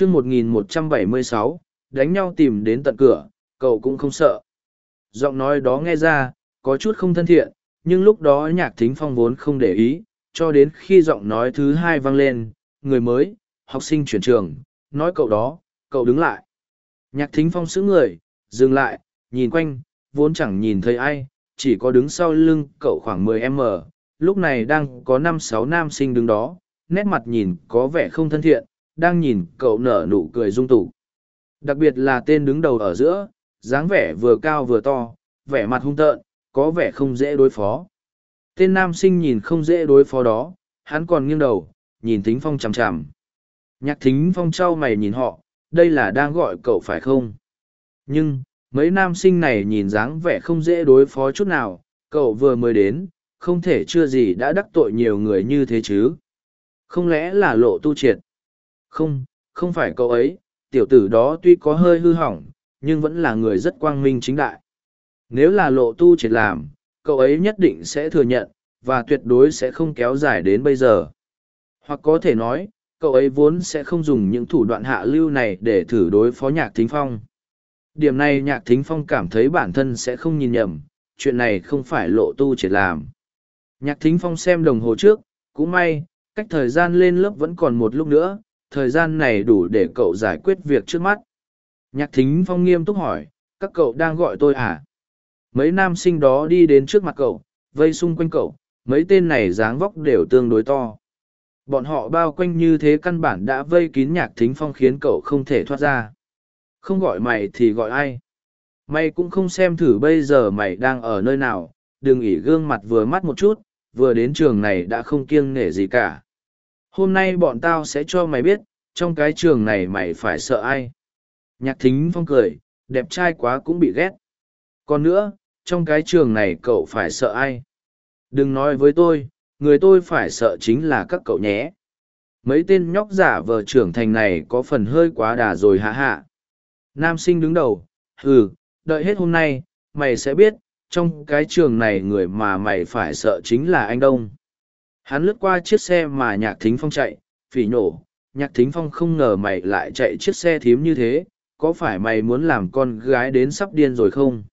chương 1176, đánh nhau tìm đến tận cửa, cậu cũng không sợ. Giọng nói đó nghe ra, có chút không thân thiện, nhưng lúc đó nhạc thính phong vốn không để ý, cho đến khi giọng nói thứ hai vang lên, người mới, học sinh chuyển trường, nói cậu đó, cậu đứng lại. Nhạc thính phong sững người, dừng lại, nhìn quanh, vốn chẳng nhìn thấy ai, chỉ có đứng sau lưng cậu khoảng 10m, lúc này đang có năm sáu nam sinh đứng đó, nét mặt nhìn có vẻ không thân thiện, đang nhìn cậu nở nụ cười dung tục. Đặc biệt là tên đứng đầu ở giữa, dáng vẻ vừa cao vừa to, vẻ mặt hung tợn, có vẻ không dễ đối phó. Tên nam sinh nhìn không dễ đối phó đó, hắn còn nghiêng đầu, nhìn Thính Phong chằm chằm. Nhạc Thính Phong trao mày nhìn họ, đây là đang gọi cậu phải không? Nhưng, mấy nam sinh này nhìn dáng vẻ không dễ đối phó chút nào, cậu vừa mới đến, không thể chưa gì đã đắc tội nhiều người như thế chứ. Không lẽ là lộ tu triệt? Không, không phải cậu ấy, tiểu tử đó tuy có hơi hư hỏng, nhưng vẫn là người rất quang minh chính đại. Nếu là lộ tu triệt làm, cậu ấy nhất định sẽ thừa nhận, và tuyệt đối sẽ không kéo dài đến bây giờ. Hoặc có thể nói, cậu ấy vốn sẽ không dùng những thủ đoạn hạ lưu này để thử đối phó nhạc thính phong. Điểm này nhạc thính phong cảm thấy bản thân sẽ không nhìn nhầm, chuyện này không phải lộ tu triệt làm. Nhạc thính phong xem đồng hồ trước, cũng may, cách thời gian lên lớp vẫn còn một lúc nữa, thời gian này đủ để cậu giải quyết việc trước mắt. Nhạc thính phong nghiêm túc hỏi, các cậu đang gọi tôi à? Mấy nam sinh đó đi đến trước mặt cậu, vây xung quanh cậu, mấy tên này dáng vóc đều tương đối to. Bọn họ bao quanh như thế căn bản đã vây kín nhạc thính phong khiến cậu không thể thoát ra. Không gọi mày thì gọi ai? Mày cũng không xem thử bây giờ mày đang ở nơi nào, đừng ỉ gương mặt vừa mắt một chút, vừa đến trường này đã không kiêng nể gì cả. Hôm nay bọn tao sẽ cho mày biết, trong cái trường này mày phải sợ ai. Nhạc thính phong cười, đẹp trai quá cũng bị ghét. Còn nữa, trong cái trường này cậu phải sợ ai? Đừng nói với tôi, người tôi phải sợ chính là các cậu nhé. Mấy tên nhóc giả vờ trưởng thành này có phần hơi quá đà rồi hạ hạ. Nam sinh đứng đầu, ừ, đợi hết hôm nay, mày sẽ biết, trong cái trường này người mà mày phải sợ chính là anh Đông. Hắn lướt qua chiếc xe mà nhạc thính phong chạy, phỉ nổ, nhạc thính phong không ngờ mày lại chạy chiếc xe thím như thế, có phải mày muốn làm con gái đến sắp điên rồi không?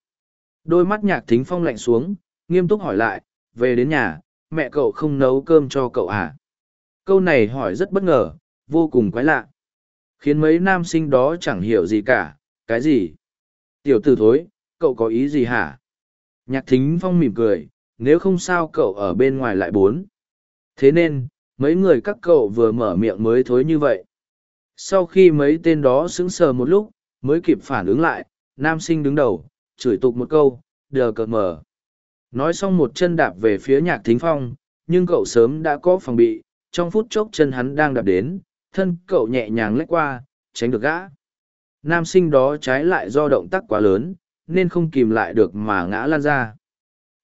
Đôi mắt nhạc thính phong lạnh xuống, nghiêm túc hỏi lại, về đến nhà, mẹ cậu không nấu cơm cho cậu à? Câu này hỏi rất bất ngờ, vô cùng quái lạ. Khiến mấy nam sinh đó chẳng hiểu gì cả, cái gì? Tiểu tử thối, cậu có ý gì hả? Nhạc thính phong mỉm cười, nếu không sao cậu ở bên ngoài lại bốn. Thế nên, mấy người các cậu vừa mở miệng mới thối như vậy. Sau khi mấy tên đó sững sờ một lúc, mới kịp phản ứng lại, nam sinh đứng đầu, chửi tục một câu, đờ cợt mở. Nói xong một chân đạp về phía nhạc thính phong, nhưng cậu sớm đã có phòng bị, trong phút chốc chân hắn đang đạp đến, thân cậu nhẹ nhàng lách qua, tránh được gã. Nam sinh đó trái lại do động tác quá lớn, nên không kìm lại được mà ngã lan ra.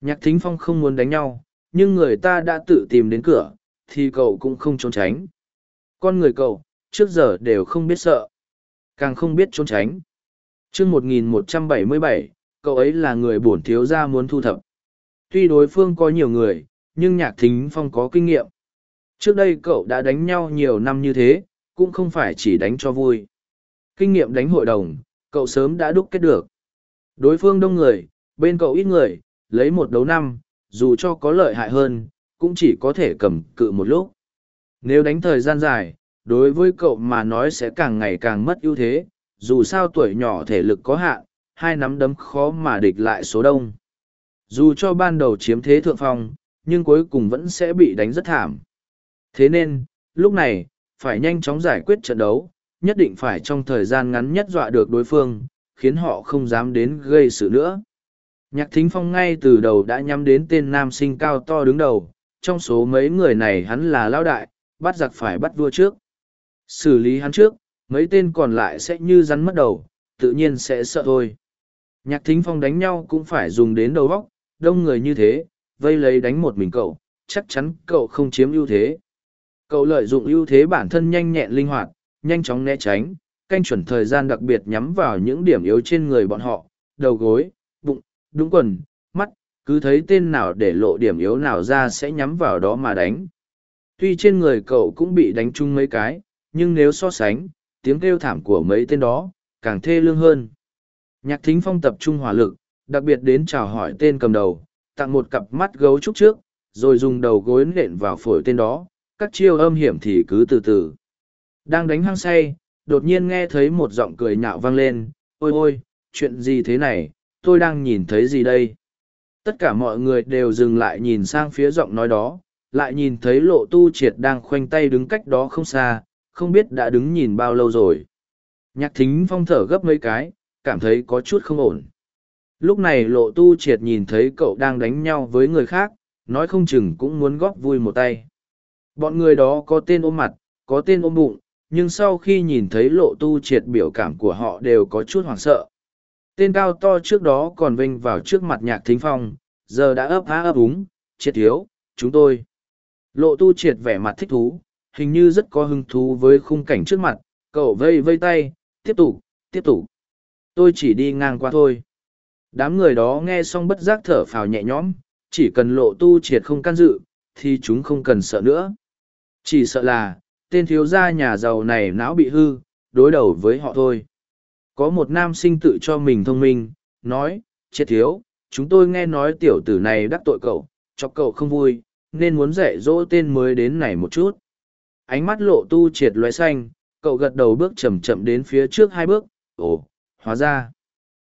Nhạc thính phong không muốn đánh nhau, nhưng người ta đã tự tìm đến cửa, thì cậu cũng không trốn tránh. Con người cậu, trước giờ đều không biết sợ, càng không biết trốn tránh. chương 1177, cậu ấy là người bổn thiếu gia muốn thu thập. Tuy đối phương có nhiều người, nhưng nhạc thính phong có kinh nghiệm. Trước đây cậu đã đánh nhau nhiều năm như thế, cũng không phải chỉ đánh cho vui. Kinh nghiệm đánh hội đồng, cậu sớm đã đúc kết được. Đối phương đông người, bên cậu ít người, lấy một đấu năm, dù cho có lợi hại hơn, cũng chỉ có thể cầm cự một lúc. Nếu đánh thời gian dài, đối với cậu mà nói sẽ càng ngày càng mất ưu thế, dù sao tuổi nhỏ thể lực có hạn, hai nắm đấm khó mà địch lại số đông. Dù cho ban đầu chiếm thế thượng phong, nhưng cuối cùng vẫn sẽ bị đánh rất thảm. Thế nên, lúc này, phải nhanh chóng giải quyết trận đấu, nhất định phải trong thời gian ngắn nhất dọa được đối phương, khiến họ không dám đến gây sự nữa. Nhạc thính phong ngay từ đầu đã nhắm đến tên nam sinh cao to đứng đầu, trong số mấy người này hắn là lao đại, bắt giặc phải bắt vua trước. Xử lý hắn trước, mấy tên còn lại sẽ như rắn mất đầu, tự nhiên sẽ sợ thôi. Nhạc thính phong đánh nhau cũng phải dùng đến đầu vóc đông người như thế, vây lấy đánh một mình cậu, chắc chắn cậu không chiếm ưu thế. Cậu lợi dụng ưu thế bản thân nhanh nhẹn linh hoạt, nhanh chóng né tránh, canh chuẩn thời gian đặc biệt nhắm vào những điểm yếu trên người bọn họ, đầu gối, đúng quần, mắt, cứ thấy tên nào để lộ điểm yếu nào ra sẽ nhắm vào đó mà đánh. Tuy trên người cậu cũng bị đánh chung mấy cái, nhưng nếu so sánh, tiếng kêu thảm của mấy tên đó, càng thê lương hơn. Nhạc thính phong tập trung hỏa lực, đặc biệt đến chào hỏi tên cầm đầu, tặng một cặp mắt gấu trúc trước, rồi dùng đầu gối nện vào phổi tên đó, các chiêu âm hiểm thì cứ từ từ. Đang đánh hăng say, đột nhiên nghe thấy một giọng cười nhạo vang lên, ôi ôi, chuyện gì thế này, tôi đang nhìn thấy gì đây? Tất cả mọi người đều dừng lại nhìn sang phía giọng nói đó, lại nhìn thấy lộ tu triệt đang khoanh tay đứng cách đó không xa, không biết đã đứng nhìn bao lâu rồi. Nhạc thính phong thở gấp mấy cái, cảm thấy có chút không ổn. Lúc này lộ tu triệt nhìn thấy cậu đang đánh nhau với người khác, nói không chừng cũng muốn góp vui một tay. Bọn người đó có tên ôm mặt, có tên ôm bụng, nhưng sau khi nhìn thấy lộ tu triệt biểu cảm của họ đều có chút hoảng sợ. Tên cao to trước đó còn vinh vào trước mặt nhạc thính phong, giờ đã ấp há ấp úng, triệt thiếu, chúng tôi. Lộ tu triệt vẻ mặt thích thú, hình như rất có hứng thú với khung cảnh trước mặt, cậu vây vây tay, tiếp tục, tiếp tục. Tôi chỉ đi ngang qua thôi. Đám người đó nghe xong bất giác thở phào nhẹ nhõm, chỉ cần lộ tu triệt không can dự, thì chúng không cần sợ nữa. Chỉ sợ là, tên thiếu gia nhà giàu này não bị hư, đối đầu với họ thôi. Có một nam sinh tự cho mình thông minh, nói, chết thiếu, chúng tôi nghe nói tiểu tử này đắc tội cậu, cho cậu không vui, nên muốn dạy dỗ tên mới đến này một chút. Ánh mắt lộ tu triệt lóe xanh, cậu gật đầu bước chậm chậm đến phía trước hai bước, ồ, hóa ra.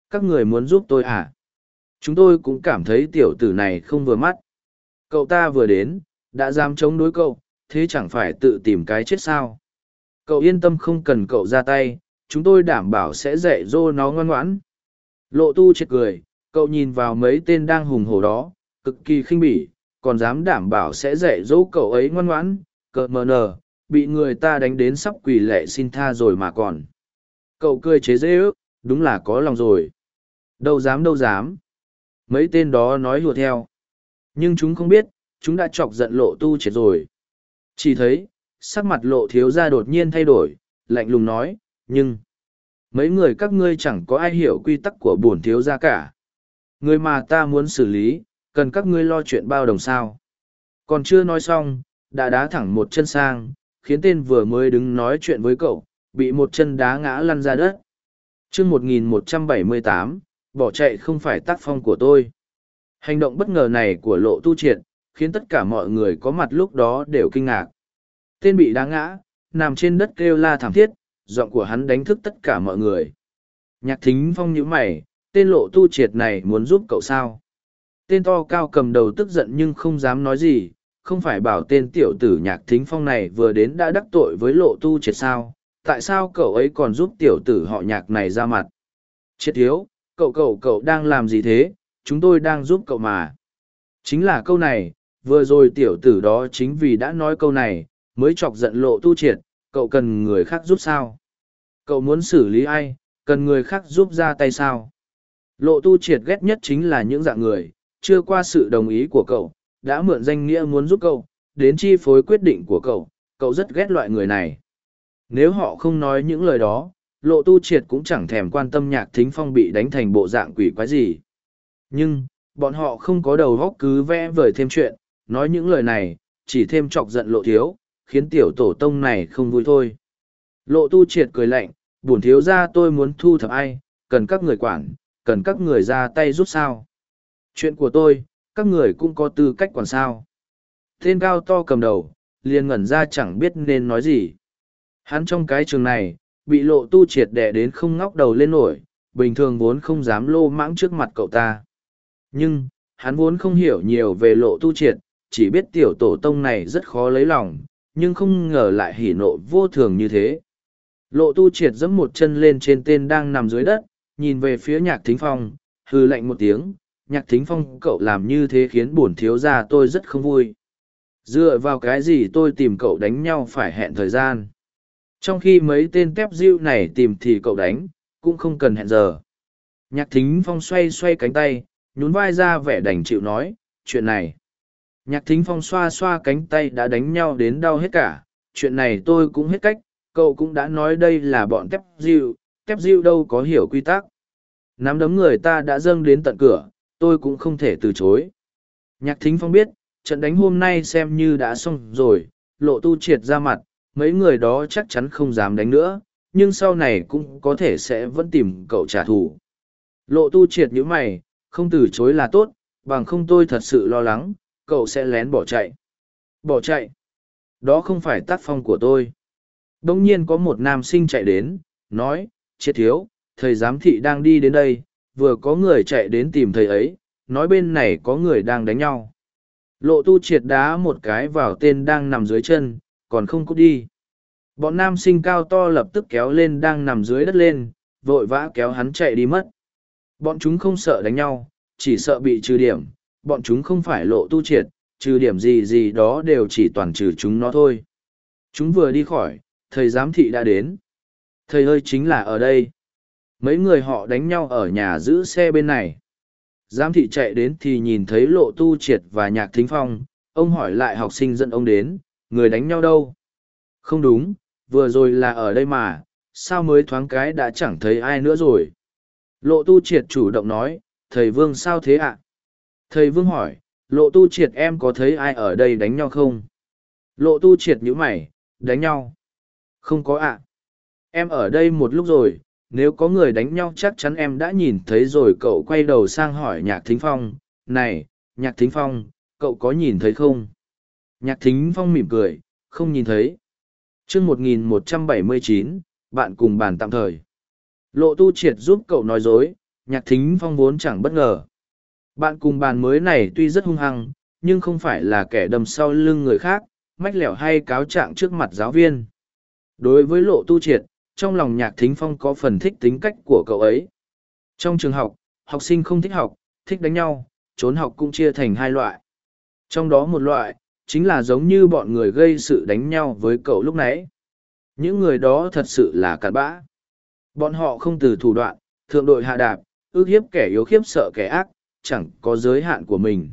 Các người muốn giúp tôi à? Chúng tôi cũng cảm thấy tiểu tử này không vừa mắt. Cậu ta vừa đến, đã dám chống đối cậu, thế chẳng phải tự tìm cái chết sao? Cậu yên tâm không cần cậu ra tay, chúng tôi đảm bảo sẽ dạy dỗ nó ngoan ngoãn. Lộ tu chết cười, cậu nhìn vào mấy tên đang hùng hổ đó, cực kỳ khinh bỉ, còn dám đảm bảo sẽ dạy dỗ cậu ấy ngoan ngoãn, cợt mờ nờ, bị người ta đánh đến sắp quỳ lệ xin tha rồi mà còn. Cậu cười chế dễ ước, đúng là có lòng rồi. Đâu dám đâu dám. Mấy tên đó nói hùa theo. Nhưng chúng không biết, chúng đã chọc giận lộ tu chết rồi. Chỉ thấy, sắc mặt lộ thiếu ra đột nhiên thay đổi, lạnh lùng nói, nhưng, mấy người các ngươi chẳng có ai hiểu quy tắc của bổn thiếu gia cả. Người mà ta muốn xử lý, cần các ngươi lo chuyện bao đồng sao. Còn chưa nói xong, đã đá thẳng một chân sang, khiến tên vừa mới đứng nói chuyện với cậu, bị một chân đá ngã lăn ra đất. chương 1178, bỏ chạy không phải tác phong của tôi. Hành động bất ngờ này của lộ tu triệt, khiến tất cả mọi người có mặt lúc đó đều kinh ngạc. Tên bị đá ngã, nằm trên đất kêu la thảm thiết, giọng của hắn đánh thức tất cả mọi người. Nhạc thính phong nhíu mày, tên lộ tu triệt này muốn giúp cậu sao? Tên to cao cầm đầu tức giận nhưng không dám nói gì, không phải bảo tên tiểu tử nhạc thính phong này vừa đến đã đắc tội với lộ tu triệt sao? Tại sao cậu ấy còn giúp tiểu tử họ nhạc này ra mặt? Triệt thiếu, cậu cậu cậu đang làm gì thế? Chúng tôi đang giúp cậu mà. Chính là câu này, vừa rồi tiểu tử đó chính vì đã nói câu này, mới chọc giận lộ tu triệt, cậu cần người khác giúp sao? Cậu muốn xử lý ai, cần người khác giúp ra tay sao? Lộ tu triệt ghét nhất chính là những dạng người, chưa qua sự đồng ý của cậu, đã mượn danh nghĩa muốn giúp cậu, đến chi phối quyết định của cậu, cậu rất ghét loại người này. Nếu họ không nói những lời đó, lộ tu triệt cũng chẳng thèm quan tâm nhạc thính phong bị đánh thành bộ dạng quỷ quái gì. Nhưng, bọn họ không có đầu góc cứ vẽ vời thêm chuyện, nói những lời này, chỉ thêm chọc giận lộ thiếu, khiến tiểu tổ tông này không vui thôi. Lộ tu triệt cười lạnh, bổn thiếu ra tôi muốn thu thập ai, cần các người quản, cần các người ra tay giúp sao. Chuyện của tôi, các người cũng có tư cách quản sao. Tên cao to cầm đầu, liền ngẩn ra chẳng biết nên nói gì. Hắn trong cái trường này, bị lộ tu triệt đẻ đến không ngóc đầu lên nổi, bình thường vốn không dám lô mãng trước mặt cậu ta. Nhưng, hắn vốn không hiểu nhiều về lộ tu triệt, chỉ biết tiểu tổ tông này rất khó lấy lòng, nhưng không ngờ lại hỉ nộ vô thường như thế. Lộ tu triệt giẫm một chân lên trên tên đang nằm dưới đất, nhìn về phía nhạc thính phong, hư lạnh một tiếng, nhạc thính phong cậu làm như thế khiến bổn thiếu gia tôi rất không vui. Dựa vào cái gì tôi tìm cậu đánh nhau phải hẹn thời gian. Trong khi mấy tên tép diêu này tìm thì cậu đánh, cũng không cần hẹn giờ. Nhạc thính phong xoay xoay cánh tay, nhún vai ra vẻ đành chịu nói, chuyện này. Nhạc thính phong xoa xoa cánh tay đã đánh nhau đến đau hết cả, chuyện này tôi cũng hết cách, cậu cũng đã nói đây là bọn tép diệu, tép diệu đâu có hiểu quy tắc. Nắm đấm người ta đã dâng đến tận cửa, tôi cũng không thể từ chối. Nhạc thính phong biết, trận đánh hôm nay xem như đã xong rồi, lộ tu triệt ra mặt, mấy người đó chắc chắn không dám đánh nữa, nhưng sau này cũng có thể sẽ vẫn tìm cậu trả thù. Lộ tu triệt như mày, không từ chối là tốt, bằng không tôi thật sự lo lắng, cậu sẽ lén bỏ chạy. Bỏ chạy? Đó không phải tác phong của tôi. Đông nhiên có một nam sinh chạy đến, nói, triệt thiếu, thầy giám thị đang đi đến đây, vừa có người chạy đến tìm thầy ấy, nói bên này có người đang đánh nhau. Lộ tu triệt đá một cái vào tên đang nằm dưới chân, còn không cút đi. Bọn nam sinh cao to lập tức kéo lên đang nằm dưới đất lên, vội vã kéo hắn chạy đi mất. Bọn chúng không sợ đánh nhau, chỉ sợ bị trừ điểm, bọn chúng không phải lộ tu triệt, trừ điểm gì gì đó đều chỉ toàn trừ chúng nó thôi. Chúng vừa đi khỏi, thầy giám thị đã đến. Thầy ơi chính là ở đây. Mấy người họ đánh nhau ở nhà giữ xe bên này. Giám thị chạy đến thì nhìn thấy lộ tu triệt và nhạc thính phong, ông hỏi lại học sinh dẫn ông đến, người đánh nhau đâu? Không đúng, vừa rồi là ở đây mà, sao mới thoáng cái đã chẳng thấy ai nữa rồi? Lộ tu triệt chủ động nói, thầy Vương sao thế ạ? Thầy Vương hỏi, lộ tu triệt em có thấy ai ở đây đánh nhau không? Lộ tu triệt nhíu mày, đánh nhau? Không có ạ. Em ở đây một lúc rồi, nếu có người đánh nhau chắc chắn em đã nhìn thấy rồi cậu quay đầu sang hỏi nhạc thính phong, này, nhạc thính phong, cậu có nhìn thấy không? Nhạc thính phong mỉm cười, không nhìn thấy. chương 1179, bạn cùng bàn tạm thời. Lộ tu triệt giúp cậu nói dối, nhạc thính phong vốn chẳng bất ngờ. Bạn cùng bàn mới này tuy rất hung hăng, nhưng không phải là kẻ đầm sau lưng người khác, mách lẻo hay cáo trạng trước mặt giáo viên. Đối với lộ tu triệt, trong lòng nhạc thính phong có phần thích tính cách của cậu ấy. Trong trường học, học sinh không thích học, thích đánh nhau, trốn học cũng chia thành hai loại. Trong đó một loại, chính là giống như bọn người gây sự đánh nhau với cậu lúc nãy. Những người đó thật sự là cặn bã. Bọn họ không từ thủ đoạn, thượng đội hạ đạp, ước hiếp kẻ yếu khiếp sợ kẻ ác, chẳng có giới hạn của mình.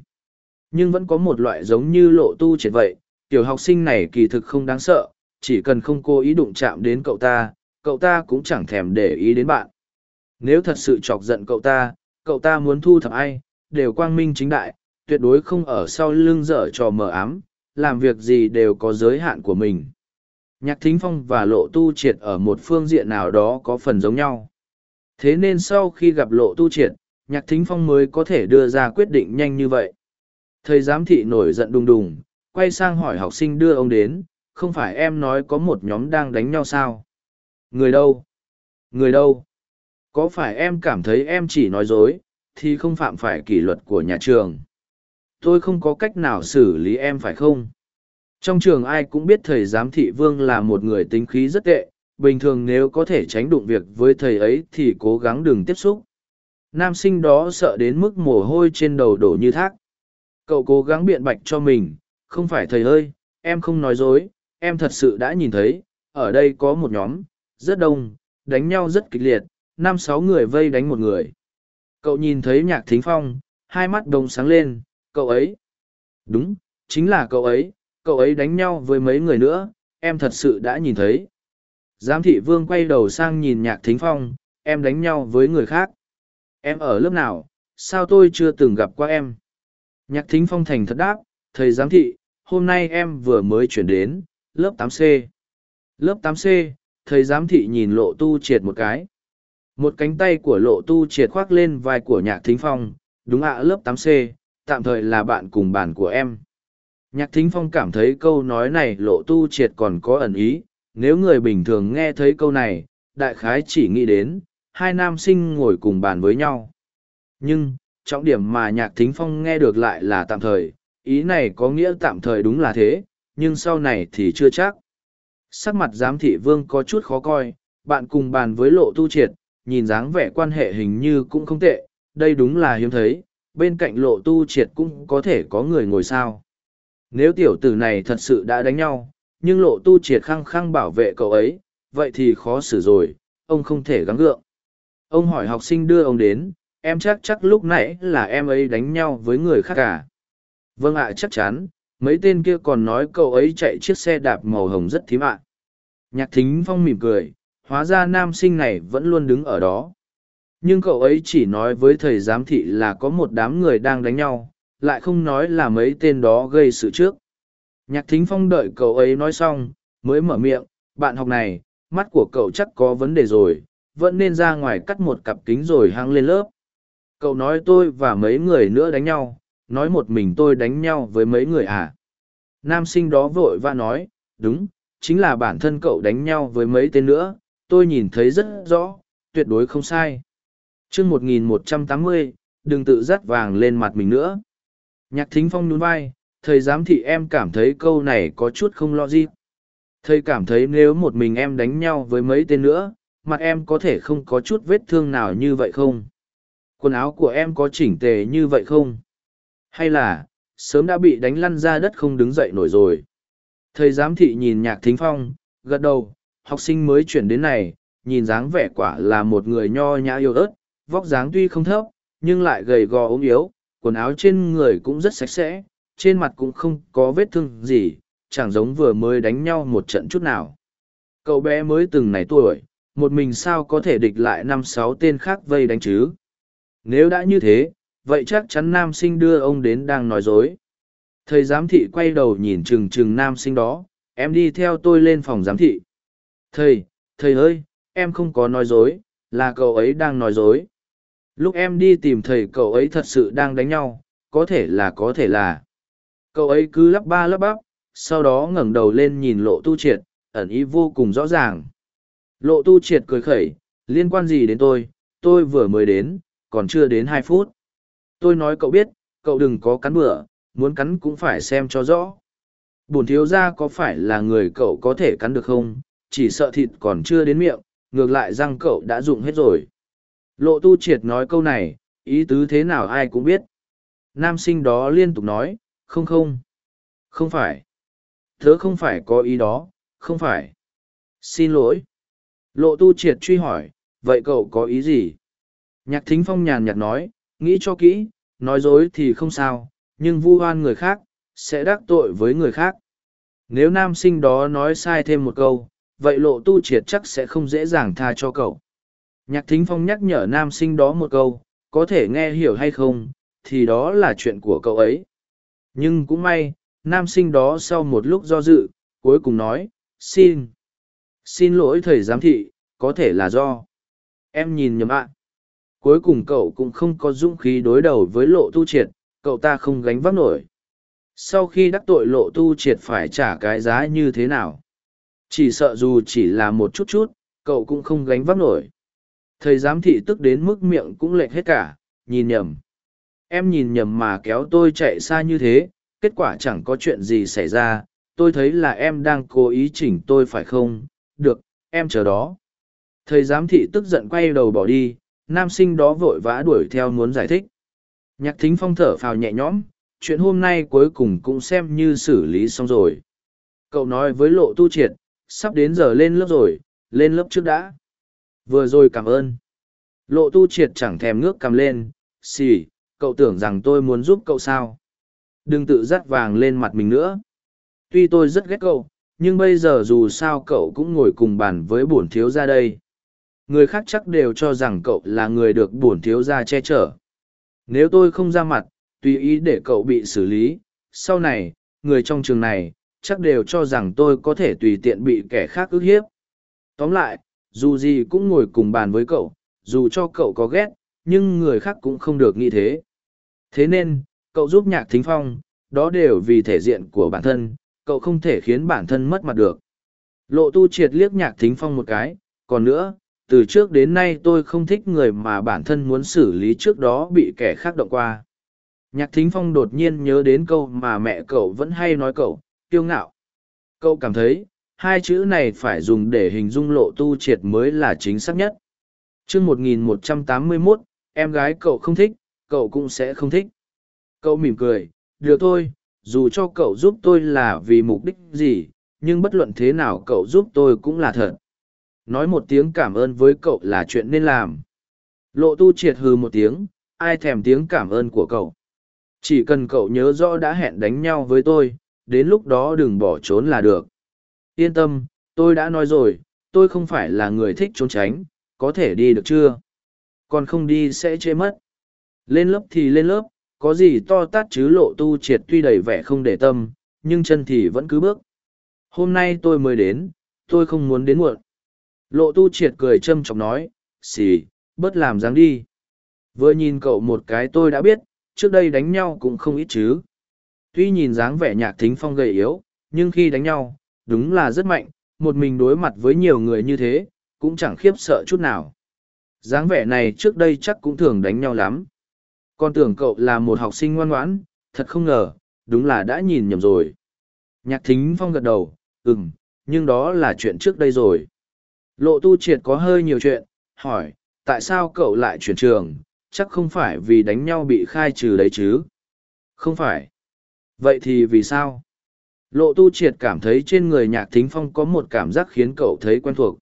Nhưng vẫn có một loại giống như lộ tu triệt vậy, tiểu học sinh này kỳ thực không đáng sợ, chỉ cần không cố ý đụng chạm đến cậu ta, cậu ta cũng chẳng thèm để ý đến bạn. Nếu thật sự chọc giận cậu ta, cậu ta muốn thu thập ai, đều quang minh chính đại, tuyệt đối không ở sau lưng dở trò mờ ám, làm việc gì đều có giới hạn của mình. Nhạc Thính Phong và Lộ Tu Triệt ở một phương diện nào đó có phần giống nhau. Thế nên sau khi gặp Lộ Tu Triệt, Nhạc Thính Phong mới có thể đưa ra quyết định nhanh như vậy. Thầy giám thị nổi giận đùng đùng, quay sang hỏi học sinh đưa ông đến, không phải em nói có một nhóm đang đánh nhau sao? Người đâu? Người đâu? Có phải em cảm thấy em chỉ nói dối, thì không phạm phải kỷ luật của nhà trường? Tôi không có cách nào xử lý em phải không? Trong trường ai cũng biết thầy giám thị vương là một người tính khí rất tệ, bình thường nếu có thể tránh đụng việc với thầy ấy thì cố gắng đừng tiếp xúc. Nam sinh đó sợ đến mức mồ hôi trên đầu đổ như thác. Cậu cố gắng biện bạch cho mình, không phải thầy ơi, em không nói dối, em thật sự đã nhìn thấy, ở đây có một nhóm, rất đông, đánh nhau rất kịch liệt, năm sáu người vây đánh một người. Cậu nhìn thấy nhạc thính phong, hai mắt đồng sáng lên, cậu ấy. Đúng, chính là cậu ấy, cậu ấy đánh nhau với mấy người nữa, em thật sự đã nhìn thấy. Giám thị vương quay đầu sang nhìn nhạc thính phong, em đánh nhau với người khác. Em ở lớp nào, sao tôi chưa từng gặp qua em? Nhạc thính phong thành thật đáp, thầy giám thị, hôm nay em vừa mới chuyển đến, lớp 8C. Lớp 8C, thầy giám thị nhìn lộ tu triệt một cái. Một cánh tay của lộ tu triệt khoác lên vai của nhạc thính phong, đúng ạ lớp 8C, tạm thời là bạn cùng bàn của em. Nhạc thính phong cảm thấy câu nói này lộ tu triệt còn có ẩn ý, nếu người bình thường nghe thấy câu này, đại khái chỉ nghĩ đến, hai nam sinh ngồi cùng bàn với nhau. Nhưng, trọng điểm mà nhạc thính phong nghe được lại là tạm thời, ý này có nghĩa tạm thời đúng là thế, nhưng sau này thì chưa chắc. Sắc mặt giám thị vương có chút khó coi, bạn cùng bàn với lộ tu triệt, nhìn dáng vẻ quan hệ hình như cũng không tệ, đây đúng là hiếm thấy, bên cạnh lộ tu triệt cũng có thể có người ngồi sao. Nếu tiểu tử này thật sự đã đánh nhau, nhưng lộ tu triệt khăng khăng bảo vệ cậu ấy, vậy thì khó xử rồi, ông không thể gắng gượng. Ông hỏi học sinh đưa ông đến, em chắc chắc lúc nãy là em ấy đánh nhau với người khác cả. Vâng ạ chắc chắn, mấy tên kia còn nói cậu ấy chạy chiếc xe đạp màu hồng rất thím ạ. Nhạc thính phong mỉm cười, hóa ra nam sinh này vẫn luôn đứng ở đó. Nhưng cậu ấy chỉ nói với thầy giám thị là có một đám người đang đánh nhau, lại không nói là mấy tên đó gây sự trước. Nhạc thính phong đợi cậu ấy nói xong, mới mở miệng, bạn học này, mắt của cậu chắc có vấn đề rồi vẫn nên ra ngoài cắt một cặp kính rồi hăng lên lớp. Cậu nói tôi và mấy người nữa đánh nhau, nói một mình tôi đánh nhau với mấy người à? Nam sinh đó vội vã nói, đúng, chính là bản thân cậu đánh nhau với mấy tên nữa, tôi nhìn thấy rất rõ, tuyệt đối không sai. Chương một nghìn một trăm tám mươi, đừng tự dắt vàng lên mặt mình nữa. Nhạc thính phong nhún vai, thầy giám thị em cảm thấy câu này có chút không lo gì thầy cảm thấy nếu một mình em đánh nhau với mấy tên nữa mặt em có thể không có chút vết thương nào như vậy không? Quần áo của em có chỉnh tề như vậy không? Hay là, sớm đã bị đánh lăn ra đất không đứng dậy nổi rồi? Thầy giám thị nhìn nhạc thính phong, gật đầu, học sinh mới chuyển đến này, nhìn dáng vẻ quả là một người nho nhã yêu ớt, vóc dáng tuy không thấp, nhưng lại gầy gò ốm yếu, quần áo trên người cũng rất sạch sẽ, trên mặt cũng không có vết thương gì, chẳng giống vừa mới đánh nhau một trận chút nào. Cậu bé mới từng này tuổi một mình sao có thể địch lại năm sáu tên khác vây đánh chứ? Nếu đã như thế, vậy chắc chắn nam sinh đưa ông đến đang nói dối. Thầy giám thị quay đầu nhìn trừng trừng nam sinh đó, em đi theo tôi lên phòng giám thị. Thầy thầy ơi, em không có nói dối, là cậu ấy đang nói dối. Lúc em đi tìm thầy cậu ấy thật sự đang đánh nhau, có thể là, có thể là. Cậu ấy cứ lắp ba lắp bắp, sau đó ngẩng đầu lên nhìn lộ tu triệt, ẩn ý vô cùng rõ ràng lộ tu triệt cười khẩy, liên quan gì đến tôi? Tôi vừa mới đến, còn chưa đến hai phút. Tôi nói cậu biết, cậu đừng có cắn bựa muốn cắn cũng phải xem cho rõ. Bổn thiếu ra có phải là người cậu có thể cắn được không? Chỉ sợ thịt còn chưa đến miệng, ngược lại răng cậu đã dụng hết rồi. Lộ tu triệt nói câu này, ý tứ thế nào ai cũng biết. Nam sinh đó liên tục nói, không không không phải. Thớ không phải có ý đó, không phải. Xin lỗi lộ tu triệt truy hỏi, vậy cậu có ý gì? Nhạc thính phong nhàn nhạt nói, nghĩ cho kỹ, nói dối thì không sao, nhưng vu oan người khác sẽ đắc tội với người khác. Nếu nam sinh đó nói sai thêm một câu, vậy lộ tu triệt chắc sẽ không dễ dàng tha cho cậu. Nhạc thính phong nhắc nhở nam sinh đó một câu, có thể nghe hiểu hay không, thì đó là chuyện của cậu ấy. Nhưng cũng may, nam sinh đó sau một lúc do dự, cuối cùng nói, xin xin lỗi thầy giám thị, có thể là do. Em nhìn nhầm ạ. Cuối cùng cậu cũng không có dũng khí đối đầu với lộ tu triệt, cậu ta không gánh vác nổi. Sau khi đắc tội lộ tu triệt phải trả cái giá như thế nào? Chỉ sợ dù chỉ là một chút chút, cậu cũng không gánh vác nổi. Thầy giám thị tức đến mức miệng cũng lệch hết cả, nhìn nhầm. Em nhìn nhầm mà kéo tôi chạy xa như thế, kết quả chẳng có chuyện gì xảy ra. Tôi thấy là em đang cố ý chỉnh tôi phải không? Được, em chờ đó. Thầy giám thị tức giận quay đầu bỏ đi, nam sinh đó vội vã đuổi theo muốn giải thích. Nhạc thính phong thở phào nhẹ nhõm, chuyện hôm nay cuối cùng cũng xem như xử lý xong rồi. Cậu nói với lộ tu triệt, sắp đến giờ lên lớp rồi, lên lớp trước đã. Vừa rồi cảm ơn. Lộ tu triệt chẳng thèm ngước cầm lên, xì, cậu tưởng rằng tôi muốn giúp cậu sao? Đừng tự dắt vàng lên mặt mình nữa. Tuy tôi rất ghét cậu nhưng bây giờ dù sao cậu cũng ngồi cùng bàn với bổn thiếu gia đây. Người khác chắc đều cho rằng cậu là người được bổn thiếu gia che chở. Nếu tôi không ra mặt, tùy ý để cậu bị xử lý, sau này, người trong trường này, chắc đều cho rằng tôi có thể tùy tiện bị kẻ khác ức hiếp. Tóm lại, dù gì cũng ngồi cùng bàn với cậu, dù cho cậu có ghét, nhưng người khác cũng không được nghĩ thế. Thế nên, cậu giúp nhạc thính phong, đó đều vì thể diện của bản thân cậu không thể khiến bản thân mất mặt được. Lộ tu triệt liếc nhạc thính phong một cái, còn nữa, từ trước đến nay tôi không thích người mà bản thân muốn xử lý trước đó bị kẻ khác động qua. Nhạc thính phong đột nhiên nhớ đến câu mà mẹ cậu vẫn hay nói cậu, kiêu ngạo. Cậu cảm thấy, hai chữ này phải dùng để hình dung lộ tu triệt mới là chính xác nhất. Chương một nghìn một trăm tám mươi mốt, em gái cậu không thích, cậu cũng sẽ không thích. Cậu mỉm cười, được thôi dù cho cậu giúp tôi là vì mục đích gì, nhưng bất luận thế nào cậu giúp tôi cũng là thật. Nói một tiếng cảm ơn với cậu là chuyện nên làm. Lộ tu triệt hừ một tiếng, ai thèm tiếng cảm ơn của cậu? Chỉ cần cậu nhớ rõ đã hẹn đánh nhau với tôi, đến lúc đó đừng bỏ trốn là được. Yên tâm, tôi đã nói rồi, tôi không phải là người thích trốn tránh, có thể đi được chưa? Còn không đi sẽ chê mất. Lên lớp thì lên lớp có gì to tát chứ lộ tu triệt tuy đầy vẻ không để tâm nhưng chân thì vẫn cứ bước hôm nay tôi mới đến tôi không muốn đến muộn Lộ tu triệt cười châm chọc nói, xì, bớt làm dáng đi. Vừa nhìn cậu một cái tôi đã biết, trước đây đánh nhau cũng không ít chứ. Tuy nhìn dáng vẻ nhạc thính phong gầy yếu, nhưng khi đánh nhau, đúng là rất mạnh, một mình đối mặt với nhiều người như thế, cũng chẳng khiếp sợ chút nào. dáng vẻ này trước đây chắc cũng thường đánh nhau lắm. Con tưởng cậu là một học sinh ngoan ngoãn, thật không ngờ, đúng là đã nhìn nhầm rồi. Nhạc thính phong gật đầu, ừm, nhưng đó là chuyện trước đây rồi. Lộ tu triệt có hơi nhiều chuyện, hỏi, tại sao cậu lại chuyển trường, chắc không phải vì đánh nhau bị khai trừ đấy chứ? Không phải. Vậy thì vì sao? Lộ tu triệt cảm thấy trên người nhạc thính phong có một cảm giác khiến cậu thấy quen thuộc.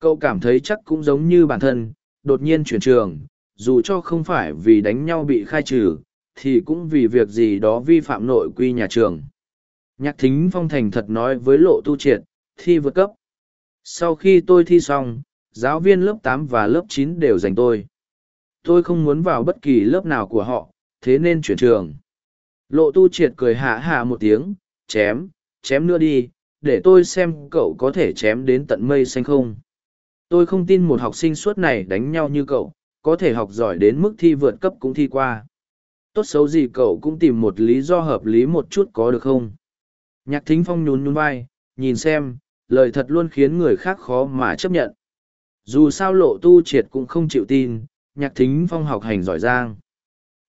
Cậu cảm thấy chắc cũng giống như bản thân, đột nhiên chuyển trường, dù cho không phải vì đánh nhau bị khai trừ, thì cũng vì việc gì đó vi phạm nội quy nhà trường. Nhạc thính phong thành thật nói với lộ tu triệt, thi vượt cấp. Sau khi tôi thi xong, giáo viên lớp tám và lớp chín đều dành tôi. Tôi không muốn vào bất kỳ lớp nào của họ, thế nên chuyển trường. Lộ tu triệt cười hạ hạ một tiếng, chém, chém nữa đi, để tôi xem cậu có thể chém đến tận mây xanh không. Tôi không tin một học sinh suốt này đánh nhau như cậu, có thể học giỏi đến mức thi vượt cấp cũng thi qua. Tốt xấu gì cậu cũng tìm một lý do hợp lý một chút có được không? Nhạc thính phong nhún nhún vai, nhìn xem, lời thật luôn khiến người khác khó mà chấp nhận. Dù sao lộ tu triệt cũng không chịu tin, nhạc thính phong học hành giỏi giang.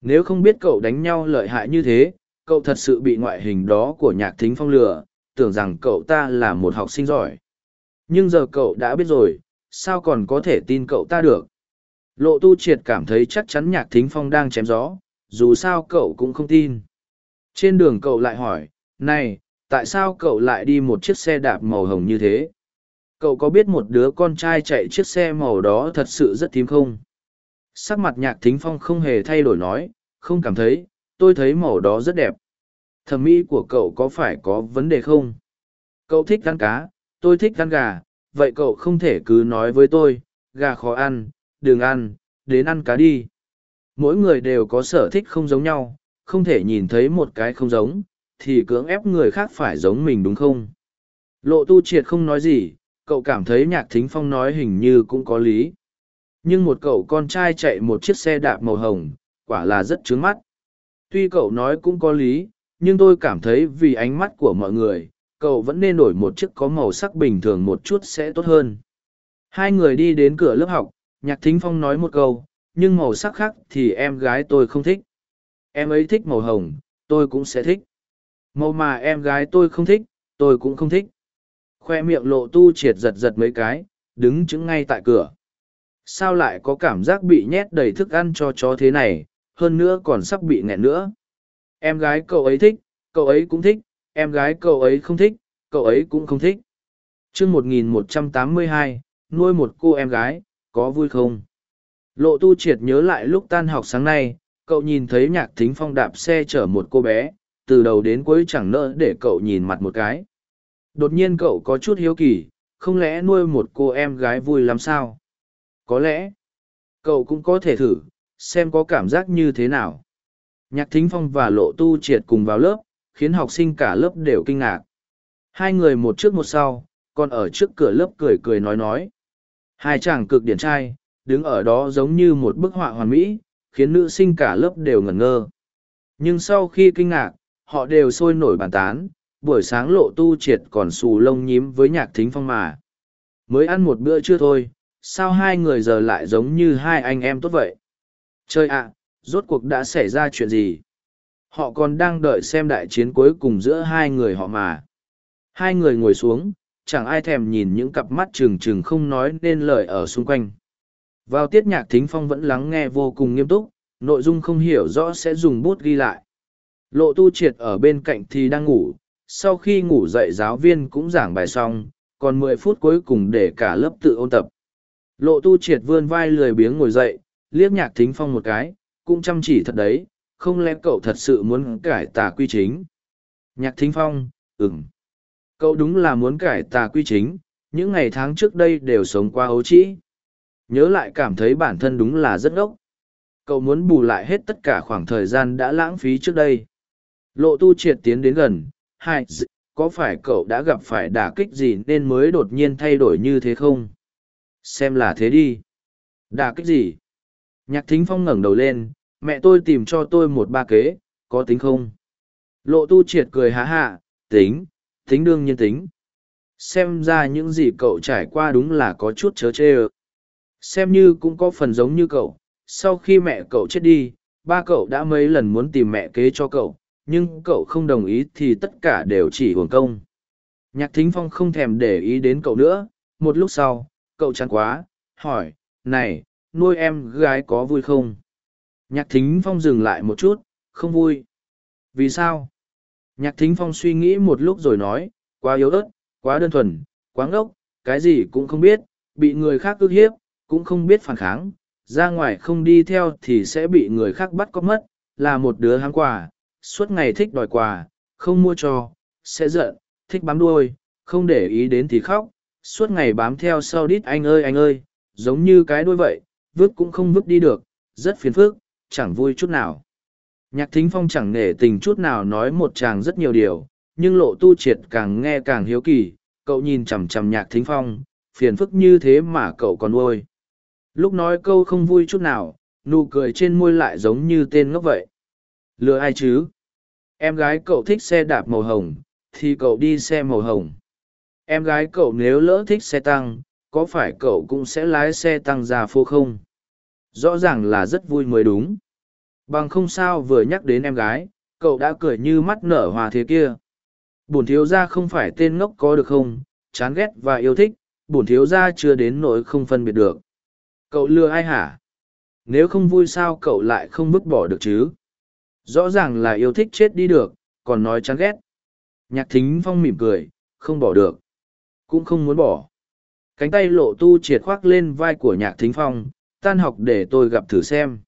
Nếu không biết cậu đánh nhau lợi hại như thế, cậu thật sự bị ngoại hình đó của nhạc thính phong lừa, tưởng rằng cậu ta là một học sinh giỏi. Nhưng giờ cậu đã biết rồi, sao còn có thể tin cậu ta được? Lộ tu triệt cảm thấy chắc chắn nhạc thính phong đang chém gió, dù sao cậu cũng không tin. Trên đường cậu lại hỏi, này, tại sao cậu lại đi một chiếc xe đạp màu hồng như thế? Cậu có biết một đứa con trai chạy chiếc xe màu đó thật sự rất thím không? Sắc mặt nhạc thính phong không hề thay đổi nói, không cảm thấy, tôi thấy màu đó rất đẹp. Thẩm mỹ của cậu có phải có vấn đề không? Cậu thích ăn cá, tôi thích ăn gà, vậy cậu không thể cứ nói với tôi, gà khó ăn, đừng ăn, đến ăn cá đi. Mỗi người đều có sở thích không giống nhau, không thể nhìn thấy một cái không giống, thì cưỡng ép người khác phải giống mình đúng không? Lộ tu triệt không nói gì, cậu cảm thấy nhạc thính phong nói hình như cũng có lý. Nhưng một cậu con trai chạy một chiếc xe đạp màu hồng, quả là rất trướng mắt. Tuy cậu nói cũng có lý, nhưng tôi cảm thấy vì ánh mắt của mọi người, cậu vẫn nên đổi một chiếc có màu sắc bình thường một chút sẽ tốt hơn. Hai người đi đến cửa lớp học, nhạc thính phong nói một câu, nhưng màu sắc khác thì em gái tôi không thích. Em ấy thích màu hồng, tôi cũng sẽ thích. Màu mà em gái tôi không thích, tôi cũng không thích. Khoe miệng lộ tu triệt giật giật mấy cái, đứng chứng ngay tại cửa. Sao lại có cảm giác bị nhét đầy thức ăn cho chó thế này, hơn nữa còn sắp bị nghẹn nữa. Em gái cậu ấy thích, cậu ấy cũng thích, em gái cậu ấy không thích, cậu ấy cũng không thích. chương 1182, nuôi một cô em gái, có vui không? Lộ tu triệt nhớ lại lúc tan học sáng nay, cậu nhìn thấy nhạc thính phong đạp xe chở một cô bé, từ đầu đến cuối chẳng nỡ để cậu nhìn mặt một cái. Đột nhiên cậu có chút hiếu kỳ, không lẽ nuôi một cô em gái vui lắm sao? Có lẽ, cậu cũng có thể thử, xem có cảm giác như thế nào. Nhạc thính phong và lộ tu triệt cùng vào lớp, khiến học sinh cả lớp đều kinh ngạc. Hai người một trước một sau, còn ở trước cửa lớp cười cười nói nói. Hai chàng cực điển trai, đứng ở đó giống như một bức họa hoàn mỹ, khiến nữ sinh cả lớp đều ngẩn ngơ. Nhưng sau khi kinh ngạc, họ đều sôi nổi bàn tán, buổi sáng lộ tu triệt còn xù lông nhím với nhạc thính phong mà. Mới ăn một bữa chưa thôi, sao hai người giờ lại giống như hai anh em tốt vậy? Chơi ạ, rốt cuộc đã xảy ra chuyện gì? Họ còn đang đợi xem đại chiến cuối cùng giữa hai người họ mà. Hai người ngồi xuống, chẳng ai thèm nhìn những cặp mắt trừng trừng không nói nên lời ở xung quanh. Vào tiết nhạc thính phong vẫn lắng nghe vô cùng nghiêm túc, nội dung không hiểu rõ sẽ dùng bút ghi lại. Lộ tu triệt ở bên cạnh thì đang ngủ, sau khi ngủ dậy giáo viên cũng giảng bài xong, còn mười phút cuối cùng để cả lớp tự ôn tập. Lộ tu triệt vươn vai lười biếng ngồi dậy, liếc nhạc thính phong một cái, cũng chăm chỉ thật đấy, không lẽ cậu thật sự muốn cải tà quy chính. Nhạc thính phong, ừm. Cậu đúng là muốn cải tà quy chính, những ngày tháng trước đây đều sống qua ấu trĩ. Nhớ lại cảm thấy bản thân đúng là rất ngốc. Cậu muốn bù lại hết tất cả khoảng thời gian đã lãng phí trước đây. Lộ tu triệt tiến đến gần, hai, có phải cậu đã gặp phải đả kích gì nên mới đột nhiên thay đổi như thế không? Xem là thế đi. đả kích gì? Nhạc thính phong ngẩng đầu lên, mẹ tôi tìm cho tôi một ba kế, có tính không? Lộ tu triệt cười há hạ, tính, tính đương nhiên tính. Xem ra những gì cậu trải qua đúng là có chút chớ chê ơ. Xem như cũng có phần giống như cậu, sau khi mẹ cậu chết đi, ba cậu đã mấy lần muốn tìm mẹ kế cho cậu, nhưng cậu không đồng ý thì tất cả đều chỉ hưởng công. Nhạc thính phong không thèm để ý đến cậu nữa, một lúc sau, cậu chán quá, hỏi, này, nuôi em gái có vui không? Nhạc thính phong dừng lại một chút, không vui. Vì sao? Nhạc thính phong suy nghĩ một lúc rồi nói, quá yếu ớt, quá đơn thuần, quá ngốc, cái gì cũng không biết, bị người khác ức hiếp, cũng không biết phản kháng, ra ngoài không đi theo thì sẽ bị người khác bắt cóc mất, là một đứa háng quà, suốt ngày thích đòi quà, không mua cho, sẽ giận, thích bám đuôi, không để ý đến thì khóc, suốt ngày bám theo sau đít anh ơi anh ơi, giống như cái đuôi vậy, vứt cũng không vứt đi được, rất phiền phức, chẳng vui chút nào. Nhạc thính phong chẳng nể tình chút nào nói một chàng rất nhiều điều, nhưng lộ tu triệt càng nghe càng hiếu kỳ, cậu nhìn chằm chằm nhạc thính phong, phiền phức như thế mà cậu còn ôi. Lúc nói câu không vui chút nào, nụ cười trên môi lại giống như tên ngốc vậy. Lừa ai chứ? Em gái cậu thích xe đạp màu hồng, thì cậu đi xe màu hồng. Em gái cậu nếu lỡ thích xe tăng, có phải cậu cũng sẽ lái xe tăng ra phố không? Rõ ràng là rất vui mới đúng. Bằng không sao vừa nhắc đến em gái, cậu đã cười như mắt nở hòa thế kia. Bổn thiếu gia không phải tên ngốc có được không, chán ghét và yêu thích, bổn thiếu gia chưa đến nỗi không phân biệt được. Cậu lừa ai hả? Nếu không vui sao cậu lại không vứt bỏ được chứ? Rõ ràng là yêu thích chết đi được, còn nói chán ghét. Nhạc thính phong mỉm cười, không bỏ được. Cũng không muốn bỏ. Cánh tay lộ tu triệt khoác lên vai của nhạc thính phong, tan học để tôi gặp thử xem.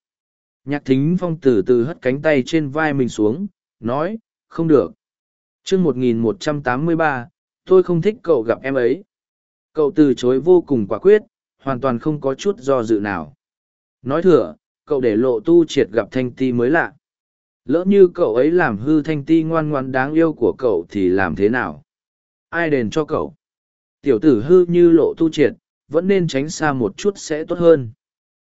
Nhạc thính phong từ từ hất cánh tay trên vai mình xuống, nói, không được. chương 1183, tôi không thích cậu gặp em ấy. Cậu từ chối vô cùng quả quyết, hoàn toàn không có chút do dự nào. Nói thừa, cậu để lộ tu triệt gặp thanh ti mới lạ. Lỡ như cậu ấy làm hư thanh ti ngoan ngoan đáng yêu của cậu thì làm thế nào? Ai đền cho cậu? Tiểu tử hư như lộ tu triệt, vẫn nên tránh xa một chút sẽ tốt hơn.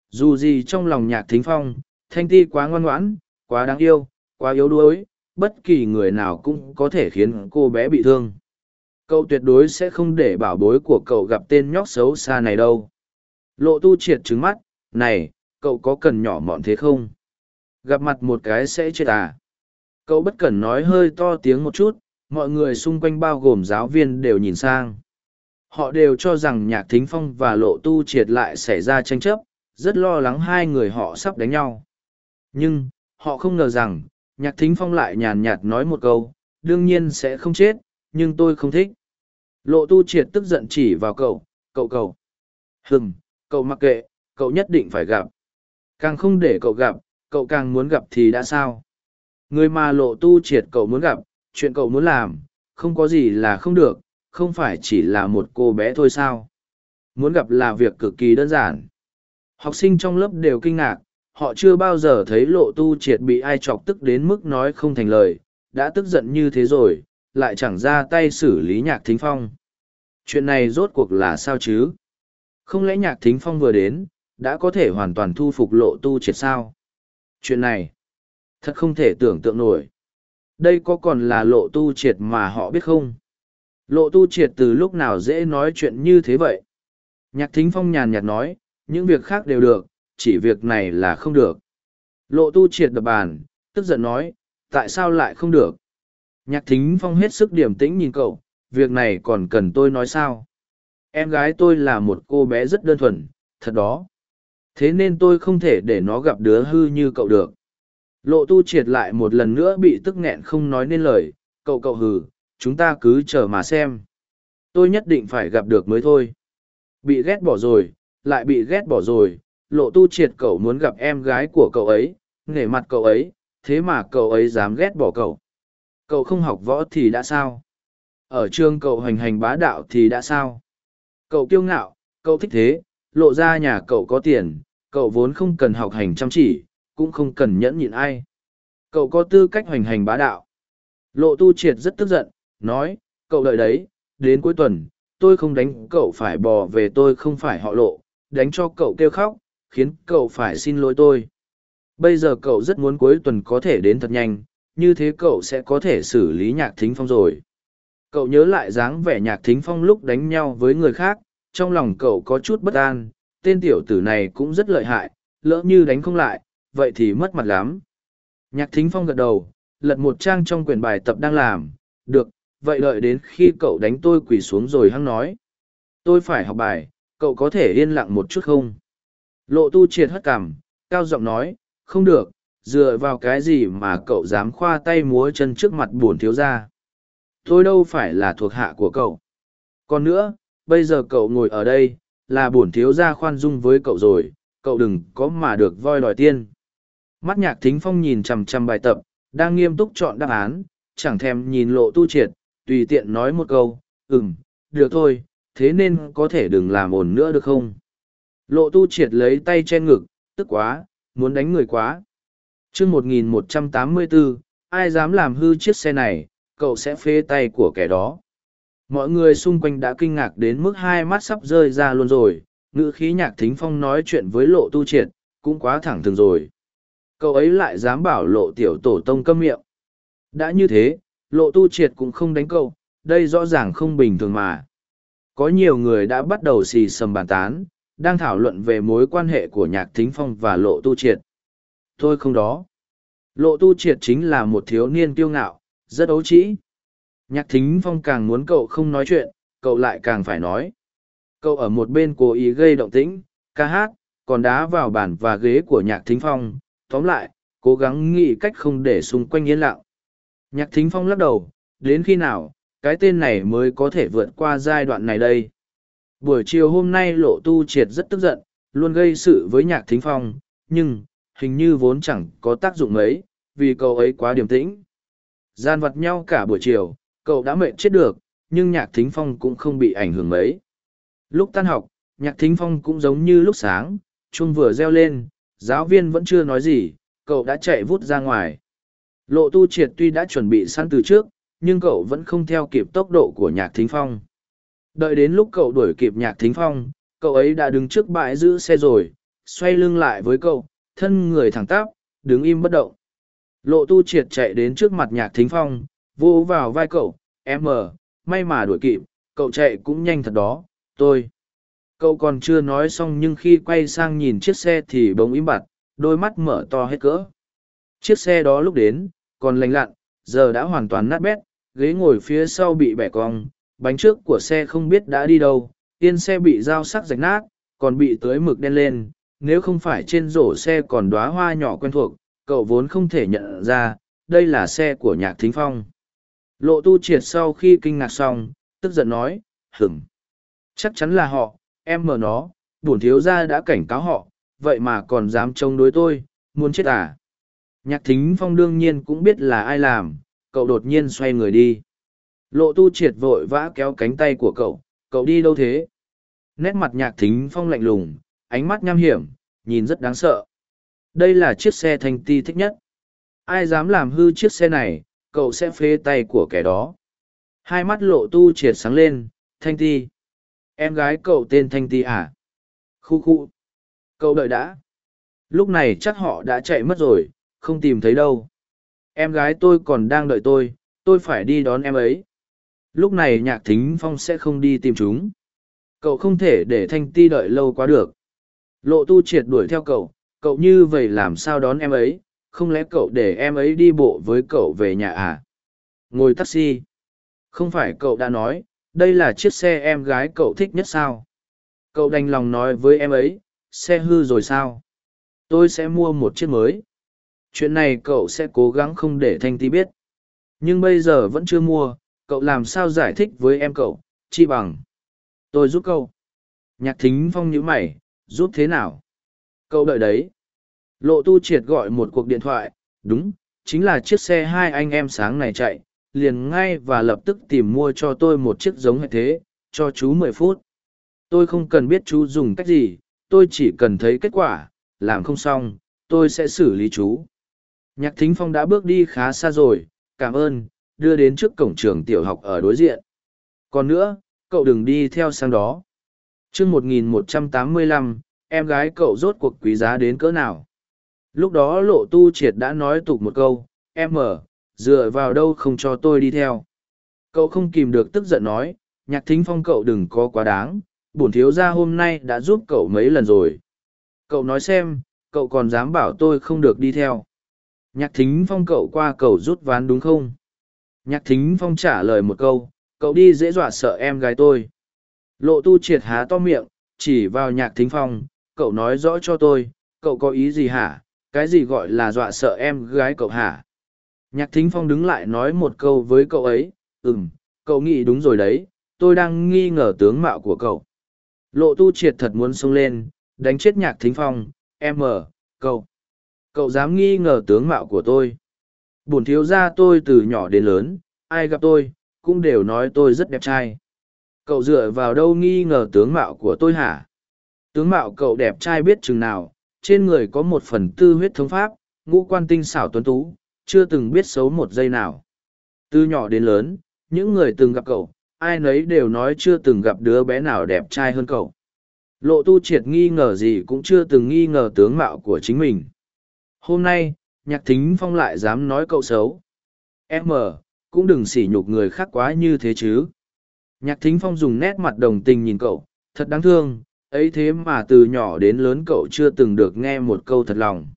Dù gì trong lòng nhạc thính phong, thanh ti quá ngoan ngoãn, quá đáng yêu, quá yếu đuối, bất kỳ người nào cũng có thể khiến cô bé bị thương. Cậu tuyệt đối sẽ không để bảo bối của cậu gặp tên nhóc xấu xa này đâu. Lộ tu triệt trứng mắt, này, cậu có cần nhỏ mọn thế không? Gặp mặt một cái sẽ chết à? Cậu bất cần nói hơi to tiếng một chút, mọi người xung quanh bao gồm giáo viên đều nhìn sang. Họ đều cho rằng nhạc thính phong và lộ tu triệt lại xảy ra tranh chấp, rất lo lắng hai người họ sắp đánh nhau. Nhưng, họ không ngờ rằng, nhạc thính phong lại nhàn nhạt nói một câu, đương nhiên sẽ không chết, nhưng tôi không thích. Lộ tu triệt tức giận chỉ vào cậu, cậu cậu. Hừng, cậu mặc kệ, cậu nhất định phải gặp. Càng không để cậu gặp, cậu càng muốn gặp thì đã sao? Người mà lộ tu triệt cậu muốn gặp, chuyện cậu muốn làm, không có gì là không được, không phải chỉ là một cô bé thôi sao? Muốn gặp là việc cực kỳ đơn giản. Học sinh trong lớp đều kinh ngạc, họ chưa bao giờ thấy lộ tu triệt bị ai chọc tức đến mức nói không thành lời, đã tức giận như thế rồi, lại chẳng ra tay xử lý nhạc thính phong. Chuyện này rốt cuộc là sao chứ? Không lẽ nhạc thính phong vừa đến, đã có thể hoàn toàn thu phục lộ tu triệt sao? Chuyện này, thật không thể tưởng tượng nổi. Đây có còn là lộ tu triệt mà họ biết không? Lộ tu triệt từ lúc nào dễ nói chuyện như thế vậy? Nhạc thính phong nhàn nhạt nói, những việc khác đều được, chỉ việc này là không được. Lộ tu triệt đập bàn, tức giận nói, tại sao lại không được? Nhạc thính phong hết sức điềm tĩnh nhìn cậu, việc này còn cần tôi nói sao? Em gái tôi là một cô bé rất đơn thuần, thật đó. Thế nên tôi không thể để nó gặp đứa hư như cậu được. Lộ tu triệt lại một lần nữa bị tức nghẹn không nói nên lời, cậu cậu hừ, chúng ta cứ chờ mà xem. Tôi nhất định phải gặp được mới thôi. Bị ghét bỏ rồi, lại bị ghét bỏ rồi, lộ tu triệt cậu muốn gặp em gái của cậu ấy, nể mặt cậu ấy, thế mà cậu ấy dám ghét bỏ cậu. Cậu không học võ thì đã sao? Ở trường cậu hành hành bá đạo thì đã sao? Cậu kiêu ngạo, cậu thích thế, lộ ra nhà cậu có tiền, cậu vốn không cần học hành chăm chỉ, cũng không cần nhẫn nhịn ai. Cậu có tư cách hoành hành bá đạo. Lộ tu triệt rất tức giận, nói, cậu đợi đấy, đến cuối tuần, tôi không đánh cậu phải bò về tôi không phải họ lộ đánh cho cậu kêu khóc khiến cậu phải xin lỗi tôi. Bây giờ cậu rất muốn cuối tuần có thể đến thật nhanh, như thế cậu sẽ có thể xử lý nhạc thính phong rồi. Cậu nhớ lại dáng vẻ nhạc thính phong lúc đánh nhau với người khác, trong lòng cậu có chút bất an, tên tiểu tử này cũng rất lợi hại, lỡ như đánh không lại, vậy thì mất mặt lắm. Nhạc thính phong gật đầu, lật một trang trong quyển bài tập đang làm, được, vậy đợi đến khi cậu đánh tôi quỳ xuống rồi hăng nói. Tôi phải học bài, cậu có thể yên lặng một chút không? Lộ tu triệt hất cằm, cao giọng nói, không được, dựa vào cái gì mà cậu dám khoa tay múa chân trước mặt buồn thiếu ra tôi đâu phải là thuộc hạ của cậu. Còn nữa, bây giờ cậu ngồi ở đây, là bổn thiếu gia khoan dung với cậu rồi, cậu đừng có mà được voi đòi tiên. Mắt nhạc thính phong nhìn chằm chằm bài tập, đang nghiêm túc chọn đáp án, chẳng thèm nhìn lộ tu triệt, tùy tiện nói một câu, ừm, được thôi, thế nên có thể đừng làm ồn nữa được không? Lộ tu triệt lấy tay che ngực, tức quá, muốn đánh người quá. Chương một nghìn một trăm tám mươi bốn ai dám làm hư chiếc xe này, cậu sẽ phê tay của kẻ đó. Mọi người xung quanh đã kinh ngạc đến mức hai mắt sắp rơi ra luôn rồi. Ngữ khí nhạc thính phong nói chuyện với lộ tu triệt cũng quá thẳng thừng rồi. Cậu ấy lại dám bảo lộ tiểu tổ tông câm miệng. Đã như thế, lộ tu triệt cũng không đánh cậu, đây rõ ràng không bình thường mà. Có nhiều người đã bắt đầu xì sầm bàn tán đang thảo luận về mối quan hệ của nhạc thính phong và lộ tu triệt. Tôi không đó. Lộ tu triệt chính là một thiếu niên kiêu ngạo, rất ấu trĩ. Nhạc thính phong càng muốn cậu không nói chuyện, cậu lại càng phải nói. Cậu ở một bên cố ý gây động tĩnh, ca hát, còn đá vào bàn và ghế của nhạc thính phong. Tóm lại, cố gắng nghĩ cách không để xung quanh yên lặng. Nhạc thính phong lắc đầu, đến khi nào, cái tên này mới có thể vượt qua giai đoạn này đây? Buổi chiều hôm nay lộ tu triệt rất tức giận, luôn gây sự với nhạc thính phong, nhưng, hình như vốn chẳng có tác dụng mấy, vì cậu ấy quá điềm tĩnh. Gian vặt nhau cả buổi chiều, cậu đã mệt chết được, nhưng nhạc thính phong cũng không bị ảnh hưởng mấy. Lúc tan học, nhạc thính phong cũng giống như lúc sáng, chuông vừa reo lên, giáo viên vẫn chưa nói gì, cậu đã chạy vút ra ngoài. Lộ tu triệt tuy đã chuẩn bị sẵn từ trước, nhưng cậu vẫn không theo kịp tốc độ của nhạc thính phong đợi đến lúc cậu đuổi kịp nhạc thính phong, cậu ấy đã đứng trước bãi giữ xe rồi, xoay lưng lại với cậu, thân người thẳng tắp, đứng im bất động. Lộ tu triệt chạy đến trước mặt nhạc thính phong vô vào vai cậu, em mờ, may mà đuổi kịp, cậu chạy cũng nhanh thật đó, tôi. Cậu còn chưa nói xong nhưng khi quay sang nhìn chiếc xe thì bỗng im bặt, đôi mắt mở to hết cỡ. Chiếc xe đó lúc đến, còn lành lặn, giờ đã hoàn toàn nát bét, ghế ngồi phía sau bị bẻ cong bánh trước của xe không biết đã đi đâu yên xe bị dao sắc rạch nát, còn bị tưới mực đen lên, nếu không phải trên rổ xe còn đoá hoa nhỏ quen thuộc, cậu vốn không thể nhận ra, đây là xe của nhạc thính phong. Lộ tu triệt sau khi kinh ngạc xong, tức giận nói hửng chắc chắn là họ, em mờ nó, bổn thiếu gia đã cảnh cáo họ, vậy mà còn dám chống đối tôi, muốn chết à? Nhạc thính phong đương nhiên cũng biết là ai làm, cậu đột nhiên xoay người đi lộ tu triệt vội vã kéo cánh tay của cậu cậu đi đâu thế? Nét mặt nhạc thính phong lạnh lùng, ánh mắt nham hiểm, nhìn rất đáng sợ. Đây là chiếc xe thanh ti thích nhất. Ai dám làm hư chiếc xe này, cậu sẽ phế tay của kẻ đó. Hai mắt lộ tu triệt sáng lên, thanh ti? Em gái cậu tên thanh ti à? Khu khu. Cậu đợi đã. Lúc này chắc họ đã chạy mất rồi, không tìm thấy đâu. Em gái tôi còn đang đợi tôi tôi phải đi đón em ấy lúc này nhạc thính phong sẽ không đi tìm chúng. Cậu không thể để thanh ti đợi lâu quá được. Lộ tu triệt đuổi theo cậu cậu như vậy làm sao đón em ấy? Không lẽ cậu để em ấy đi bộ với cậu về nhà à? Ngồi taxi. Không phải cậu đã nói, đây là chiếc xe em gái cậu thích nhất sao? Cậu đành lòng nói với em ấy, xe hư rồi sao? Tôi sẽ mua một chiếc mới. Chuyện này cậu sẽ cố gắng không để thanh ti biết. Nhưng bây giờ vẫn chưa mua cậu làm sao giải thích với em cậu, chi bằng? Tôi giúp cậu. Nhạc thính phong nhữ mày, giúp thế nào? Cậu đợi đấy. Lộ tu triệt gọi một cuộc điện thoại. Đúng, chính là chiếc xe hai anh em sáng này chạy. Liền ngay và lập tức tìm mua cho tôi một chiếc giống hệ thế, cho chú mười phút. Tôi không cần biết chú dùng cách gì, tôi chỉ cần thấy kết quả. Làm không xong, tôi sẽ xử lý chú. Nhạc thính phong đã bước đi khá xa rồi. Cảm ơn đưa đến trước cổng trường tiểu học ở đối diện. Còn nữa, cậu đừng đi theo sang đó. Chương một nghìn một trăm tám mươi lăm, em gái cậu rốt cuộc quý giá đến cỡ nào? Lúc đó lộ tu triệt đã nói tục một câu, em ở dựa vào đâu không cho tôi đi theo? Cậu không kìm được tức giận nói, nhạc thính phong cậu đừng có quá đáng, bổn thiếu gia hôm nay đã giúp cậu mấy lần rồi. Cậu nói xem, cậu còn dám bảo tôi không được đi theo? Nhạc thính phong cậu qua cầu rút ván đúng không? Nhạc thính phong trả lời một câu cậu đi dễ dọa sợ em gái tôi. Lộ tu triệt há to miệng chỉ vào nhạc thính phong cậu nói rõ cho tôi cậu có ý gì hả? Cái gì gọi là dọa sợ em gái cậu hả? Nhạc thính phong đứng lại nói một câu với cậu ấy ừm, cậu nghĩ đúng rồi đấy tôi đang nghi ngờ tướng mạo của cậu. Lộ tu triệt thật muốn xông lên đánh chết nhạc thính phong em mờ cậu cậu dám nghi ngờ tướng mạo của tôi bổn thiếu gia tôi từ nhỏ đến lớn, ai gặp tôi, cũng đều nói tôi rất đẹp trai. Cậu dựa vào đâu nghi ngờ tướng mạo của tôi hả? Tướng mạo cậu đẹp trai biết chừng nào, trên người có một phần tư huyết thống pháp, ngũ quan tinh xảo tuấn tú, chưa từng biết xấu một giây nào. Từ nhỏ đến lớn, những người từng gặp cậu, ai nấy đều nói chưa từng gặp đứa bé nào đẹp trai hơn cậu. Lộ tu triệt nghi ngờ gì cũng chưa từng nghi ngờ tướng mạo của chính mình. Hôm nay nhạc thính phong lại dám nói cậu xấu. Em cũng đừng sỉ nhục người khác quá như thế chứ. Nhạc thính phong dùng nét mặt đồng tình nhìn cậu, thật đáng thương, ấy thế mà từ nhỏ đến lớn cậu chưa từng được nghe một câu thật lòng.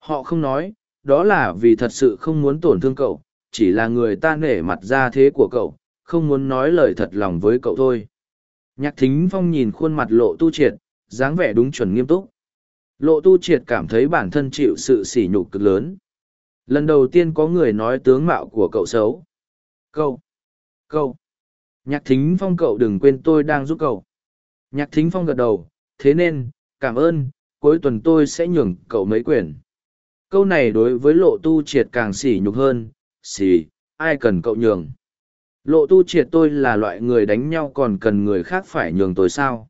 Họ không nói, đó là vì thật sự không muốn tổn thương cậu, chỉ là người ta nể mặt ra thế của cậu, không muốn nói lời thật lòng với cậu thôi. Nhạc thính phong nhìn khuôn mặt lộ tu triệt, dáng vẻ đúng chuẩn nghiêm túc lộ tu triệt cảm thấy bản thân chịu sự sỉ nhục cực lớn. Lần đầu tiên có người nói tướng mạo của cậu xấu. Cậu cậu nhạc thính phong cậu đừng quên tôi đang giúp cậu. Nhạc thính phong gật đầu thế nên cảm ơn cuối tuần tôi sẽ nhường cậu mấy quyền câu này đối với lộ tu triệt càng sỉ nhục hơn Sỉ, ai cần cậu nhường? Lộ tu triệt tôi là loại người đánh nhau còn cần người khác phải nhường tôi sao?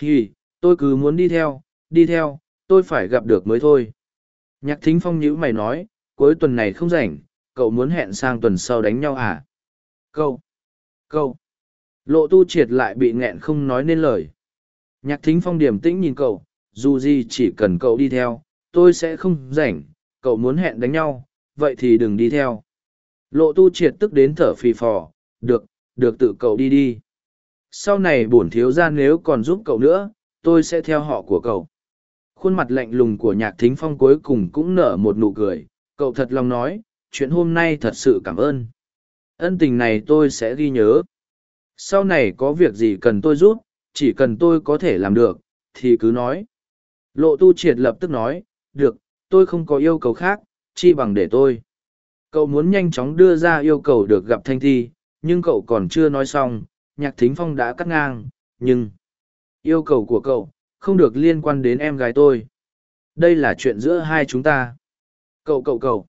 Hì, tôi cứ muốn đi theo đi theo tôi phải gặp được mới thôi. Nhạc thính phong nhữ mày nói, cuối tuần này không rảnh, cậu muốn hẹn sang tuần sau đánh nhau à? Câu câu lộ tu triệt lại bị nghẹn không nói nên lời. Nhạc thính phong điềm tĩnh nhìn cậu, dù gì chỉ cần cậu đi theo, tôi sẽ không rảnh, cậu muốn hẹn đánh nhau, vậy thì đừng đi theo. Lộ tu triệt tức đến thở phì phò, được được tự cậu đi đi. Sau này bổn thiếu ra nếu còn giúp cậu nữa, tôi sẽ theo họ của cậu khuôn mặt lạnh lùng của nhạc thính phong cuối cùng cũng nở một nụ cười. Cậu thật lòng nói, chuyện hôm nay thật sự cảm ơn. Ân tình này tôi sẽ ghi nhớ. Sau này có việc gì cần tôi giúp, chỉ cần tôi có thể làm được, thì cứ nói. Lộ tu triệt lập tức nói, được, tôi không có yêu cầu khác, chi bằng để tôi. Cậu muốn nhanh chóng đưa ra yêu cầu được gặp thanh thi, nhưng cậu còn chưa nói xong, nhạc thính phong đã cắt ngang, nhưng, yêu cầu của cậu không được liên quan đến em gái tôi. Đây là chuyện giữa hai chúng ta. Cậu cậu cậu.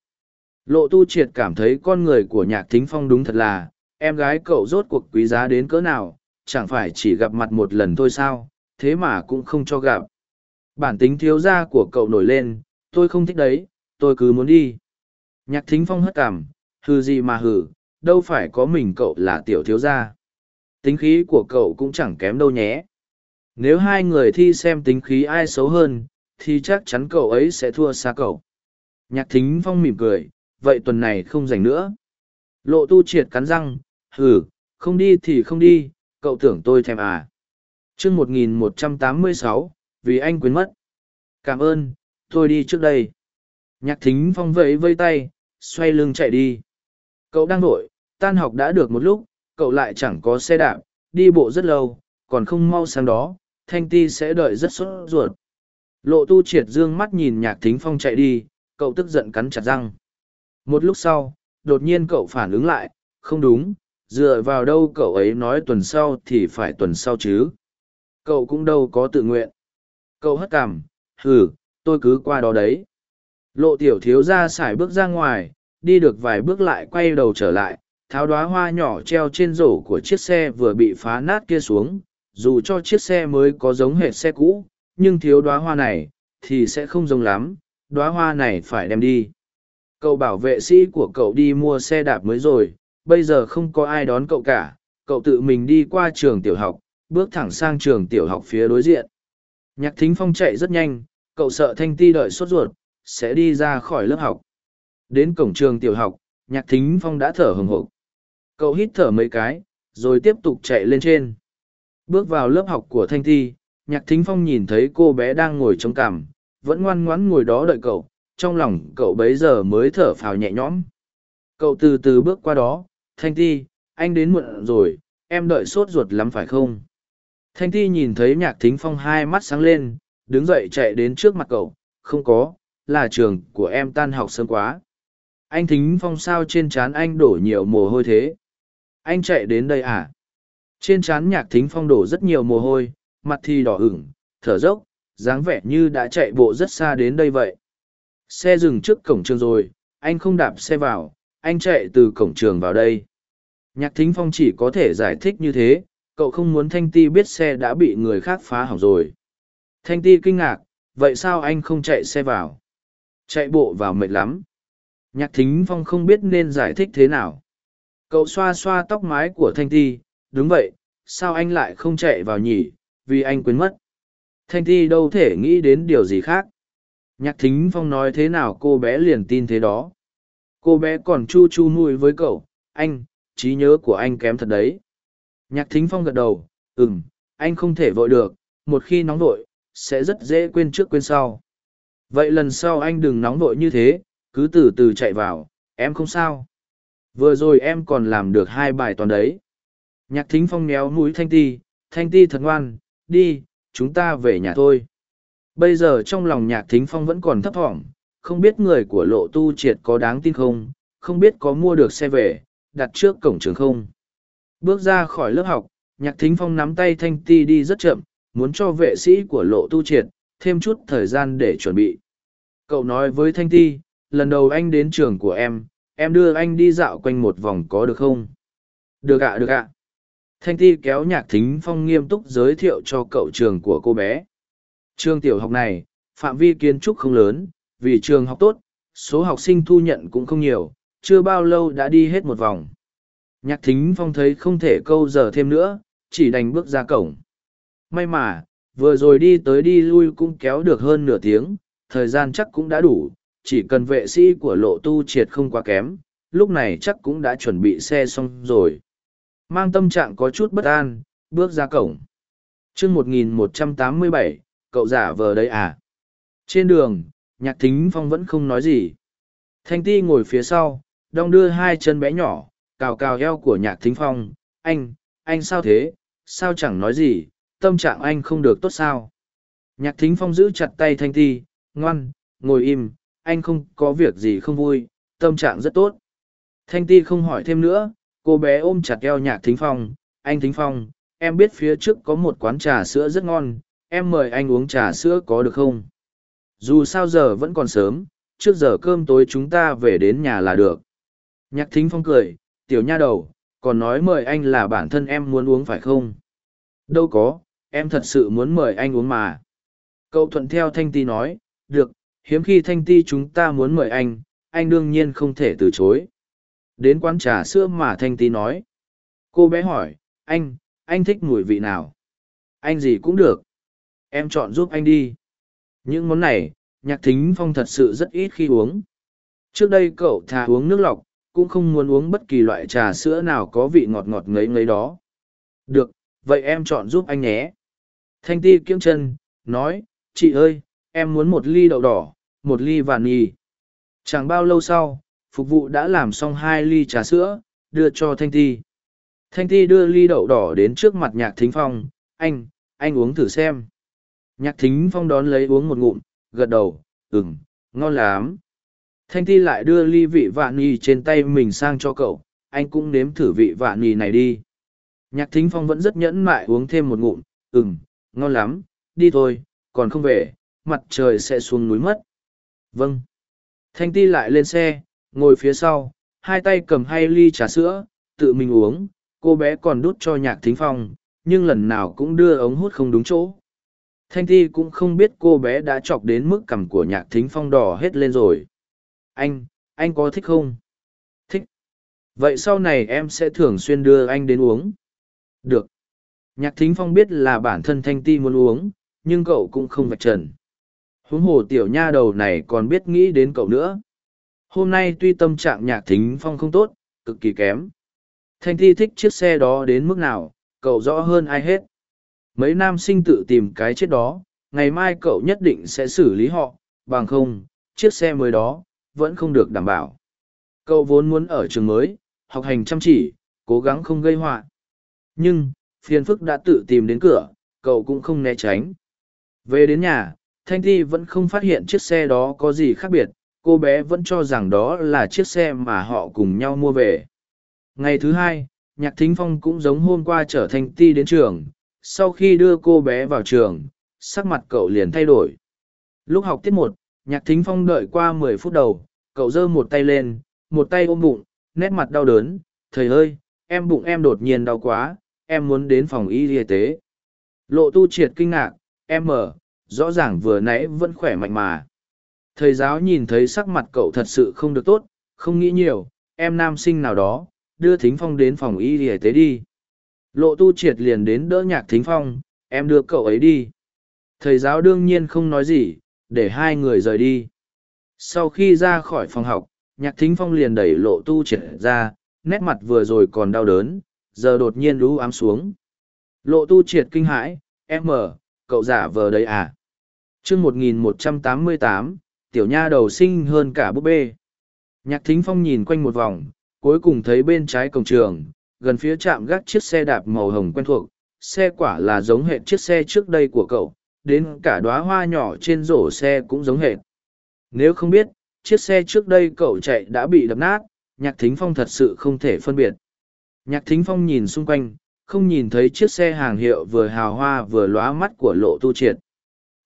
Lộ tu triệt cảm thấy con người của nhạc thính phong đúng thật là, em gái cậu rốt cuộc quý giá đến cỡ nào, chẳng phải chỉ gặp mặt một lần thôi sao, thế mà cũng không cho gặp. Bản tính thiếu gia của cậu nổi lên, tôi không thích đấy, tôi cứ muốn đi. Nhạc thính phong hất cảm hừ gì mà hừ, đâu phải có mình cậu là tiểu thiếu gia. Tính khí của cậu cũng chẳng kém đâu nhé nếu hai người thi xem tính khí ai xấu hơn, thì chắc chắn cậu ấy sẽ thua xa cậu. Nhạc thính phong mỉm cười, vậy tuần này không dành nữa. Lộ tu triệt cắn răng, hừ, không đi thì không đi, cậu tưởng tôi thèm à. Chương một nghìn một trăm tám mươi sáu, vì anh quên mất. Cảm ơn, tôi đi trước đây. Nhạc thính phong vẫy vây tay, xoay lưng chạy đi. Cậu đang vội, tan học đã được một lúc, cậu lại chẳng có xe đạp, đi bộ rất lâu, còn không mau sang đó thanh ti sẽ đợi rất sốt ruột. Lộ tu triệt d ư ơ n g mắt nhìn nhạc thính phong chạy đi, cậu tức giận cắn chặt răng. Một lúc sau, đột nhiên cậu phản ứng lại, không đúng, dựa vào đâu cậu ấy nói tuần sau thì phải tuần sau chứ? Cậu cũng đâu có tự nguyện. Cậu hất cằm, hừ, tôi cứ qua đó đấy. Lộ tiểu thiếu ra x ả i bước ra ngoài, đi được vài bước lại quay đầu trở lại, tháo đoá hoa nhỏ treo trên rổ của chiếc xe vừa bị phá nát kia xuống dù cho chiếc xe mới có giống hệt xe cũ, nhưng thiếu đoá hoa này thì sẽ không giống lắm đoá hoa này phải đem đi. Cậu bảo vệ sĩ của cậu đi mua xe đạp mới rồi, bây giờ không có ai đón cậu cả, cậu tự mình đi qua trường tiểu học, bước thẳng sang trường tiểu học phía đối diện. Nhạc thính phong chạy rất nhanh, cậu sợ thanh ti đợi sốt ruột, sẽ đi ra khỏi lớp học. Đến cổng trường tiểu học, nhạc thính phong đã thở hừng hộp cậu hít thở mấy cái, rồi tiếp tục chạy lên trên bước vào lớp học của thanh thi, nhạc thính phong nhìn thấy cô bé đang ngồi trong cằm, vẫn ngoan ngoãn ngồi đó đợi cậu, trong lòng cậu bấy giờ mới thở phào nhẹ nhõm. Cậu từ từ bước qua đó, thanh thi, anh đến muộn rồi, em đợi sốt ruột lắm phải không? Thanh thi nhìn thấy nhạc thính phong hai mắt sáng lên, đứng dậy chạy đến trước mặt cậu, không có, là trường của em tan học sớm quá. Anh thính phong sao trên trán anh đổ nhiều mồ hôi thế? Anh chạy đến đây à? Trên trán nhạc thính phong đổ rất nhiều mồ hôi mặt thì đỏ hửng, thở dốc dáng vẻ như đã chạy bộ rất xa đến đây vậy. Xe dừng trước cổng trường rồi anh không đạp xe vào anh chạy từ cổng trường vào đây. Nhạc thính phong chỉ có thể giải thích như thế cậu không muốn thanh ti biết xe đã bị người khác phá hỏng rồi. Thanh ti kinh ngạc vậy sao anh không chạy xe vào? Chạy bộ vào mệt lắm. Nhạc thính phong không biết nên giải thích thế nào. Cậu xoa xoa tóc mái của thanh ti đúng vậy sao anh lại không chạy vào nhỉ vì anh quên mất. Thanh ti đâu thể nghĩ đến điều gì khác. Nhạc thính phong nói thế nào cô bé liền tin thế đó. Cô bé còn chu chu nuôi với cậu anh trí nhớ của anh kém thật đấy. Nhạc thính phong gật đầu ừm, anh không thể vội được một khi nóng vội sẽ rất dễ quên trước quên sau. Vậy lần sau anh đừng nóng vội như thế cứ từ từ chạy vào em không sao. Vừa rồi em còn làm được hai bài toán đấy nhạc thính phong méo mũi thanh ti thanh ti thật ngoan, đi, chúng ta về nhà thôi. Bây giờ trong lòng nhạc thính phong vẫn còn thấp thỏm, không biết người của lộ tu triệt có đáng tin không không biết có mua được xe về, đặt trước cổng trường không. Bước ra khỏi lớp học, nhạc thính phong nắm tay thanh ti đi rất chậm, muốn cho vệ sĩ của lộ tu triệt thêm chút thời gian để chuẩn bị. Cậu nói với thanh ti, lần đầu anh đến trường của em em đưa anh đi dạo quanh một vòng có được không? Được ạ được ạ thanh ti kéo nhạc thính phong nghiêm túc giới thiệu cho cậu trường của cô bé. Trường tiểu học này, phạm vi kiến trúc không lớn, vì trường học tốt, số học sinh thu nhận cũng không nhiều, chưa bao lâu đã đi hết một vòng. Nhạc thính phong thấy không thể câu giờ thêm nữa, chỉ đành bước ra cổng. May mà, vừa rồi đi tới đi lui cũng kéo được hơn nửa tiếng, thời gian chắc cũng đã đủ, chỉ cần vệ sĩ của lộ tu triệt không quá kém, lúc này chắc cũng đã chuẩn bị xe xong rồi mang tâm trạng có chút bất an, bước ra cổng. Chương một nghìn một trăm tám mươi bảy, cậu giả vờ đấy à? Trên đường, nhạc thính phong vẫn không nói gì. Thanh ti ngồi phía sau, đong đưa hai chân bé nhỏ, cào cào eo của nhạc thính phong. Anh anh sao thế? Sao chẳng nói gì? Tâm trạng anh không được tốt sao? Nhạc thính phong giữ chặt tay thanh ti. Ngoan, ngồi im. Anh không có việc gì không vui. Tâm trạng rất tốt. Thanh ti không hỏi thêm nữa cô bé ôm chặt eo nhạc thính phong, anh thính phong, em biết phía trước có một quán trà sữa rất ngon, em mời anh uống trà sữa có được không? Dù sao giờ vẫn còn sớm, trước giờ cơm tối chúng ta về đến nhà là được. Nhạc thính phong cười, tiểu nha đầu, còn nói mời anh là bản thân em muốn uống phải không? Đâu có, em thật sự muốn mời anh uống mà. Cậu thuận theo thanh ti nói, được, hiếm khi thanh ti chúng ta muốn mời anh anh đương nhiên không thể từ chối đến quán trà sữa mà thanh Tí nói. Cô bé hỏi, anh anh thích mùi vị nào? Anh gì cũng được. Em chọn giúp anh đi. Những món này, nhạc thính phong thật sự rất ít khi uống. Trước đây cậu thà uống nước lọc, cũng không muốn uống bất kỳ loại trà sữa nào có vị ngọt ngọt ngấy ngấy đó. Được, vậy em chọn giúp anh nhé. Thanh ti kiễng chân, nói, chị ơi, em muốn một ly đậu đỏ, một ly vàn nhì. Chẳng bao lâu sau phục vụ đã làm xong hai ly trà sữa, đưa cho thanh ti. Thanh ti đưa ly đậu đỏ đến trước mặt nhạc thính phong, anh anh uống thử xem. Nhạc thính phong đón lấy uống một ngụm, gật đầu ừng ngon lắm. Thanh ti lại đưa ly vị vạn nhì trên tay mình sang cho cậu, anh cũng nếm thử vị vạn nhì này đi. Nhạc thính phong vẫn rất nhẫn mại uống thêm một ngụm ừng ngon lắm, đi thôi, còn không về, mặt trời sẽ xuống núi mất. Vâng. Thanh ti lại lên xe ngồi phía sau hai tay cầm hai ly trà sữa tự mình uống cô bé còn đút cho nhạc thính phong nhưng lần nào cũng đưa ống hút không đúng chỗ thanh ti cũng không biết cô bé đã chọc đến mức cằm của nhạc thính phong đỏ hết lên rồi anh anh có thích không thích vậy sau này em sẽ thường xuyên đưa anh đến uống Được. Nhạc thính phong biết là bản thân thanh ti muốn uống, nhưng cậu cũng không vạch trần. Huống hồ tiểu nha đầu này còn biết nghĩ đến cậu nữa. Hôm nay tuy tâm trạng nhạc thính phong không tốt, cực kỳ kém. Thanh Thi thích chiếc xe đó đến mức nào, cậu rõ hơn ai hết. Mấy nam sinh tự tìm cái chết đó, ngày mai cậu nhất định sẽ xử lý họ, bằng không, chiếc xe mới đó, vẫn không được đảm bảo. Cậu vốn muốn ở trường mới, học hành chăm chỉ, cố gắng không gây họa. Nhưng, phiền phức đã tự tìm đến cửa, cậu cũng không né tránh. Về đến nhà, Thanh Thi vẫn không phát hiện chiếc xe đó có gì khác biệt, cô bé vẫn cho rằng đó là chiếc xe mà họ cùng nhau mua về. Ngày thứ hai, Nhạc Thính Phong cũng giống hôm qua trở thành Ti đến trường, sau khi đưa cô bé vào trường, sắc mặt cậu liền thay đổi. Lúc học tiết một, Nhạc Thính Phong đợi qua mười phút đầu, cậu giơ một tay lên, một tay ôm bụng, nét mặt đau đớn, thầy ơi, em bụng em đột nhiên đau quá, em muốn đến phòng y y tế. Lộ tu triệt kinh ngạc, em mở, rõ ràng vừa nãy vẫn khỏe mạnh mà. Thầy giáo nhìn thấy sắc mặt cậu thật sự không được tốt, không nghĩ nhiều, em nam sinh nào đó, đưa Thính Phong đến phòng y y tế đi. Lộ tu triệt liền đến đỡ nhạc Thính Phong, em đưa cậu ấy đi. Thầy giáo đương nhiên không nói gì, để hai người rời đi. Sau khi ra khỏi phòng học, nhạc thính phong liền đẩy lộ tu triệt ra, nét mặt vừa rồi còn đau đớn, giờ đột nhiên lũ ám xuống. Lộ tu triệt kinh hãi, em mờ cậu giả vờ đấy à? chương một nghìn một trăm tám mươi tám, tiểu nha đầu sinh hơn cả búp bê. Nhạc thính phong nhìn quanh một vòng, cuối cùng thấy bên trái cổng trường, gần phía trạm gác chiếc xe đạp màu hồng quen thuộc, xe quả là giống hệt chiếc xe trước đây của cậu, đến cả đóa hoa nhỏ trên rổ xe cũng giống hệt. Nếu không biết, chiếc xe trước đây cậu chạy đã bị đập nát, nhạc thính phong thật sự không thể phân biệt. Nhạc thính phong nhìn xung quanh, không nhìn thấy chiếc xe hàng hiệu vừa hào hoa vừa lóa mắt của lộ tu triệt.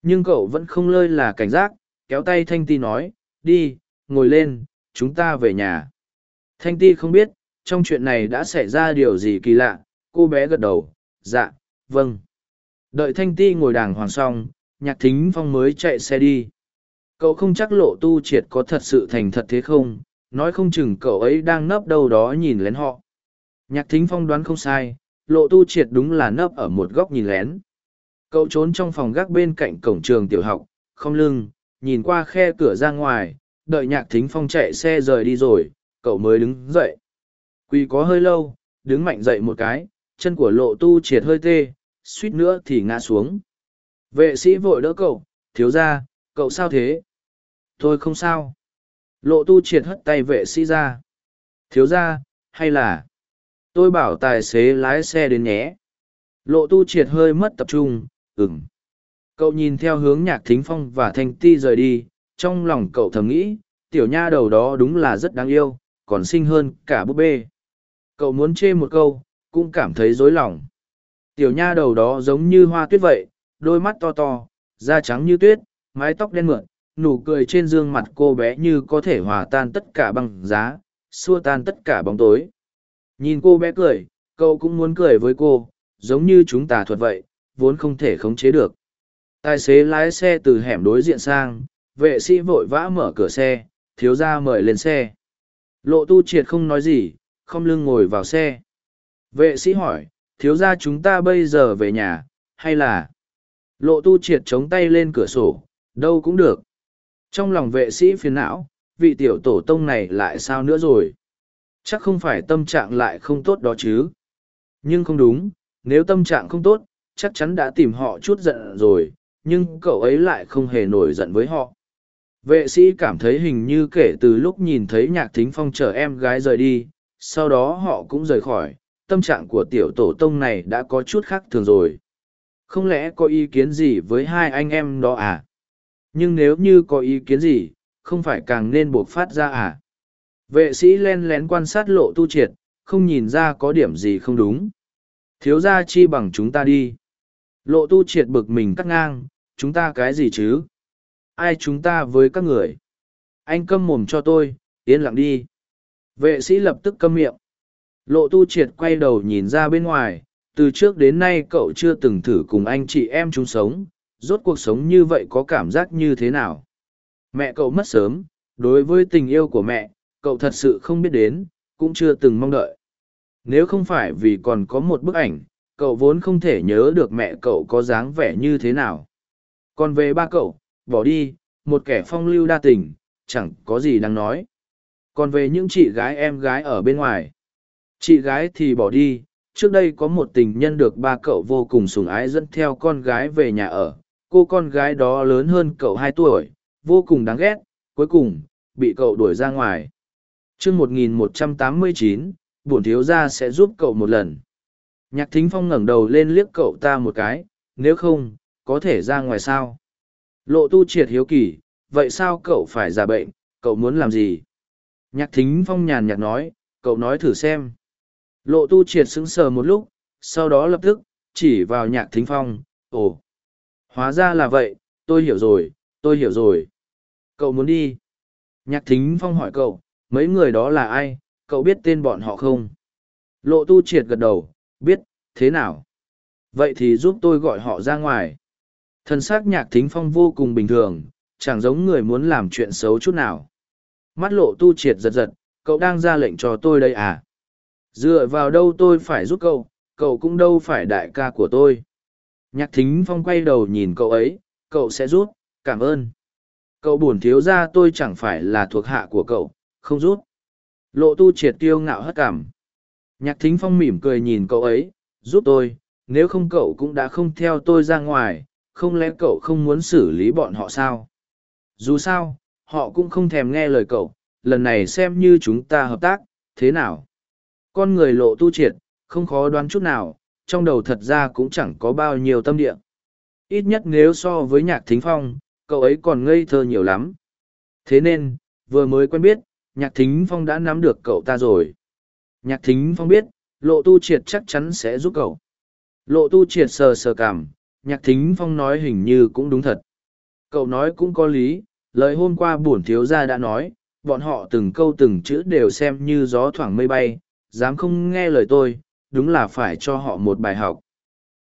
Nhưng cậu vẫn không lơi là cảnh giác, kéo tay Thanh Ti nói, đi, ngồi lên, chúng ta về nhà. Thanh Ti không biết, trong chuyện này đã xảy ra điều gì kỳ lạ, cô bé gật đầu, dạ, vâng. Đợi Thanh Ti ngồi đàng hoàng xong, nhạc thính phong mới chạy xe đi. Cậu không chắc lộ tu triệt có thật sự thành thật thế không, nói không chừng cậu ấy đang nấp đâu đó nhìn lén họ. Nhạc thính phong đoán không sai, lộ tu triệt đúng là nấp ở một góc nhìn lén. Cậu trốn trong phòng gác bên cạnh cổng trường tiểu học, không lưng, nhìn qua khe cửa ra ngoài, đợi nhạc thính phong chạy xe rời đi rồi, cậu mới đứng dậy. Quỳ có hơi lâu, đứng mạnh dậy một cái, chân của lộ tu triệt hơi tê, suýt nữa thì ngã xuống. Vệ sĩ vội đỡ cậu, thiếu ra, cậu sao thế? Tôi không sao. Lộ tu triệt hất tay vệ sĩ ra. Thiếu ra, hay là... Tôi bảo tài xế lái xe đến nhé. Lộ tu triệt hơi mất tập trung, ừm. Cậu nhìn theo hướng nhạc thính phong và thanh ti rời đi, trong lòng cậu thầm nghĩ, tiểu nha đầu đó đúng là rất đáng yêu, còn xinh hơn cả búp bê. Cậu muốn chê một câu, cũng cảm thấy dối lòng. Tiểu nha đầu đó giống như hoa tuyết vậy, đôi mắt to to, da trắng như tuyết, mái tóc đen mượn, nụ cười trên gương mặt cô bé như có thể hòa tan tất cả băng giá, xua tan tất cả bóng tối. Nhìn cô bé cười, cậu cũng muốn cười với cô, giống như chúng ta thuật vậy, vốn không thể khống chế được. Tài xế lái xe từ hẻm đối diện sang, vệ sĩ vội vã mở cửa xe, thiếu ra mời lên xe. Lộ tu triệt không nói gì, không lưng ngồi vào xe. Vệ sĩ hỏi, thiếu ra chúng ta bây giờ về nhà, hay là... Lộ tu triệt chống tay lên cửa sổ, đâu cũng được. Trong lòng vệ sĩ phiền não, vị tiểu tổ tông này lại sao nữa rồi? Chắc không phải tâm trạng lại không tốt đó chứ. Nhưng không đúng, nếu tâm trạng không tốt, chắc chắn đã tìm họ chút giận rồi, nhưng cậu ấy lại không hề nổi giận với họ. Vệ sĩ cảm thấy hình như kể từ lúc nhìn thấy nhạc thính phong chở em gái rời đi, sau đó họ cũng rời khỏi, tâm trạng của tiểu tổ tông này đã có chút khác thường rồi. Không lẽ có ý kiến gì với hai anh em đó à? Nhưng nếu như có ý kiến gì, không phải càng nên buộc phát ra à? Vệ sĩ len lén quan sát lộ tu triệt, không nhìn ra có điểm gì không đúng. Thiếu ra chi bằng chúng ta đi. Lộ tu triệt bực mình cắt ngang, chúng ta cái gì chứ? Ai chúng ta với các người? Anh câm mồm cho tôi, yên lặng đi. Vệ sĩ lập tức câm miệng. Lộ tu triệt quay đầu nhìn ra bên ngoài, từ trước đến nay cậu chưa từng thử cùng anh chị em chung sống, rốt cuộc sống như vậy có cảm giác như thế nào? Mẹ cậu mất sớm, đối với tình yêu của mẹ, cậu thật sự không biết đến, cũng chưa từng mong đợi. Nếu không phải vì còn có một bức ảnh, cậu vốn không thể nhớ được mẹ cậu có dáng vẻ như thế nào. Còn về ba cậu, bỏ đi, một kẻ phong lưu đa tình, chẳng có gì đáng nói. Còn về những chị gái em gái ở bên ngoài, chị gái thì bỏ đi, trước đây có một tình nhân được ba cậu vô cùng sủng ái dẫn theo con gái về nhà ở, cô con gái đó lớn hơn cậu hai tuổi, vô cùng đáng ghét, cuối cùng, bị cậu đuổi ra ngoài. chương 1189, bổn thiếu gia sẽ giúp cậu một lần. Nhạc thính phong ngẩng đầu lên liếc cậu ta một cái, nếu không, có thể ra ngoài sao? Lộ tu triệt hiếu kỳ, vậy sao cậu phải giả bệnh, cậu muốn làm gì? Nhạc thính phong nhàn nhạt nói, cậu nói thử xem. Lộ tu triệt sững sờ một lúc, sau đó lập tức, chỉ vào nhạc thính phong, ồ. Hóa ra là vậy, tôi hiểu rồi, tôi hiểu rồi. Cậu muốn đi. Nhạc thính phong hỏi cậu, mấy người đó là ai, cậu biết tên bọn họ không? Lộ tu triệt gật đầu, biết, thế nào? Vậy thì giúp tôi gọi họ ra ngoài. Thân xác nhạc thính phong vô cùng bình thường, chẳng giống người muốn làm chuyện xấu chút nào. Mắt lộ tu triệt giật giật, cậu đang ra lệnh cho tôi đây à? Dựa vào đâu tôi phải giúp cậu, cậu cũng đâu phải đại ca của tôi. Nhạc thính phong quay đầu nhìn cậu ấy, cậu sẽ rút, cảm ơn. Cậu buồn thiếu ra tôi chẳng phải là thuộc hạ của cậu, không rút. Lộ tu triệt tiêu ngạo hất cảm. Nhạc thính phong mỉm cười nhìn cậu ấy, giúp tôi, nếu không cậu cũng đã không theo tôi ra ngoài, không lẽ cậu không muốn xử lý bọn họ sao? Dù sao, họ cũng không thèm nghe lời cậu, lần này xem như chúng ta hợp tác, thế nào? Con người lộ tu triệt, không khó đoán chút nào, trong đầu thật ra cũng chẳng có bao nhiêu tâm địa. Ít nhất nếu so với nhạc thính phong, cậu ấy còn ngây thơ nhiều lắm. Thế nên, vừa mới quen biết, nhạc thính phong đã nắm được cậu ta rồi. Nhạc thính phong biết, lộ tu triệt chắc chắn sẽ giúp cậu. Lộ tu triệt sờ sờ cảm, nhạc thính phong nói hình như cũng đúng thật. Cậu nói cũng có lý, lời hôm qua bổn thiếu gia đã nói, bọn họ từng câu từng chữ đều xem như gió thoảng mây bay, dám không nghe lời tôi, đúng là phải cho họ một bài học.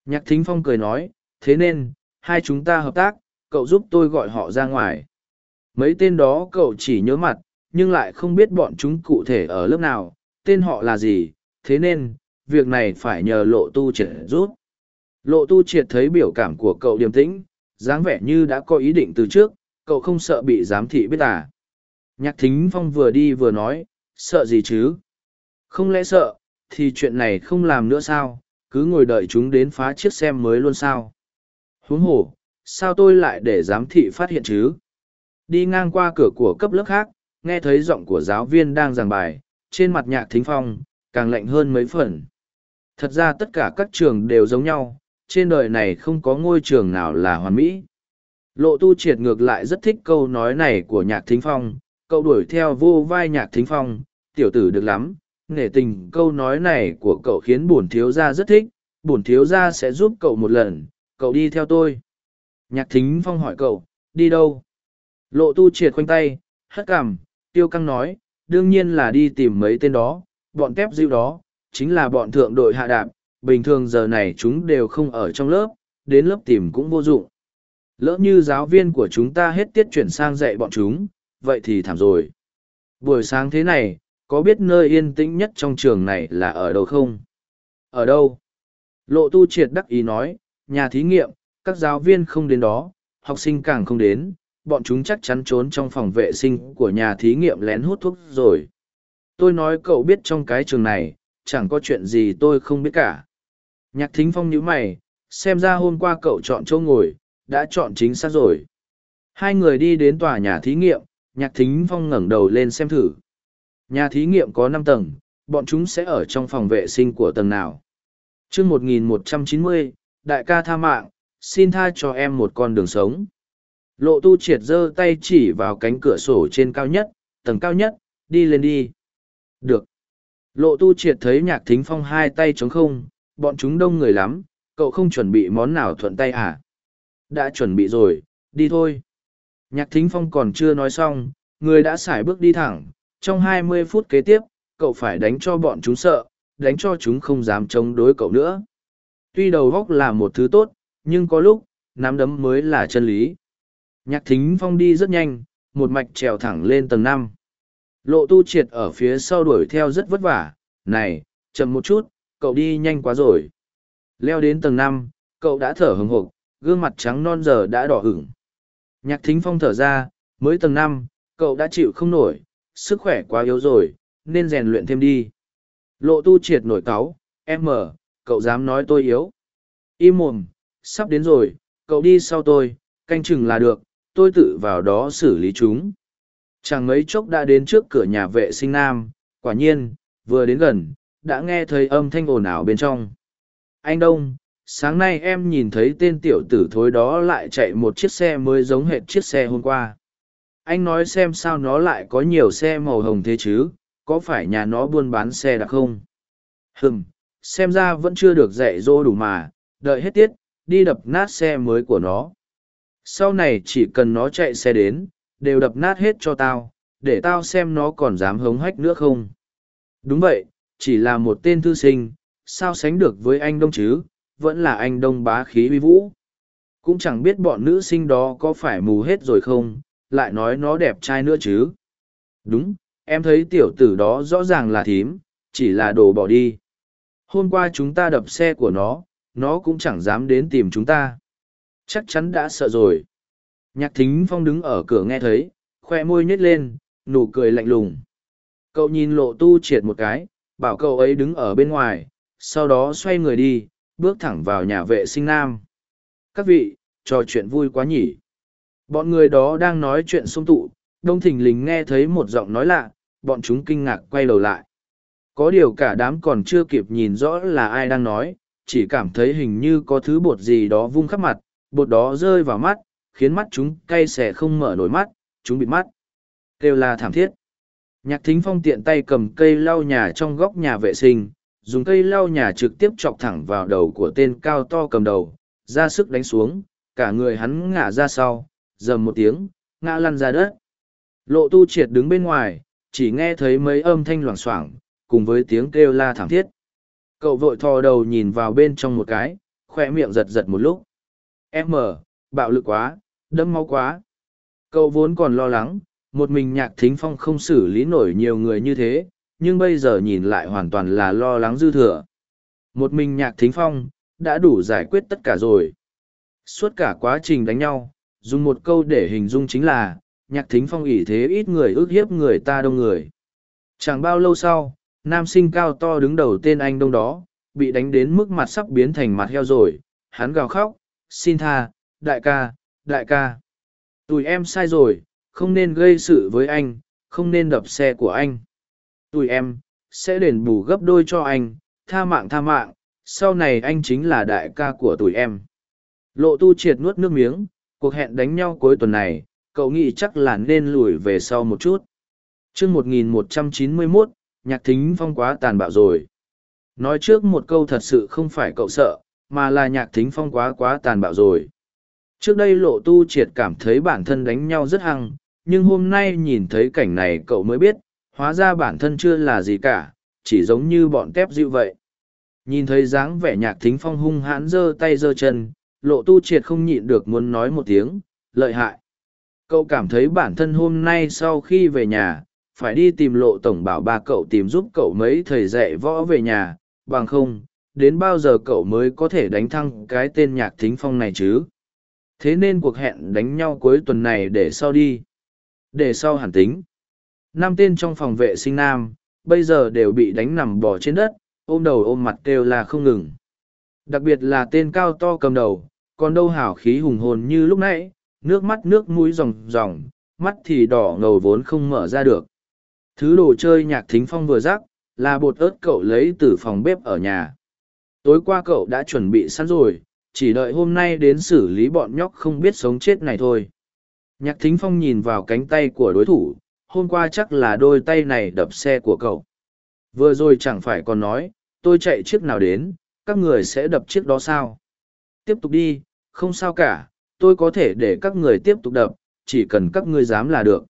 Nhạc thính phong cười nói, thế nên, hai chúng ta hợp tác, cậu giúp tôi gọi họ ra ngoài. Mấy tên đó cậu chỉ nhớ mặt, nhưng lại không biết bọn chúng cụ thể ở lớp nào, tên họ là gì, thế nên, việc này phải nhờ lộ tu triệt giúp. Lộ tu triệt thấy biểu cảm của cậu điềm tĩnh, dáng vẻ như đã có ý định từ trước, cậu không sợ bị giám thị biết à. Nhạc thính phong vừa đi vừa nói, sợ gì chứ? Không lẽ sợ, thì chuyện này không làm nữa sao, cứ ngồi đợi chúng đến phá chiếc xem mới luôn sao. Huống hồ, sao tôi lại để giám thị phát hiện chứ? Đi ngang qua cửa của cấp lớp khác, nghe thấy giọng của giáo viên đang giảng bài, trên mặt nhạc thính phong, càng lạnh hơn mấy phần. Thật ra tất cả các trường đều giống nhau, trên đời này không có ngôi trường nào là hoàn mỹ. Lộ tu triệt ngược lại rất thích câu nói này của nhạc thính phong, cậu đuổi theo vô vai nhạc thính phong, tiểu tử được lắm, nể tình câu nói này của cậu khiến bổn thiếu gia rất thích, bổn thiếu gia sẽ giúp cậu một lần, cậu đi theo tôi. Nhạc thính phong hỏi cậu, đi đâu? Lộ tu triệt khoanh tay, hất cằm, tiêu căng nói, đương nhiên là đi tìm mấy tên đó, bọn kép dịu đó, chính là bọn thượng đội hạ đạp, bình thường giờ này chúng đều không ở trong lớp, đến lớp tìm cũng vô dụng. Lỡ như giáo viên của chúng ta hết tiết chuyển sang dạy bọn chúng, vậy thì thảm rồi. Buổi sáng thế này, có biết nơi yên tĩnh nhất trong trường này là ở đâu không? Ở đâu? Lộ tu triệt đắc ý nói, nhà thí nghiệm, các giáo viên không đến đó, học sinh càng không đến, bọn chúng chắc chắn trốn trong phòng vệ sinh của nhà thí nghiệm lén hút thuốc rồi. Tôi nói cậu biết trong cái trường này, chẳng có chuyện gì tôi không biết cả. Nhạc thính phong nhíu mày, xem ra hôm qua cậu chọn chỗ ngồi, đã chọn chính xác rồi. Hai người đi đến tòa nhà thí nghiệm, nhạc thính phong ngẩng đầu lên xem thử. Nhà thí nghiệm có năm tầng, bọn chúng sẽ ở trong phòng vệ sinh của tầng nào. chương 1190, đại ca tha mạng, xin tha cho em một con đường sống. Lộ tu triệt giơ tay chỉ vào cánh cửa sổ trên cao nhất, tầng cao nhất, đi lên đi. Được. Lộ tu triệt thấy nhạc thính phong hai tay trống không, bọn chúng đông người lắm, cậu không chuẩn bị món nào thuận tay à? Đã chuẩn bị rồi, đi thôi. Nhạc thính phong còn chưa nói xong, người đã xài bước đi thẳng, trong 20 phút kế tiếp, cậu phải đánh cho bọn chúng sợ, đánh cho chúng không dám chống đối cậu nữa. Tuy đầu góc là một thứ tốt, nhưng có lúc, nắm đấm mới là chân lý. Nhạc thính phong đi rất nhanh, một mạch trèo thẳng lên tầng năm. Lộ tu triệt ở phía sau đuổi theo rất vất vả, này, chậm một chút, cậu đi nhanh quá rồi. Leo đến tầng năm, cậu đã thở hừng hộp, gương mặt trắng non giờ đã đỏ hửng. Nhạc thính phong thở ra, mới tầng năm, cậu đã chịu không nổi, sức khỏe quá yếu rồi, nên rèn luyện thêm đi. Lộ tu triệt nổi cáu, em mờ, cậu dám nói tôi yếu. Im mồm, sắp đến rồi, cậu đi sau tôi, canh chừng là được, tôi tự vào đó xử lý chúng. Chẳng mấy chốc đã đến trước cửa nhà vệ sinh nam, quả nhiên, vừa đến gần, đã nghe thấy âm thanh ồn ào bên trong. Anh Đông, sáng nay em nhìn thấy tên tiểu tử thối đó lại chạy một chiếc xe mới giống hệt chiếc xe hôm qua. Anh nói xem sao nó lại có nhiều xe màu hồng thế chứ, có phải nhà nó buôn bán xe đặc không? Hừm, xem ra vẫn chưa được dạy dỗ đủ mà, đợi hết tiết, đi đập nát xe mới của nó. Sau này chỉ cần nó chạy xe đến, đều đập nát hết cho tao, để tao xem nó còn dám hống hách nữa không. Đúng vậy, chỉ là một tên thư sinh, sao sánh được với anh Đông chứ, vẫn là anh Đông bá khí uy vũ. Cũng chẳng biết bọn nữ sinh đó có phải mù hết rồi không, lại nói nó đẹp trai nữa chứ. Đúng, em thấy tiểu tử đó rõ ràng là thím, chỉ là đồ bỏ đi. Hôm qua chúng ta đập xe của nó, nó cũng chẳng dám đến tìm chúng ta. Chắc chắn đã sợ rồi. Nhạc thính phong đứng ở cửa nghe thấy, khoe môi nhếch lên, nụ cười lạnh lùng. Cậu nhìn lộ tu triệt một cái, bảo cậu ấy đứng ở bên ngoài, sau đó xoay người đi, bước thẳng vào nhà vệ sinh nam. Các vị, trò chuyện vui quá nhỉ. Bọn người đó đang nói chuyện xung tụ, đông thình lình nghe thấy một giọng nói lạ, bọn chúng kinh ngạc quay đầu lại. Có điều cả đám còn chưa kịp nhìn rõ là ai đang nói, chỉ cảm thấy hình như có thứ bột gì đó vung khắp mặt, bột đó rơi vào mắt, khiến mắt chúng cay xẻ không mở nổi mắt, chúng bị mắt. Kêu là thảm thiết. Nhạc thính phong tiện tay cầm cây lau nhà trong góc nhà vệ sinh, dùng cây lau nhà trực tiếp chọc thẳng vào đầu của tên cao to cầm đầu, ra sức đánh xuống, cả người hắn ngã ra sau, dầm một tiếng, ngã lăn ra đất. Lộ tu triệt đứng bên ngoài, chỉ nghe thấy mấy âm thanh loảng xoảng, cùng với tiếng kêu la thảm thiết. Cậu vội thò đầu nhìn vào bên trong một cái, khoe miệng giật giật một lúc. Em mở, bạo lực quá, đâm máu quá. Cậu vốn còn lo lắng, một mình nhạc thính phong không xử lý nổi nhiều người như thế, nhưng bây giờ nhìn lại hoàn toàn là lo lắng dư thừa. Một mình nhạc thính phong, đã đủ giải quyết tất cả rồi. Suốt cả quá trình đánh nhau, dùng một câu để hình dung chính là, nhạc thính phong ỷ thế ít người ước hiếp người ta đông người. Chẳng bao lâu sau, nam sinh cao to đứng đầu tên anh đông đó, bị đánh đến mức mặt sắp biến thành mặt heo rồi, hắn gào khóc, xin tha, đại ca, đại ca. Tụi em sai rồi, không nên gây sự với anh, không nên đập xe của anh. Tụi em, sẽ đền bù gấp đôi cho anh, tha mạng tha mạng, sau này anh chính là đại ca của tụi em. Lộ tu triệt nuốt nước miếng, cuộc hẹn đánh nhau cuối tuần này, cậu nghĩ chắc là nên lùi về sau một chút. chương 1191, nhạc thính phong quá tàn bạo rồi. Nói trước một câu thật sự không phải cậu sợ, mà là nhạc thính phong quá quá tàn bạo rồi. Trước đây lộ tu triệt cảm thấy bản thân đánh nhau rất hăng, nhưng hôm nay nhìn thấy cảnh này cậu mới biết, hóa ra bản thân chưa là gì cả, chỉ giống như bọn tép dịu vậy. Nhìn thấy dáng vẻ nhạc thính phong hung hãn giơ tay giơ chân, lộ tu triệt không nhịn được muốn nói một tiếng, lợi hại. Cậu cảm thấy bản thân hôm nay sau khi về nhà, phải đi tìm lộ tổng bảo ba cậu tìm giúp cậu mấy thầy dạy võ về nhà, bằng không, đến bao giờ cậu mới có thể đánh thăng cái tên nhạc thính phong này chứ? Thế nên cuộc hẹn đánh nhau cuối tuần này để sau đi. Để sau hẳn tính. Năm tên trong phòng vệ sinh nam, bây giờ đều bị đánh nằm bò trên đất, ôm đầu ôm mặt kêu là không ngừng. Đặc biệt là tên cao to cầm đầu, còn đâu hảo khí hùng hồn như lúc nãy, nước mắt nước mũi ròng ròng, mắt thì đỏ ngầu vốn không mở ra được. Thứ đồ chơi nhạc thính phong vừa rắc, là bột ớt cậu lấy từ phòng bếp ở nhà. Tối qua cậu đã chuẩn bị sẵn rồi, chỉ đợi hôm nay đến xử lý bọn nhóc không biết sống chết này thôi. Nhạc thính phong nhìn vào cánh tay của đối thủ, hôm qua chắc là đôi tay này đập xe của cậu. Vừa rồi chẳng phải còn nói, tôi chạy chiếc nào đến, các người sẽ đập chiếc đó sao? Tiếp tục đi, không sao cả, tôi có thể để các người tiếp tục đập, chỉ cần các ngươi dám là được.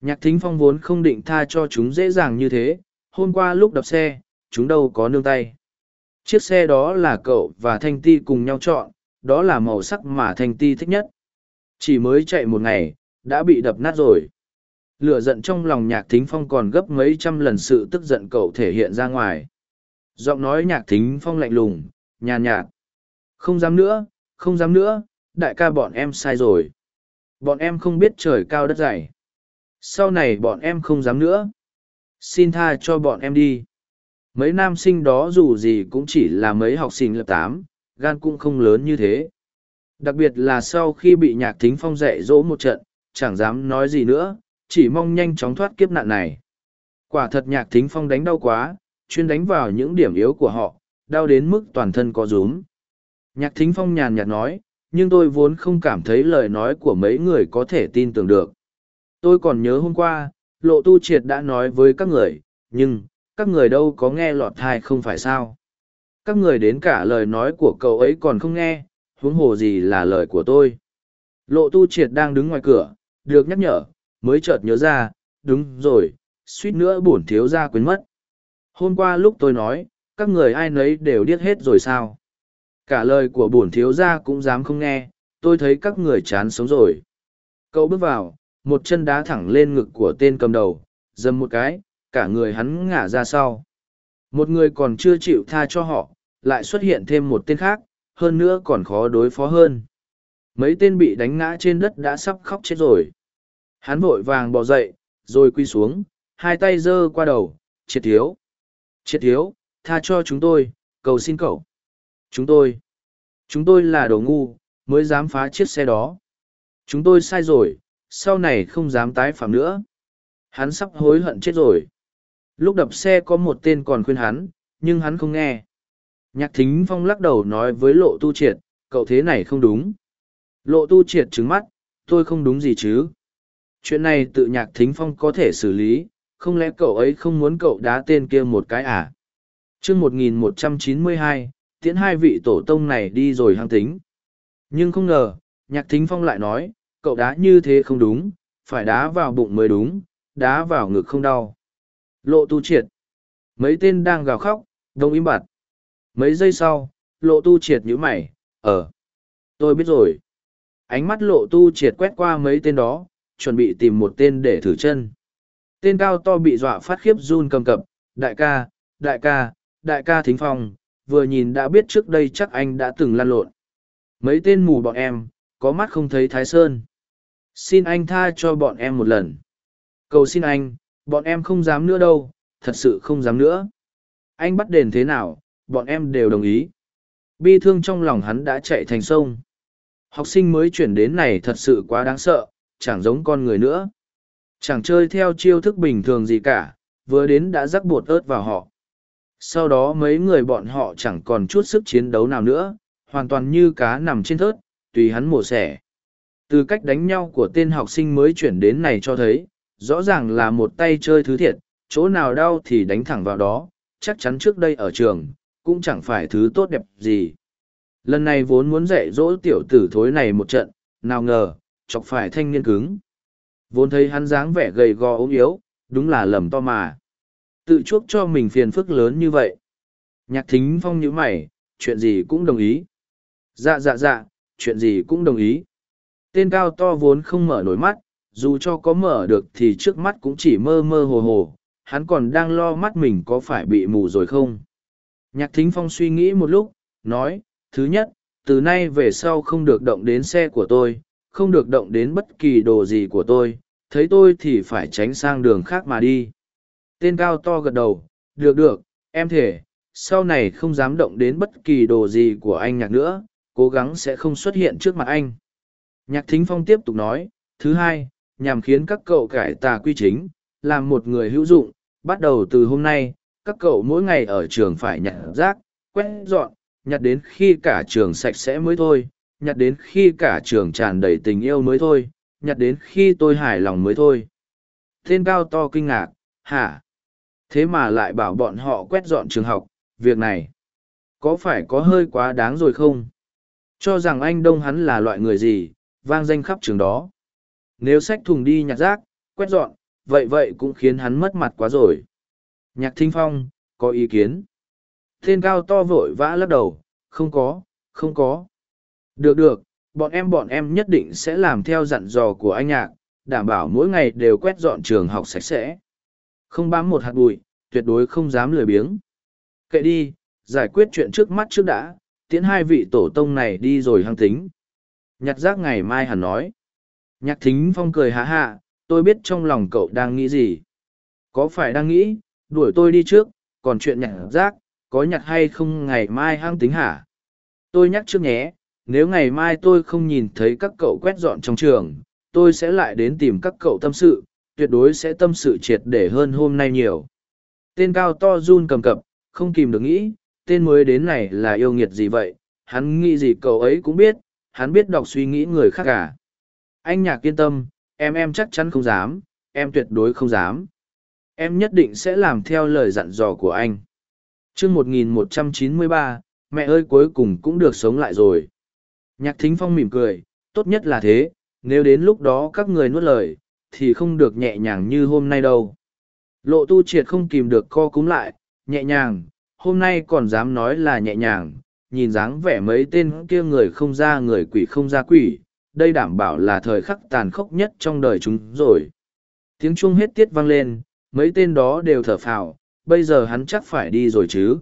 Nhạc thính phong vốn không định tha cho chúng dễ dàng như thế, hôm qua lúc đập xe, chúng đâu có nương tay. Chiếc xe đó là cậu và Thanh Ti cùng nhau chọn, đó là màu sắc mà Thanh Ti thích nhất. Chỉ mới chạy một ngày, đã bị đập nát rồi. Lửa giận trong lòng nhạc thính phong còn gấp mấy trăm lần sự tức giận cậu thể hiện ra ngoài. Giọng nói nhạc thính phong lạnh lùng, nhàn nhạt, nhạt. Không dám nữa, không dám nữa, đại ca bọn em sai rồi. Bọn em không biết trời cao đất dày. Sau này bọn em không dám nữa. Xin tha cho bọn em đi. Mấy nam sinh đó dù gì cũng chỉ là mấy học sinh lớp tám, gan cũng không lớn như thế. Đặc biệt là sau khi bị nhạc thính phong dạy dỗ một trận, chẳng dám nói gì nữa, chỉ mong nhanh chóng thoát kiếp nạn này. Quả thật nhạc thính phong đánh đau quá, chuyên đánh vào những điểm yếu của họ, đau đến mức toàn thân có rúm. Nhạc thính phong nhàn nhạt nói, nhưng tôi vốn không cảm thấy lời nói của mấy người có thể tin tưởng được. Tôi còn nhớ hôm qua, lộ tu triệt đã nói với các người, nhưng, các người đâu có nghe lọt thai không phải sao. Các người đến cả lời nói của cậu ấy còn không nghe, huống hồ gì là lời của tôi. Lộ tu triệt đang đứng ngoài cửa, được nhắc nhở, mới chợt nhớ ra, đúng rồi, suýt nữa bổn thiếu ra quên mất. Hôm qua lúc tôi nói, các người ai nấy đều điếc hết rồi sao? Cả lời của bổn thiếu gia cũng dám không nghe, tôi thấy các người chán sống rồi. Cậu bước vào, một chân đá thẳng lên ngực của tên cầm đầu, dầm một cái, cả người hắn ngả ra sau. Một người còn chưa chịu tha cho họ, lại xuất hiện thêm một tên khác, hơn nữa còn khó đối phó hơn. Mấy tên bị đánh ngã trên đất đã sắp khóc chết rồi. Hắn vội vàng bò dậy, rồi quy xuống, hai tay giơ qua đầu, triệt thiếu. Triệt thiếu, tha cho chúng tôi, cầu xin cậu. Chúng tôi, chúng tôi là đồ ngu, mới dám phá chiếc xe đó. Chúng tôi sai rồi, sau này không dám tái phạm nữa. Hắn sắp hối hận chết rồi. Lúc đập xe có một tên còn khuyên hắn, nhưng hắn không nghe. Nhạc thính phong lắc đầu nói với lộ tu triệt, cậu thế này không đúng. Lộ tu triệt trứng mắt, tôi không đúng gì chứ. Chuyện này tự nhạc thính phong có thể xử lý, không lẽ cậu ấy không muốn cậu đá tên kia một cái à? chương 1192, tiễn hai vị tổ tông này đi rồi hăng tính. Nhưng không ngờ, nhạc thính phong lại nói, cậu đá như thế không đúng, phải đá vào bụng mới đúng, đá vào ngực không đau. Lộ tu triệt. Mấy tên đang gào khóc, đông im bặt. Mấy giây sau, lộ tu triệt nhíu mày, ờ. Tôi biết rồi. Ánh mắt lộ tu triệt quét qua mấy tên đó, chuẩn bị tìm một tên để thử chân. Tên cao to bị dọa phát khiếp run cầm cập, đại ca, đại ca, đại ca thính phong, vừa nhìn đã biết trước đây chắc anh đã từng lăn lộn. Mấy tên mù bọn em, có mắt không thấy Thái Sơn. Xin anh tha cho bọn em một lần. Cầu xin anh, bọn em không dám nữa đâu, thật sự không dám nữa. Anh bắt đền thế nào, bọn em đều đồng ý. Bi thương trong lòng hắn đã chạy thành sông. Học sinh mới chuyển đến này thật sự quá đáng sợ, chẳng giống con người nữa. Chẳng chơi theo chiêu thức bình thường gì cả, vừa đến đã rắc bột ớt vào họ sau đó mấy người bọn họ chẳng còn chút sức chiến đấu nào nữa hoàn toàn như cá nằm trên thớt tùy hắn mổ xẻ từ cách đánh nhau của tên học sinh mới chuyển đến này cho thấy rõ ràng là một tay chơi thứ thiệt chỗ nào đau thì đánh thẳng vào đó chắc chắn trước đây ở trường cũng chẳng phải thứ tốt đẹp gì lần này vốn muốn dạy dỗ tiểu tử thối này một trận nào ngờ chọc phải thanh niên cứng vốn thấy hắn dáng vẻ gầy gò ốm yếu đúng là lầm to mà Tự chuốc cho mình phiền phức lớn như vậy. Nhạc thính phong như mày, chuyện gì cũng đồng ý. Dạ dạ dạ, chuyện gì cũng đồng ý. Tên cao to vốn không mở nổi mắt, dù cho có mở được thì trước mắt cũng chỉ mơ mơ hồ hồ, hắn còn đang lo mắt mình có phải bị mù rồi không. Nhạc thính phong suy nghĩ một lúc, nói, thứ nhất, từ nay về sau không được động đến xe của tôi, không được động đến bất kỳ đồ gì của tôi, thấy tôi thì phải tránh sang đường khác mà đi. Tên cao to gật đầu, được được, em thể, sau này không dám động đến bất kỳ đồ gì của anh nhạc nữa, cố gắng sẽ không xuất hiện trước mặt anh. Nhạc thính phong tiếp tục nói, thứ hai, nhằm khiến các cậu cải tà quy chính, làm một người hữu dụng, bắt đầu từ hôm nay, các cậu mỗi ngày ở trường phải nhặt rác, quét dọn, nhặt đến khi cả trường sạch sẽ mới thôi, nhặt đến khi cả trường tràn đầy tình yêu mới thôi, nhặt đến khi tôi hài lòng mới thôi. Tên cao to kinh ngạc, hả? thế mà lại bảo bọn họ quét dọn trường học việc này có phải có hơi quá đáng rồi không cho rằng anh đông hắn là loại người gì vang danh khắp trường đó nếu sách thùng đi nhặt rác quét dọn vậy vậy cũng khiến hắn mất mặt quá rồi nhạc thính phong có ý kiến tên cao to vội vã lắc đầu không có không có được được bọn em bọn em nhất định sẽ làm theo dặn dò của anh nhạc đảm bảo mỗi ngày đều quét dọn trường học sạch sẽ không bám một hạt bụi tuyệt đối không dám lười biếng. Kệ đi, giải quyết chuyện trước mắt trước đã, tiễn hai vị tổ tông này đi rồi hăng tính. Nhạc giác ngày mai hẳn nói. Nhạc thính phong cười hạ hạ, tôi biết trong lòng cậu đang nghĩ gì. Có phải đang nghĩ, đuổi tôi đi trước, còn chuyện nhặt rác, có nhặt hay không ngày mai hăng tính hả? Tôi nhắc trước nhé, nếu ngày mai tôi không nhìn thấy các cậu quét dọn trong trường, tôi sẽ lại đến tìm các cậu tâm sự, tuyệt đối sẽ tâm sự triệt để hơn hôm nay nhiều. Tên cao to run cầm cập, không kìm được nghĩ, tên mới đến này là yêu nghiệt gì vậy, hắn nghĩ gì cậu ấy cũng biết, hắn biết đọc suy nghĩ người khác cả. Anh nhạc yên tâm, em em chắc chắn không dám, em tuyệt đối không dám. Em nhất định sẽ làm theo lời dặn dò của anh. chương 1193, mẹ ơi cuối cùng cũng được sống lại rồi. Nhạc thính phong mỉm cười, tốt nhất là thế, nếu đến lúc đó các người nuốt lời, thì không được nhẹ nhàng như hôm nay đâu. Lộ tu triệt không kìm được co cúm lại, nhẹ nhàng, hôm nay còn dám nói là nhẹ nhàng, nhìn dáng vẻ mấy tên kia người không ra người quỷ không ra quỷ, đây đảm bảo là thời khắc tàn khốc nhất trong đời chúng rồi. Tiếng chuông hết tiết vang lên, mấy tên đó đều thở phào, bây giờ hắn chắc phải đi rồi chứ.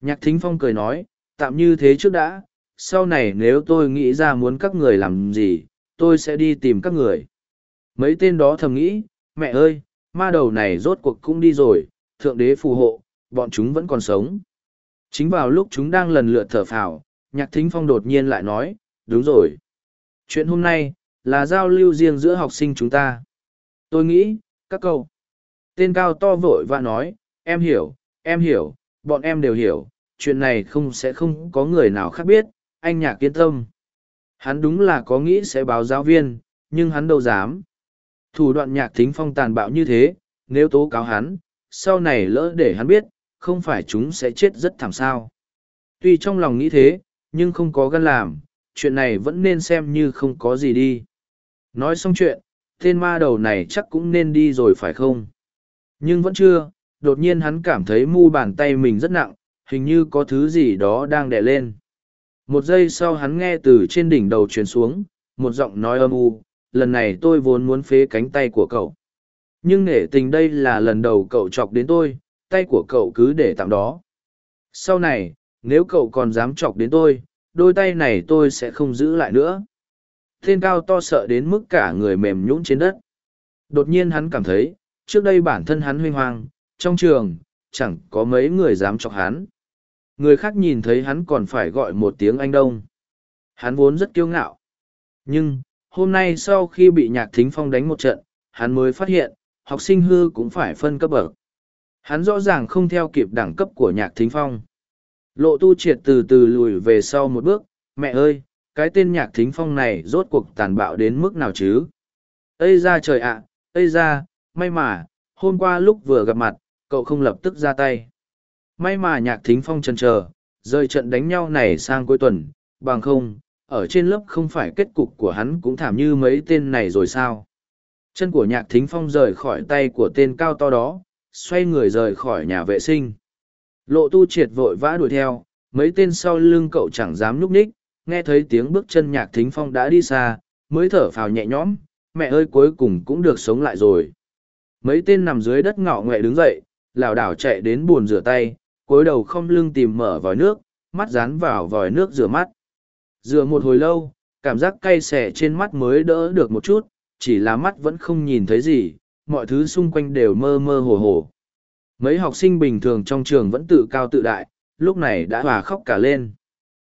Nhạc thính phong cười nói, tạm như thế trước đã, sau này nếu tôi nghĩ ra muốn các người làm gì, tôi sẽ đi tìm các người. Mấy tên đó thầm nghĩ, mẹ ơi, ma đầu này rốt cuộc cũng đi rồi, thượng đế phù hộ, bọn chúng vẫn còn sống. Chính vào lúc chúng đang lần lượt thở phào, nhạc thính phong đột nhiên lại nói, đúng rồi. Chuyện hôm nay, là giao lưu riêng giữa học sinh chúng ta. Tôi nghĩ, các cậu. Tên cao to vội vã nói, em hiểu, em hiểu, bọn em đều hiểu, chuyện này không sẽ không có người nào khác biết, anh nhạc yên tâm. Hắn đúng là có nghĩ sẽ báo giáo viên, nhưng hắn đâu dám. Thủ đoạn nhạc thính phong tàn bạo như thế, nếu tố cáo hắn, sau này lỡ để hắn biết, không phải chúng sẽ chết rất thảm sao. Tuy trong lòng nghĩ thế, nhưng không có gan làm, chuyện này vẫn nên xem như không có gì đi. Nói xong chuyện, tên ma đầu này chắc cũng nên đi rồi phải không? Nhưng vẫn chưa, đột nhiên hắn cảm thấy mu bàn tay mình rất nặng, hình như có thứ gì đó đang đè lên. Một giây sau hắn nghe từ trên đỉnh đầu truyền xuống, một giọng nói âm u, lần này tôi vốn muốn phế cánh tay của cậu. Nhưng nể tình đây là lần đầu cậu chọc đến tôi, tay của cậu cứ để tạm đó. Sau này, nếu cậu còn dám chọc đến tôi, đôi tay này tôi sẽ không giữ lại nữa. thiên cao to sợ đến mức cả người mềm nhũn trên đất. Đột nhiên hắn cảm thấy, trước đây bản thân hắn huynh hoang, trong trường, chẳng có mấy người dám chọc hắn. Người khác nhìn thấy hắn còn phải gọi một tiếng anh đông. Hắn vốn rất kiêu ngạo. Nhưng, hôm nay sau khi bị nhạc thính phong đánh một trận, hắn mới phát hiện, học sinh hư cũng phải phân cấp bậc. Hắn rõ ràng không theo kịp đẳng cấp của nhạc thính phong. Lộ tu triệt từ từ lùi về sau một bước, mẹ ơi, cái tên nhạc thính phong này rốt cuộc tàn bạo đến mức nào chứ? Ây ra trời ạ, à, Ây ra, may mà, hôm qua lúc vừa gặp mặt, cậu không lập tức ra tay. May mà nhạc thính phong chần chờ, rời trận đánh nhau này sang cuối tuần, bằng không, ở trên lớp không phải kết cục của hắn cũng thảm như mấy tên này rồi sao. Chân của nhạc thính phong rời khỏi tay của tên cao to đó, xoay người rời khỏi nhà vệ sinh. Lộ tu triệt vội vã đuổi theo, mấy tên sau lưng cậu chẳng dám nhúc nhích, nghe thấy tiếng bước chân nhạc thính phong đã đi xa, mới thở phào nhẹ nhõm, mẹ ơi cuối cùng cũng được sống lại rồi. Mấy tên nằm dưới đất ngọ nghệ đứng dậy, lảo đảo chạy đến bồn rửa tay, cúi đầu không lưng tìm mở vòi nước, mắt dán vào vòi nước rửa mắt. Rửa một hồi lâu, cảm giác cay xẻ trên mắt mới đỡ được một chút, chỉ là mắt vẫn không nhìn thấy gì, mọi thứ xung quanh đều mơ mơ hồ hồ. Mấy học sinh bình thường trong trường vẫn tự cao tự đại, lúc này đã hòa khóc cả lên.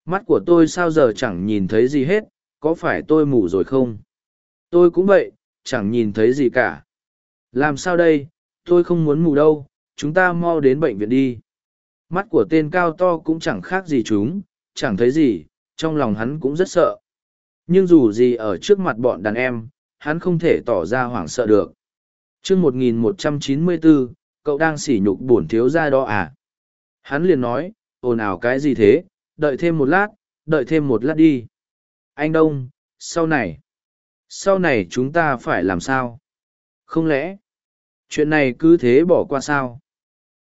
Mắt của tôi sao giờ chẳng nhìn thấy gì hết, có phải tôi mù rồi không? Tôi cũng vậy, chẳng nhìn thấy gì cả. Làm sao đây, tôi không muốn mù đâu, chúng ta mau đến bệnh viện đi. Mắt của tên cao to cũng chẳng khác gì chúng, chẳng thấy gì, trong lòng hắn cũng rất sợ. Nhưng dù gì ở trước mặt bọn đàn em, hắn không thể tỏ ra hoảng sợ được. chương 1194, cậu đang sỉ nhục bổn thiếu ra đó à? Hắn liền nói, ồn ào cái gì thế, đợi thêm một lát, đợi thêm một lát đi. Anh Đông, sau này, sau này chúng ta phải làm sao? Không lẽ, chuyện này cứ thế bỏ qua sao?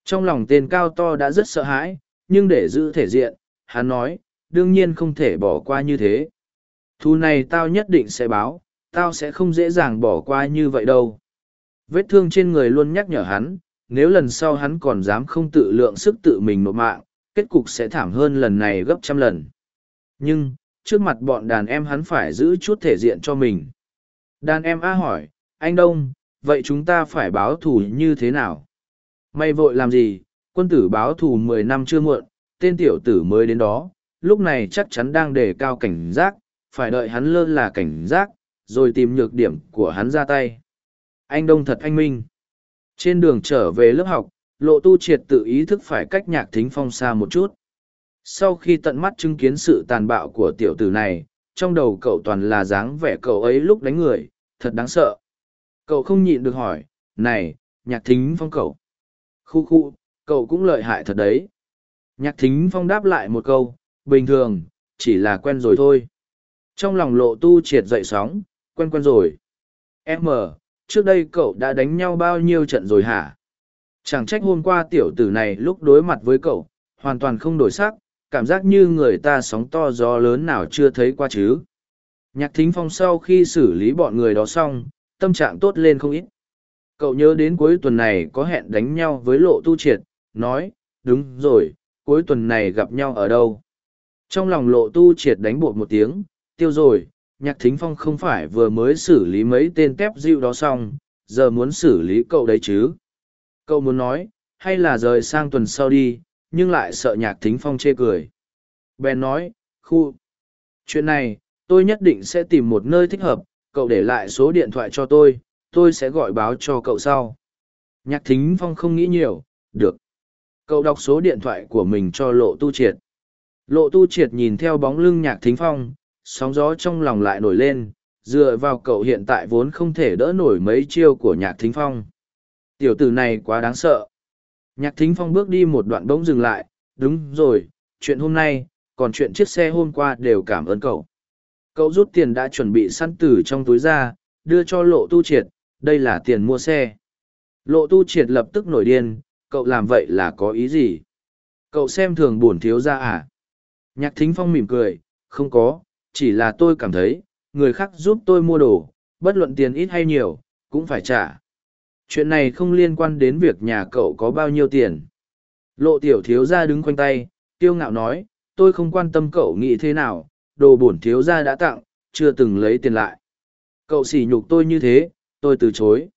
Trong lòng tên cao to đã rất sợ hãi, nhưng để giữ thể diện, hắn nói, đương nhiên không thể bỏ qua như thế. Thu này tao nhất định sẽ báo, tao sẽ không dễ dàng bỏ qua như vậy đâu. Vết thương trên người luôn nhắc nhở hắn, nếu lần sau hắn còn dám không tự lượng sức tự mình nộp mạng, kết cục sẽ thảm hơn lần này gấp trăm lần. Nhưng, trước mặt bọn đàn em hắn phải giữ chút thể diện cho mình. Đàn em A hỏi, anh Đông, vậy chúng ta phải báo thù như thế nào? Mày vội làm gì, quân tử báo thù mười năm chưa muộn, tên tiểu tử mới đến đó, lúc này chắc chắn đang đề cao cảnh giác, phải đợi hắn lơ là cảnh giác, rồi tìm nhược điểm của hắn ra tay. Anh Đông thật anh minh. Trên đường trở về lớp học, lộ tu triệt tự ý thức phải cách nhạc thính phong xa một chút. Sau khi tận mắt chứng kiến sự tàn bạo của tiểu tử này, trong đầu cậu toàn là dáng vẻ cậu ấy lúc đánh người, thật đáng sợ. Cậu không nhịn được hỏi, này, nhạc thính phong cậu. Khu khu, cậu cũng lợi hại thật đấy. Nhạc thính phong đáp lại một câu, bình thường, chỉ là quen rồi thôi. Trong lòng lộ tu triệt dậy sóng, quen quen rồi. Em mờ, trước đây cậu đã đánh nhau bao nhiêu trận rồi hả? Chẳng trách hôm qua tiểu tử này lúc đối mặt với cậu, hoàn toàn không đổi sắc, cảm giác như người ta sóng to gió lớn nào chưa thấy qua chứ. Nhạc thính phong sau khi xử lý bọn người đó xong, tâm trạng tốt lên không ít. Cậu nhớ đến cuối tuần này có hẹn đánh nhau với lộ tu triệt, nói, đúng rồi, cuối tuần này gặp nhau ở đâu. Trong lòng lộ tu triệt đánh bột một tiếng, tiêu rồi, nhạc thính phong không phải vừa mới xử lý mấy tên tép dịu đó xong, giờ muốn xử lý cậu đấy chứ. Cậu muốn nói, hay là rời sang tuần sau đi, nhưng lại sợ nhạc thính phong chê cười. Ben nói, khu, chuyện này, tôi nhất định sẽ tìm một nơi thích hợp, cậu để lại số điện thoại cho tôi, tôi sẽ gọi báo cho cậu sau. Nhạc thính phong không nghĩ nhiều, được. Cậu đọc số điện thoại của mình cho lộ tu triệt. Lộ tu triệt nhìn theo bóng lưng nhạc thính phong, sóng gió trong lòng lại nổi lên, dựa vào cậu hiện tại vốn không thể đỡ nổi mấy chiêu của nhạc thính phong. Tiểu tử này quá đáng sợ. Nhạc thính phong bước đi một đoạn bỗng dừng lại, đúng rồi, chuyện hôm nay, còn chuyện chiếc xe hôm qua đều cảm ơn cậu. Cậu rút tiền đã chuẩn bị săn tử trong túi ra, đưa cho lộ tu triệt, đây là tiền mua xe. Lộ tu triệt lập tức nổi điên, cậu làm vậy là có ý gì? Cậu xem thường buồn thiếu ra à? Nhạc thính phong mỉm cười, không có, chỉ là tôi cảm thấy, người khác giúp tôi mua đồ, bất luận tiền ít hay nhiều, cũng phải trả. Chuyện này không liên quan đến việc nhà cậu có bao nhiêu tiền. Lộ tiểu thiếu ra đứng khoanh tay, tiêu ngạo nói, tôi không quan tâm cậu nghĩ thế nào, đồ bổn thiếu gia đã tặng, chưa từng lấy tiền lại. Cậu sỉ nhục tôi như thế, tôi từ chối.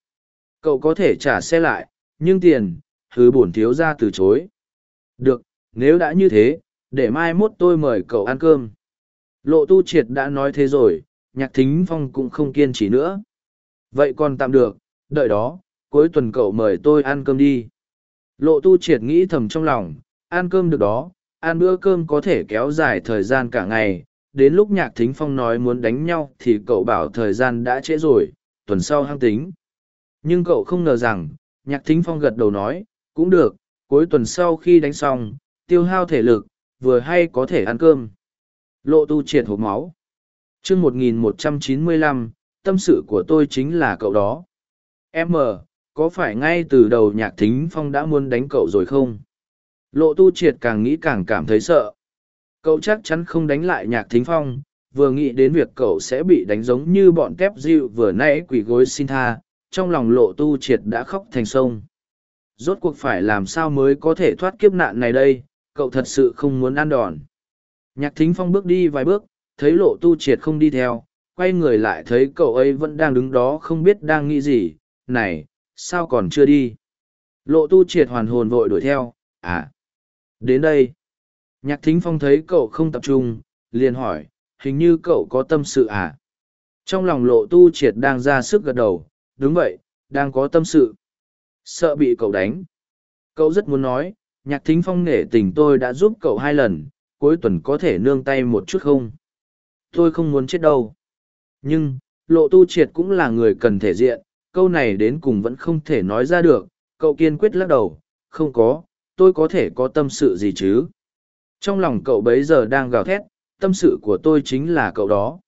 Cậu có thể trả xe lại, nhưng tiền, thứ bổn thiếu gia từ chối. Được, nếu đã như thế, để mai mốt tôi mời cậu ăn cơm. Lộ tu triệt đã nói thế rồi, nhạc thính phong cũng không kiên trì nữa. Vậy còn tạm được, đợi đó, cuối tuần cậu mời tôi ăn cơm đi. Lộ tu triệt nghĩ thầm trong lòng, ăn cơm được đó, ăn bữa cơm có thể kéo dài thời gian cả ngày. Đến lúc nhạc thính phong nói muốn đánh nhau thì cậu bảo thời gian đã trễ rồi, tuần sau hăng tính. Nhưng cậu không ngờ rằng, nhạc thính phong gật đầu nói, cũng được, cuối tuần sau khi đánh xong, tiêu hao thể lực, vừa hay có thể ăn cơm. Lộ tu triệt hộp máu. chương 1195, tâm sự của tôi chính là cậu đó. Em có phải ngay từ đầu nhạc thính phong đã muốn đánh cậu rồi không? Lộ tu triệt càng nghĩ càng cảm thấy sợ. Cậu chắc chắn không đánh lại nhạc thính phong, vừa nghĩ đến việc cậu sẽ bị đánh giống như bọn tép dịu vừa nãy quỳ gối xin tha, trong lòng lộ tu triệt đã khóc thành sông. Rốt cuộc phải làm sao mới có thể thoát kiếp nạn này đây, cậu thật sự không muốn ăn đòn. Nhạc thính phong bước đi vài bước, thấy lộ tu triệt không đi theo, quay người lại thấy cậu ấy vẫn đang đứng đó không biết đang nghĩ gì, này, sao còn chưa đi? Lộ tu triệt hoàn hồn vội đuổi theo, à, đến đây. Nhạc thính phong thấy cậu không tập trung, liền hỏi, hình như cậu có tâm sự à? Trong lòng lộ tu triệt đang ra sức gật đầu, đúng vậy, đang có tâm sự. Sợ bị cậu đánh. Cậu rất muốn nói, nhạc thính phong nể tình tôi đã giúp cậu hai lần, cuối tuần có thể nương tay một chút không? Tôi không muốn chết đâu. Nhưng, lộ tu triệt cũng là người cần thể diện, câu này đến cùng vẫn không thể nói ra được, cậu kiên quyết lắc đầu, không có, tôi có thể có tâm sự gì chứ? Trong lòng cậu bấy giờ đang gào thét, tâm sự của tôi chính là cậu đó.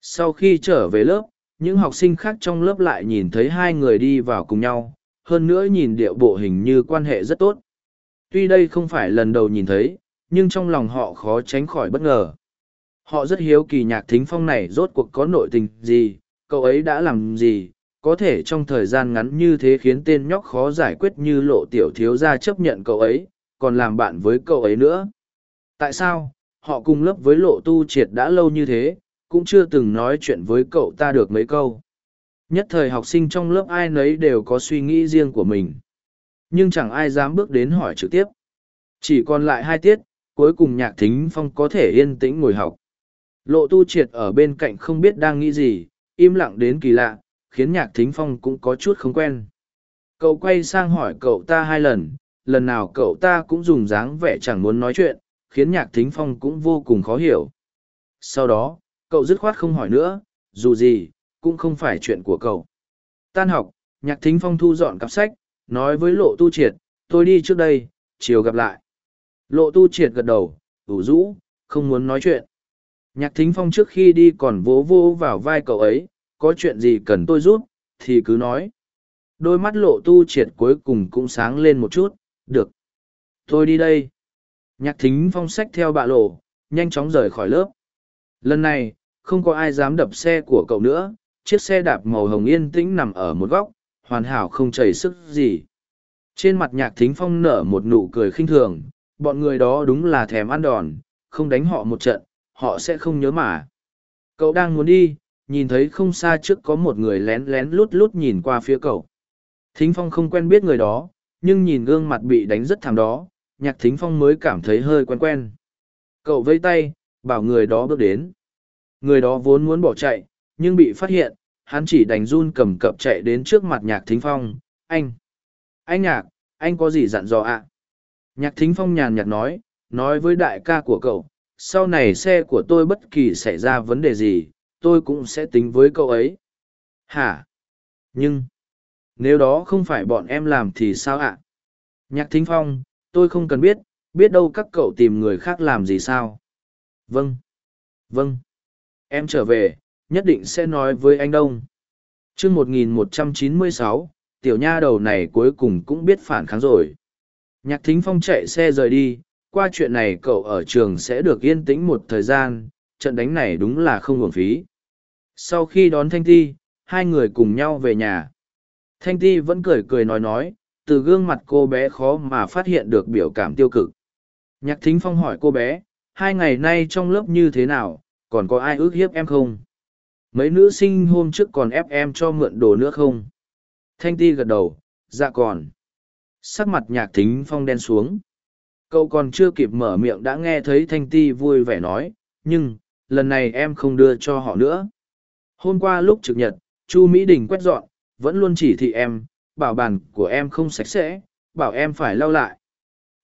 Sau khi trở về lớp, những học sinh khác trong lớp lại nhìn thấy hai người đi vào cùng nhau, hơn nữa nhìn điệu bộ hình như quan hệ rất tốt. Tuy đây không phải lần đầu nhìn thấy, nhưng trong lòng họ khó tránh khỏi bất ngờ. Họ rất hiếu kỳ nhạc thính phong này rốt cuộc có nội tình gì, cậu ấy đã làm gì, có thể trong thời gian ngắn như thế khiến tên nhóc khó giải quyết như lộ tiểu thiếu gia chấp nhận cậu ấy, còn làm bạn với cậu ấy nữa. Tại sao, họ cùng lớp với lộ tu triệt đã lâu như thế, cũng chưa từng nói chuyện với cậu ta được mấy câu. Nhất thời học sinh trong lớp ai nấy đều có suy nghĩ riêng của mình. Nhưng chẳng ai dám bước đến hỏi trực tiếp. Chỉ còn lại hai tiết, cuối cùng nhạc thính phong có thể yên tĩnh ngồi học. Lộ tu triệt ở bên cạnh không biết đang nghĩ gì, im lặng đến kỳ lạ, khiến nhạc thính phong cũng có chút không quen. Cậu quay sang hỏi cậu ta hai lần, lần nào cậu ta cũng dùng dáng vẻ chẳng muốn nói chuyện, khiến nhạc thính phong cũng vô cùng khó hiểu. Sau đó, cậu dứt khoát không hỏi nữa, dù gì, cũng không phải chuyện của cậu. Tan học, nhạc thính phong thu dọn cặp sách, nói với lộ tu triệt, tôi đi trước đây, chiều gặp lại. Lộ tu triệt gật đầu, ủ rũ, không muốn nói chuyện. Nhạc thính phong trước khi đi còn vỗ vô vào vai cậu ấy, có chuyện gì cần tôi giúp, thì cứ nói. Đôi mắt lộ tu triệt cuối cùng cũng sáng lên một chút, được. Tôi đi đây. Nhạc thính phong sách theo bạ lộ, nhanh chóng rời khỏi lớp. Lần này, không có ai dám đập xe của cậu nữa, chiếc xe đạp màu hồng yên tĩnh nằm ở một góc, hoàn hảo không chảy sức gì. Trên mặt nhạc thính phong nở một nụ cười khinh thường, bọn người đó đúng là thèm ăn đòn, không đánh họ một trận, họ sẽ không nhớ mà. Cậu đang muốn đi, nhìn thấy không xa trước có một người lén lén lút lút nhìn qua phía cậu. Thính phong không quen biết người đó, nhưng nhìn gương mặt bị đánh rất thảm đó, nhạc thính phong mới cảm thấy hơi quen quen. Cậu vây tay, bảo người đó bước đến. Người đó vốn muốn bỏ chạy, nhưng bị phát hiện, hắn chỉ đành run cầm cập chạy đến trước mặt nhạc thính phong. Anh! Anh nhạc, anh có gì dặn dò ạ? Nhạc thính phong nhàn nhạt nói, nói với đại ca của cậu, sau này xe của tôi bất kỳ xảy ra vấn đề gì, tôi cũng sẽ tính với cậu ấy. Hả? Nhưng, nếu đó không phải bọn em làm thì sao ạ? Nhạc thính phong, tôi không cần biết, biết đâu các cậu tìm người khác làm gì sao? Vâng. Vâng. Em trở về, nhất định sẽ nói với anh Đông. chương 1196, tiểu nha đầu này cuối cùng cũng biết phản kháng rồi. Nhạc thính phong chạy xe rời đi, qua chuyện này cậu ở trường sẽ được yên tĩnh một thời gian, trận đánh này đúng là không uổng phí. Sau khi đón Thanh Ti, hai người cùng nhau về nhà. Thanh Ti vẫn cười cười nói nói, từ gương mặt cô bé khó mà phát hiện được biểu cảm tiêu cực. Nhạc thính phong hỏi cô bé, hai ngày nay trong lớp như thế nào, còn có ai ước hiếp em không? Mấy nữ sinh hôm trước còn ép em cho mượn đồ nữa không? Thanh Ti gật đầu, dạ còn. Sắc mặt nhạc thính phong đen xuống. Cậu còn chưa kịp mở miệng đã nghe thấy Thanh Ti vui vẻ nói, nhưng, lần này em không đưa cho họ nữa. Hôm qua lúc trực nhật, Chu Mỹ Đình quét dọn, vẫn luôn chỉ thị em, bảo bàn của em không sạch sẽ, bảo em phải lau lại.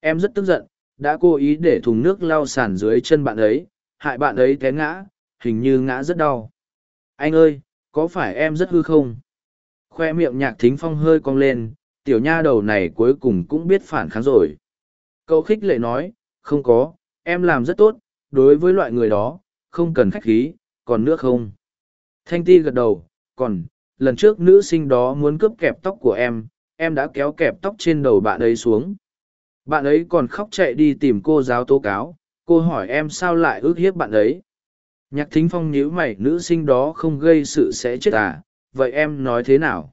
Em rất tức giận, đã cố ý để thùng nước lau sàn dưới chân bạn ấy, hại bạn ấy té ngã, hình như ngã rất đau. Anh ơi, có phải em rất hư không? Khoe miệng nhạc thính phong hơi cong lên, tiểu nha đầu này cuối cùng cũng biết phản kháng rồi. Cậu khích lệ nói, không có, em làm rất tốt, đối với loại người đó, không cần khách khí, còn nữa không? Thanh ti gật đầu, còn, lần trước nữ sinh đó muốn cướp kẹp tóc của em, em đã kéo kẹp tóc trên đầu bạn ấy xuống. Bạn ấy còn khóc chạy đi tìm cô giáo tố cáo, cô hỏi em sao lại ước hiếp bạn ấy. Nhạc thính phong nhíu mày nữ sinh đó không gây sự sẽ chết à, vậy em nói thế nào?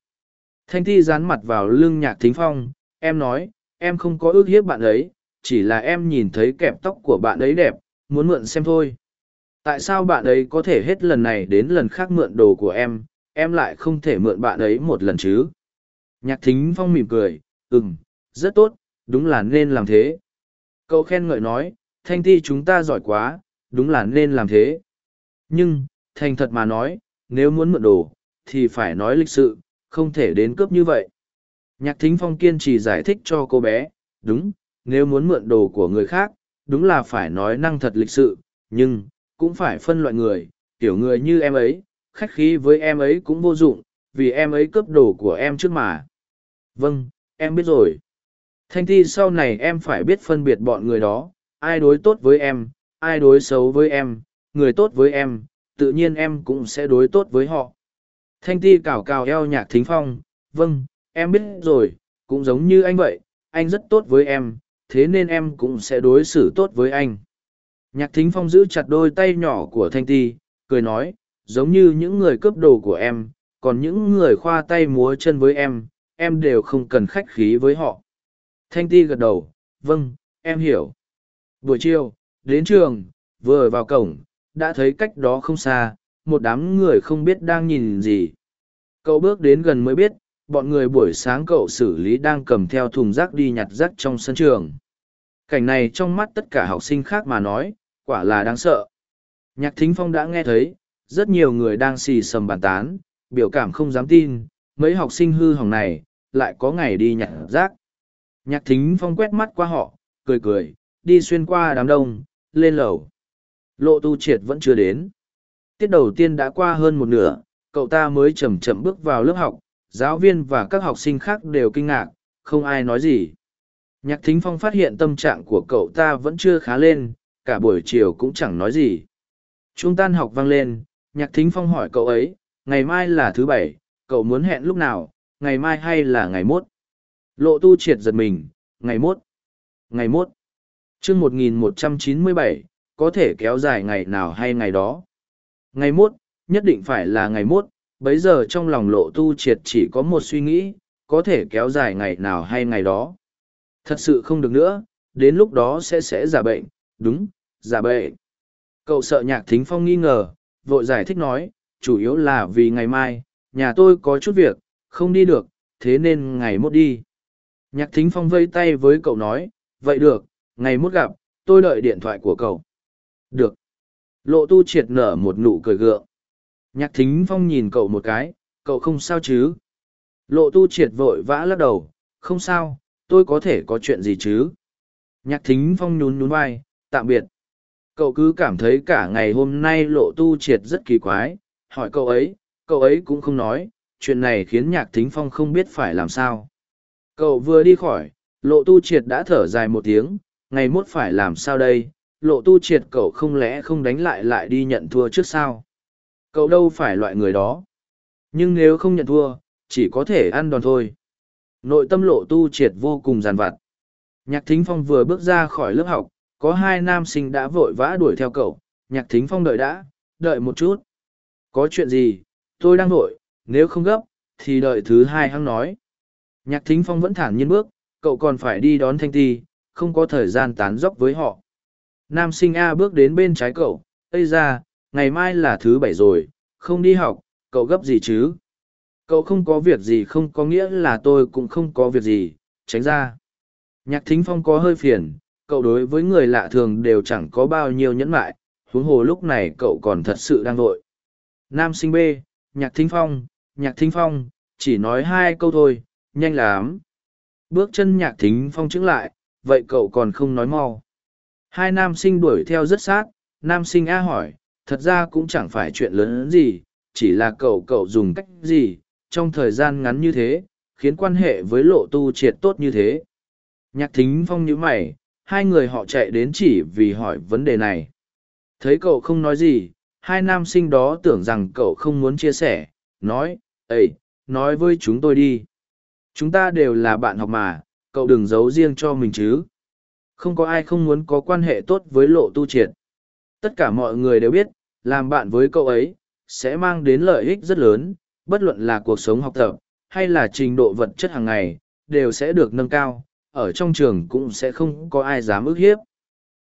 Thanh Thi dán mặt vào lưng nhạc thính phong, em nói, em không có ước hiếp bạn ấy, chỉ là em nhìn thấy kẹp tóc của bạn ấy đẹp, muốn mượn xem thôi. Tại sao bạn ấy có thể hết lần này đến lần khác mượn đồ của em, em lại không thể mượn bạn ấy một lần chứ? Nhạc thính phong mỉm cười, ừm, rất tốt, đúng là nên làm thế. Cậu khen ngợi nói, thanh ti chúng ta giỏi quá, đúng là nên làm thế. Nhưng, thành thật mà nói, nếu muốn mượn đồ, thì phải nói lịch sự, không thể đến cướp như vậy. Nhạc thính phong kiên trì giải thích cho cô bé, đúng, nếu muốn mượn đồ của người khác, đúng là phải nói năng thật lịch sự, nhưng, cũng phải phân loại người, tiểu người như em ấy, khách khí với em ấy cũng vô dụng, vì em ấy cướp đồ của em trước mà. Vâng, em biết rồi. Thanh thi sau này em phải biết phân biệt bọn người đó, ai đối tốt với em, ai đối xấu với em, người tốt với em, tự nhiên em cũng sẽ đối tốt với họ. Thanh ti cào cào eo nhạc thính phong, vâng, em biết rồi, cũng giống như anh vậy, anh rất tốt với em, thế nên em cũng sẽ đối xử tốt với anh. Nhạc thính phong giữ chặt đôi tay nhỏ của Thanh ti, cười nói, giống như những người cướp đồ của em, còn những người khoa tay múa chân với em, em đều không cần khách khí với họ. Thanh ti gật đầu, vâng, em hiểu. Buổi chiều, đến trường, vừa vào cổng, đã thấy cách đó không xa, một đám người không biết đang nhìn gì. Cậu bước đến gần mới biết, bọn người buổi sáng cậu xử lý đang cầm theo thùng rác đi nhặt rác trong sân trường. Cảnh này trong mắt tất cả học sinh khác mà nói, quả là đáng sợ. Nhạc thính phong đã nghe thấy, rất nhiều người đang xì sầm bàn tán, biểu cảm không dám tin, mấy học sinh hư hỏng này, lại có ngày đi nhặt rác. Nhạc thính phong quét mắt qua họ, cười cười, đi xuyên qua đám đông, lên lầu. Lộ tu triệt vẫn chưa đến. Tiết đầu tiên đã qua hơn một nửa, cậu ta mới chậm chậm bước vào lớp học, giáo viên và các học sinh khác đều kinh ngạc, không ai nói gì. Nhạc thính phong phát hiện tâm trạng của cậu ta vẫn chưa khá lên, cả buổi chiều cũng chẳng nói gì. Trung tan học vang lên, nhạc thính phong hỏi cậu ấy, ngày mai là thứ bảy, cậu muốn hẹn lúc nào, ngày mai hay là ngày mốt? Lộ tu triệt giật mình, ngày mốt. Ngày mốt. chương 1197, có thể kéo dài ngày nào hay ngày đó. Ngày mốt, nhất định phải là ngày mốt, bấy giờ trong lòng lộ tu triệt chỉ có một suy nghĩ, có thể kéo dài ngày nào hay ngày đó. Thật sự không được nữa, đến lúc đó sẽ sẽ giả bệnh, đúng, giả bệnh. Cậu sợ nhạc thính phong nghi ngờ, vội giải thích nói, chủ yếu là vì ngày mai, nhà tôi có chút việc, không đi được, thế nên ngày mốt đi. Nhạc thính phong vây tay với cậu nói, vậy được, ngày mốt gặp, tôi đợi điện thoại của cậu. Được. Lộ tu triệt nở một nụ cười gượng. Nhạc thính phong nhìn cậu một cái, cậu không sao chứ? Lộ tu triệt vội vã lắc đầu, không sao, tôi có thể có chuyện gì chứ? Nhạc thính phong nhún nhún vai, tạm biệt. Cậu cứ cảm thấy cả ngày hôm nay lộ tu triệt rất kỳ quái, hỏi cậu ấy, cậu ấy cũng không nói, chuyện này khiến nhạc thính phong không biết phải làm sao. Cậu vừa đi khỏi, lộ tu triệt đã thở dài một tiếng, ngày mốt phải làm sao đây, lộ tu triệt cậu không lẽ không đánh lại lại đi nhận thua trước sao? Cậu đâu phải loại người đó. Nhưng nếu không nhận thua, chỉ có thể ăn đòn thôi. Nội tâm lộ tu triệt vô cùng giàn vặt. Nhạc thính phong vừa bước ra khỏi lớp học, có hai nam sinh đã vội vã đuổi theo cậu. Nhạc thính phong đợi đã, đợi một chút. Có chuyện gì, tôi đang vội. nếu không gấp, thì đợi thứ hai hăng nói. Nhạc thính phong vẫn thản nhiên bước, cậu còn phải đi đón thanh ti, không có thời gian tán dốc với họ. Nam sinh A bước đến bên trái cậu, Ây ra, ngày mai là thứ bảy rồi, không đi học, cậu gấp gì chứ? Cậu không có việc gì không có nghĩa là tôi cũng không có việc gì, tránh ra. Nhạc thính phong có hơi phiền, cậu đối với người lạ thường đều chẳng có bao nhiêu nhẫn mại, huống hồ lúc này cậu còn thật sự đang vội. Nam sinh B, nhạc thính phong, nhạc thính phong, chỉ nói hai câu thôi, nhanh lắm. Bước chân nhạc thính phong chứng lại, vậy cậu còn không nói mau. Hai nam sinh đuổi theo rất sát, nam sinh A hỏi, thật ra cũng chẳng phải chuyện lớn gì, chỉ là cậu cậu dùng cách gì, trong thời gian ngắn như thế, khiến quan hệ với lộ tu triệt tốt như thế. Nhạc thính phong nhữ mày, hai người họ chạy đến chỉ vì hỏi vấn đề này. Thấy cậu không nói gì, hai nam sinh đó tưởng rằng cậu không muốn chia sẻ, nói, Ê, nói với chúng tôi đi. Chúng ta đều là bạn học mà, cậu đừng giấu riêng cho mình chứ. Không có ai không muốn có quan hệ tốt với lộ tu triệt. Tất cả mọi người đều biết, làm bạn với cậu ấy, sẽ mang đến lợi ích rất lớn, bất luận là cuộc sống học tập, hay là trình độ vật chất hàng ngày, đều sẽ được nâng cao, ở trong trường cũng sẽ không có ai dám ức hiếp.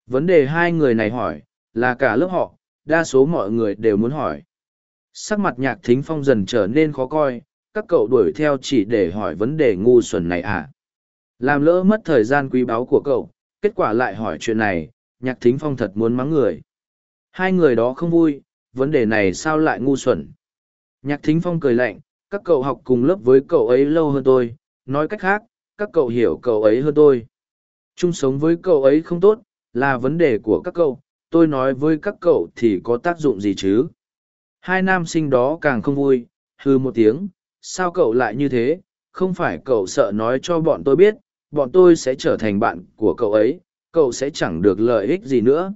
Vấn đề hai người này hỏi, là cả lớp họ, đa số mọi người đều muốn hỏi. Sắc mặt nhạc thính phong dần trở nên khó coi, các cậu đuổi theo chỉ để hỏi vấn đề ngu xuẩn này à. Làm lỡ mất thời gian quý báu của cậu, kết quả lại hỏi chuyện này, nhạc thính phong thật muốn mắng người. Hai người đó không vui, vấn đề này sao lại ngu xuẩn. Nhạc thính phong cười lạnh, các cậu học cùng lớp với cậu ấy lâu hơn tôi, nói cách khác, các cậu hiểu cậu ấy hơn tôi. Chung sống với cậu ấy không tốt, là vấn đề của các cậu, tôi nói với các cậu thì có tác dụng gì chứ. Hai nam sinh đó càng không vui, hư một tiếng, sao cậu lại như thế, không phải cậu sợ nói cho bọn tôi biết, bọn tôi sẽ trở thành bạn của cậu ấy, cậu sẽ chẳng được lợi ích gì nữa.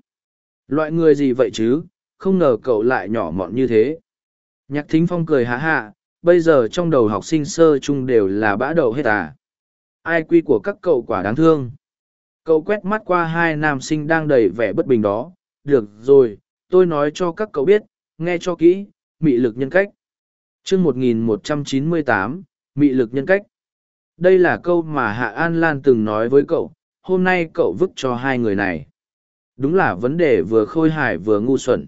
Loại người gì vậy chứ, không ngờ cậu lại nhỏ mọn như thế. Nhạc thính phong cười hạ hạ, bây giờ trong đầu học sinh sơ chung đều là bã đầu hết à. Ai quy của các cậu quả đáng thương. Cậu quét mắt qua hai nam sinh đang đầy vẻ bất bình đó. Được rồi, tôi nói cho các cậu biết, nghe cho kỹ, mị lực nhân cách. chương 1198, mị lực nhân cách. Đây là câu mà Hạ An Lan từng nói với cậu, hôm nay cậu vứt cho hai người này. Đúng là vấn đề vừa khôi hài vừa ngu xuẩn.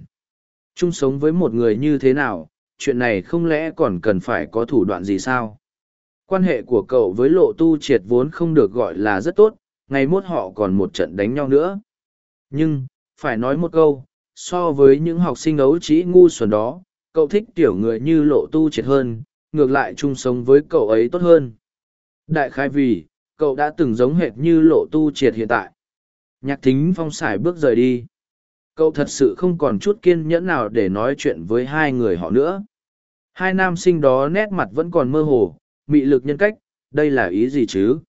Chung sống với một người như thế nào, chuyện này không lẽ còn cần phải có thủ đoạn gì sao? Quan hệ của cậu với lộ tu triệt vốn không được gọi là rất tốt, ngày mốt họ còn một trận đánh nhau nữa. Nhưng, phải nói một câu, so với những học sinh ấu trĩ ngu xuẩn đó, cậu thích tiểu người như lộ tu triệt hơn, ngược lại chung sống với cậu ấy tốt hơn. Đại khai vì, cậu đã từng giống hệt như lộ tu triệt hiện tại. Nhạc thính phong sải bước rời đi. Cậu thật sự không còn chút kiên nhẫn nào để nói chuyện với hai người họ nữa. Hai nam sinh đó nét mặt vẫn còn mơ hồ, mị lực nhân cách, đây là ý gì chứ?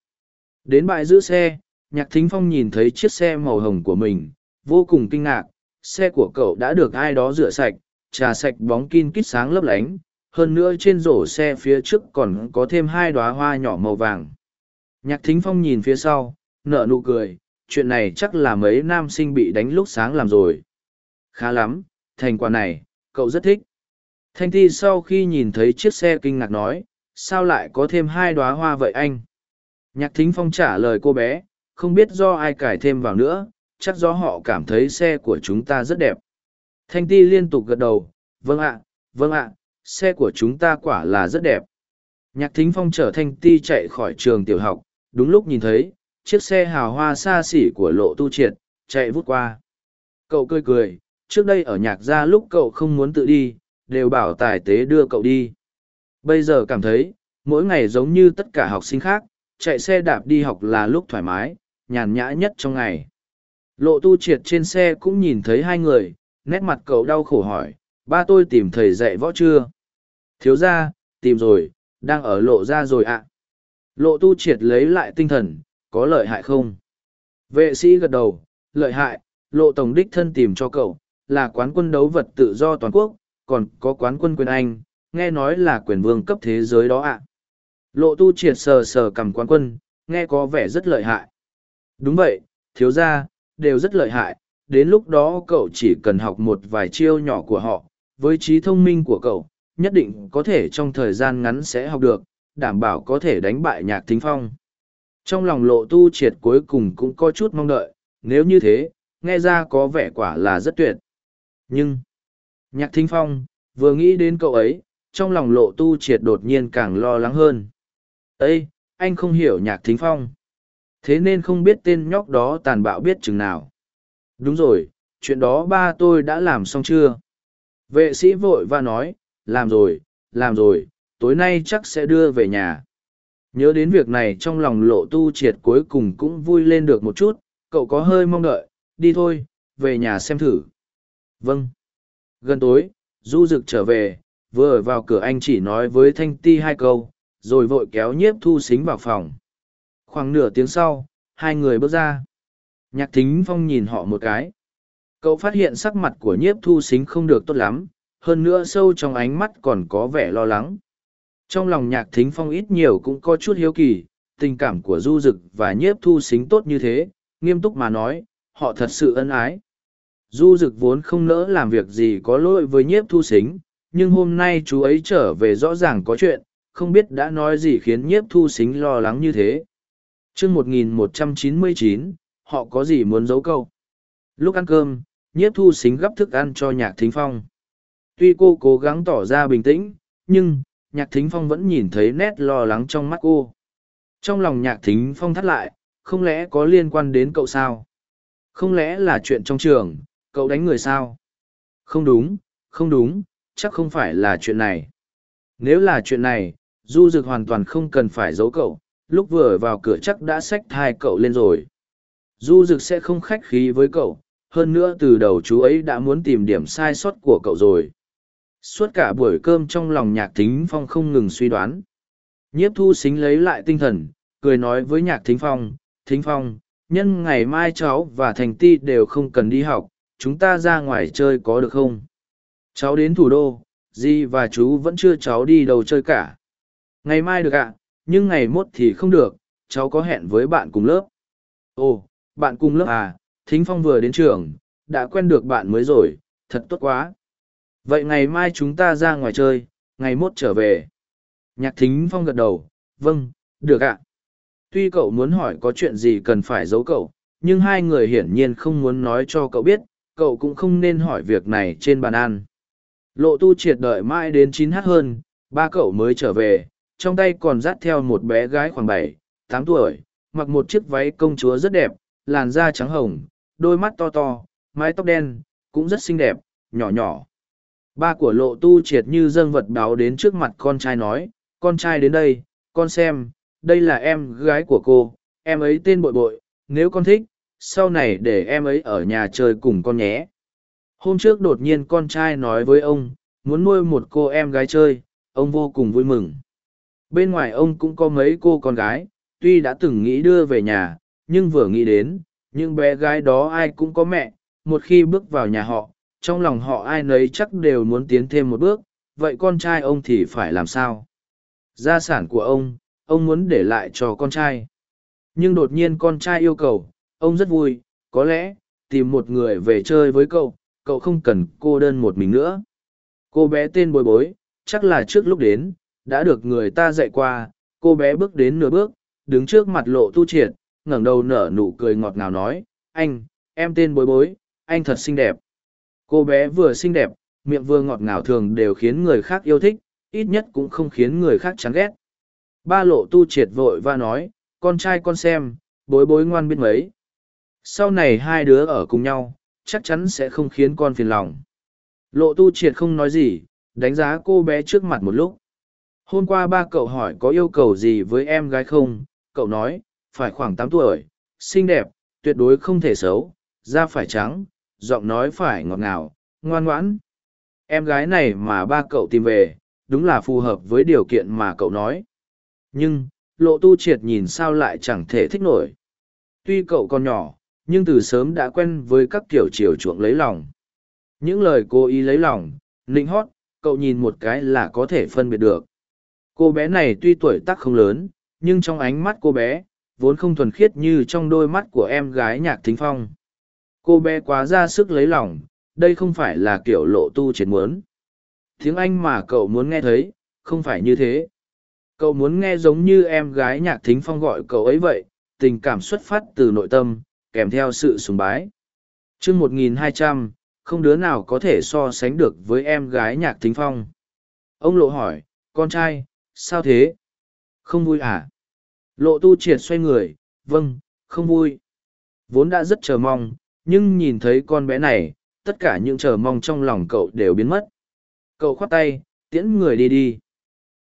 Đến bãi giữ xe, nhạc thính phong nhìn thấy chiếc xe màu hồng của mình, vô cùng kinh ngạc, xe của cậu đã được ai đó rửa sạch, trà sạch bóng kim kít sáng lấp lánh, hơn nữa trên rổ xe phía trước còn có thêm hai đóa hoa nhỏ màu vàng. Nhạc thính phong nhìn phía sau, nở nụ cười, chuyện này chắc là mấy nam sinh bị đánh lúc sáng làm rồi. Khá lắm, thành quả này, cậu rất thích. Thanh Thi sau khi nhìn thấy chiếc xe kinh ngạc nói, sao lại có thêm hai đoá hoa vậy anh? Nhạc thính phong trả lời cô bé, không biết do ai cải thêm vào nữa, chắc do họ cảm thấy xe của chúng ta rất đẹp. Thanh Ti liên tục gật đầu, vâng ạ, vâng ạ, xe của chúng ta quả là rất đẹp. Nhạc thính phong chở Thanh Ti chạy khỏi trường tiểu học, đúng lúc nhìn thấy, chiếc xe hào hoa xa xỉ của lộ tu triệt, chạy vút qua. Cậu cười cười, trước đây ở nhạc gia lúc cậu không muốn tự đi, đều bảo tài tế đưa cậu đi. Bây giờ cảm thấy, mỗi ngày giống như tất cả học sinh khác, chạy xe đạp đi học là lúc thoải mái, nhàn nhã nhất trong ngày. Lộ tu triệt trên xe cũng nhìn thấy hai người, nét mặt cậu đau khổ hỏi, ba tôi tìm thầy dạy võ chưa? Thiếu ra, tìm rồi, đang ở lộ ra rồi ạ. Lộ tu triệt lấy lại tinh thần, có lợi hại không? Vệ sĩ gật đầu, lợi hại, lộ tổng đích thân tìm cho cậu, là quán quân đấu vật tự do toàn quốc, còn có quán quân quyền Anh, nghe nói là quyền vương cấp thế giới đó ạ. Lộ tu triệt sờ sờ cầm quán quân, nghe có vẻ rất lợi hại. Đúng vậy, thiếu gia, đều rất lợi hại, đến lúc đó cậu chỉ cần học một vài chiêu nhỏ của họ, với trí thông minh của cậu, nhất định có thể trong thời gian ngắn sẽ học được, đảm bảo có thể đánh bại nhạc thính phong. Trong lòng lộ tu triệt cuối cùng cũng có chút mong đợi, nếu như thế, nghe ra có vẻ quả là rất tuyệt. Nhưng, nhạc thính phong, vừa nghĩ đến cậu ấy, trong lòng lộ tu triệt đột nhiên càng lo lắng hơn. Ê, anh không hiểu nhạc thính phong. Thế nên không biết tên nhóc đó tàn bạo biết chừng nào. Đúng rồi, chuyện đó ba tôi đã làm xong chưa? Vệ sĩ vội và nói, làm rồi, làm rồi, tối nay chắc sẽ đưa về nhà. Nhớ đến việc này trong lòng lộ tu triệt cuối cùng cũng vui lên được một chút, cậu có hơi mong đợi, đi thôi, về nhà xem thử. Vâng. Gần tối, du dực trở về, vừa ở vào cửa anh chỉ nói với thanh ti hai câu, rồi vội kéo nhiếp thu xính vào phòng. Khoảng nửa tiếng sau, hai người bước ra. Nhạc thính phong nhìn họ một cái. Cậu phát hiện sắc mặt của nhiếp thu xính không được tốt lắm, hơn nữa sâu trong ánh mắt còn có vẻ lo lắng. Trong lòng nhạc thính phong ít nhiều cũng có chút hiếu kỳ, tình cảm của du dực và nhiếp thu xính tốt như thế, nghiêm túc mà nói, họ thật sự ân ái. Du dực vốn không nỡ làm việc gì có lỗi với nhiếp thu xính, nhưng hôm nay chú ấy trở về rõ ràng có chuyện, không biết đã nói gì khiến nhiếp thu xính lo lắng như thế. chương 1199, họ có gì muốn giấu câu. Lúc ăn cơm, nhiếp thu xính gấp thức ăn cho nhạc thính phong. Tuy cô cố gắng tỏ ra bình tĩnh, nhưng, nhạc thính phong vẫn nhìn thấy nét lo lắng trong mắt cô. Trong lòng nhạc thính phong thắt lại, không lẽ có liên quan đến cậu sao? Không lẽ là chuyện trong trường, cậu đánh người sao? Không đúng, không đúng, chắc không phải là chuyện này. Nếu là chuyện này, du dực hoàn toàn không cần phải giấu cậu, lúc vừa vào cửa chắc đã xách thai cậu lên rồi. Du dực sẽ không khách khí với cậu, hơn nữa từ đầu chú ấy đã muốn tìm điểm sai sót của cậu rồi. Suốt cả buổi cơm trong lòng nhạc thính phong không ngừng suy đoán. Nhiếp thu xính lấy lại tinh thần, cười nói với nhạc thính phong, thính phong, nhân ngày mai cháu và thành ti đều không cần đi học, chúng ta ra ngoài chơi có được không? Cháu đến thủ đô, Di và chú vẫn chưa cháu đi đâu chơi cả. Ngày mai được ạ, nhưng ngày mốt thì không được, cháu có hẹn với bạn cùng lớp. Ồ, bạn cùng lớp à, thính phong vừa đến trường, đã quen được bạn mới rồi, thật tốt quá. Vậy ngày mai chúng ta ra ngoài chơi, ngày mốt trở về. Nhạc thính phong gật đầu, vâng, được ạ. Tuy cậu muốn hỏi có chuyện gì cần phải giấu cậu, nhưng hai người hiển nhiên không muốn nói cho cậu biết, cậu cũng không nên hỏi việc này trên bàn ăn. Lộ tu triệt đợi mãi đến chín h hơn, ba cậu mới trở về, trong tay còn dắt theo một bé gái khoảng bảy, tám tuổi, mặc một chiếc váy công chúa rất đẹp, làn da trắng hồng, đôi mắt to to, mái tóc đen, cũng rất xinh đẹp, nhỏ nhỏ. Ba của lộ tu triệt như dâng vật báo đến trước mặt con trai nói, con trai đến đây, con xem, đây là em gái của cô, em ấy tên bội bội, nếu con thích, sau này để em ấy ở nhà chơi cùng con nhé. Hôm trước đột nhiên con trai nói với ông, muốn nuôi một cô em gái chơi, ông vô cùng vui mừng. Bên ngoài ông cũng có mấy cô con gái, tuy đã từng nghĩ đưa về nhà, nhưng vừa nghĩ đến, những bé gái đó ai cũng có mẹ, một khi bước vào nhà họ, trong lòng họ ai nấy chắc đều muốn tiến thêm một bước, vậy con trai ông thì phải làm sao? Gia sản của ông, ông muốn để lại cho con trai. Nhưng đột nhiên con trai yêu cầu, ông rất vui, có lẽ, tìm một người về chơi với cậu, cậu không cần cô đơn một mình nữa. Cô bé tên bối bối, chắc là trước lúc đến, đã được người ta dạy qua, cô bé bước đến nửa bước, đứng trước mặt lộ tu triệt, ngẩng đầu nở nụ cười ngọt ngào nói, anh, em tên bối bối, anh thật xinh đẹp. Cô bé vừa xinh đẹp, miệng vừa ngọt ngào thường đều khiến người khác yêu thích, ít nhất cũng không khiến người khác chán ghét. Ba lộ tu triệt vội và nói, con trai con xem, bối bối ngoan biết mấy. Sau này hai đứa ở cùng nhau, chắc chắn sẽ không khiến con phiền lòng. Lộ tu triệt không nói gì, đánh giá cô bé trước mặt một lúc. Hôm qua ba cậu hỏi có yêu cầu gì với em gái không, cậu nói, phải khoảng tám tuổi, xinh đẹp, tuyệt đối không thể xấu, da phải trắng, giọng nói phải ngọt ngào, ngoan ngoãn. Em gái này mà ba cậu tìm về, đúng là phù hợp với điều kiện mà cậu nói. Nhưng, lộ tu triệt nhìn sao lại chẳng thể thích nổi. Tuy cậu còn nhỏ, nhưng từ sớm đã quen với các kiểu chiều chuộng lấy lòng. Những lời cô ý lấy lòng, nịnh hót, cậu nhìn một cái là có thể phân biệt được. Cô bé này tuy tuổi tác không lớn, nhưng trong ánh mắt cô bé, vốn không thuần khiết như trong đôi mắt của em gái nhạc thính phong. Cô bé quá ra sức lấy lòng, đây không phải là kiểu lộ tu chiến muốn. Tiếng Anh mà cậu muốn nghe thấy, không phải như thế. Cậu muốn nghe giống như em gái nhạc thính phong gọi cậu ấy vậy, tình cảm xuất phát từ nội tâm, kèm theo sự sùng bái. chương 1200, không đứa nào có thể so sánh được với em gái nhạc thính phong. Ông lộ hỏi, con trai, sao thế? Không vui à? Lộ tu triệt xoay người, vâng, không vui. Vốn đã rất chờ mong, nhưng nhìn thấy con bé này, tất cả những chờ mong trong lòng cậu đều biến mất. Cậu khoát tay, tiễn người đi đi.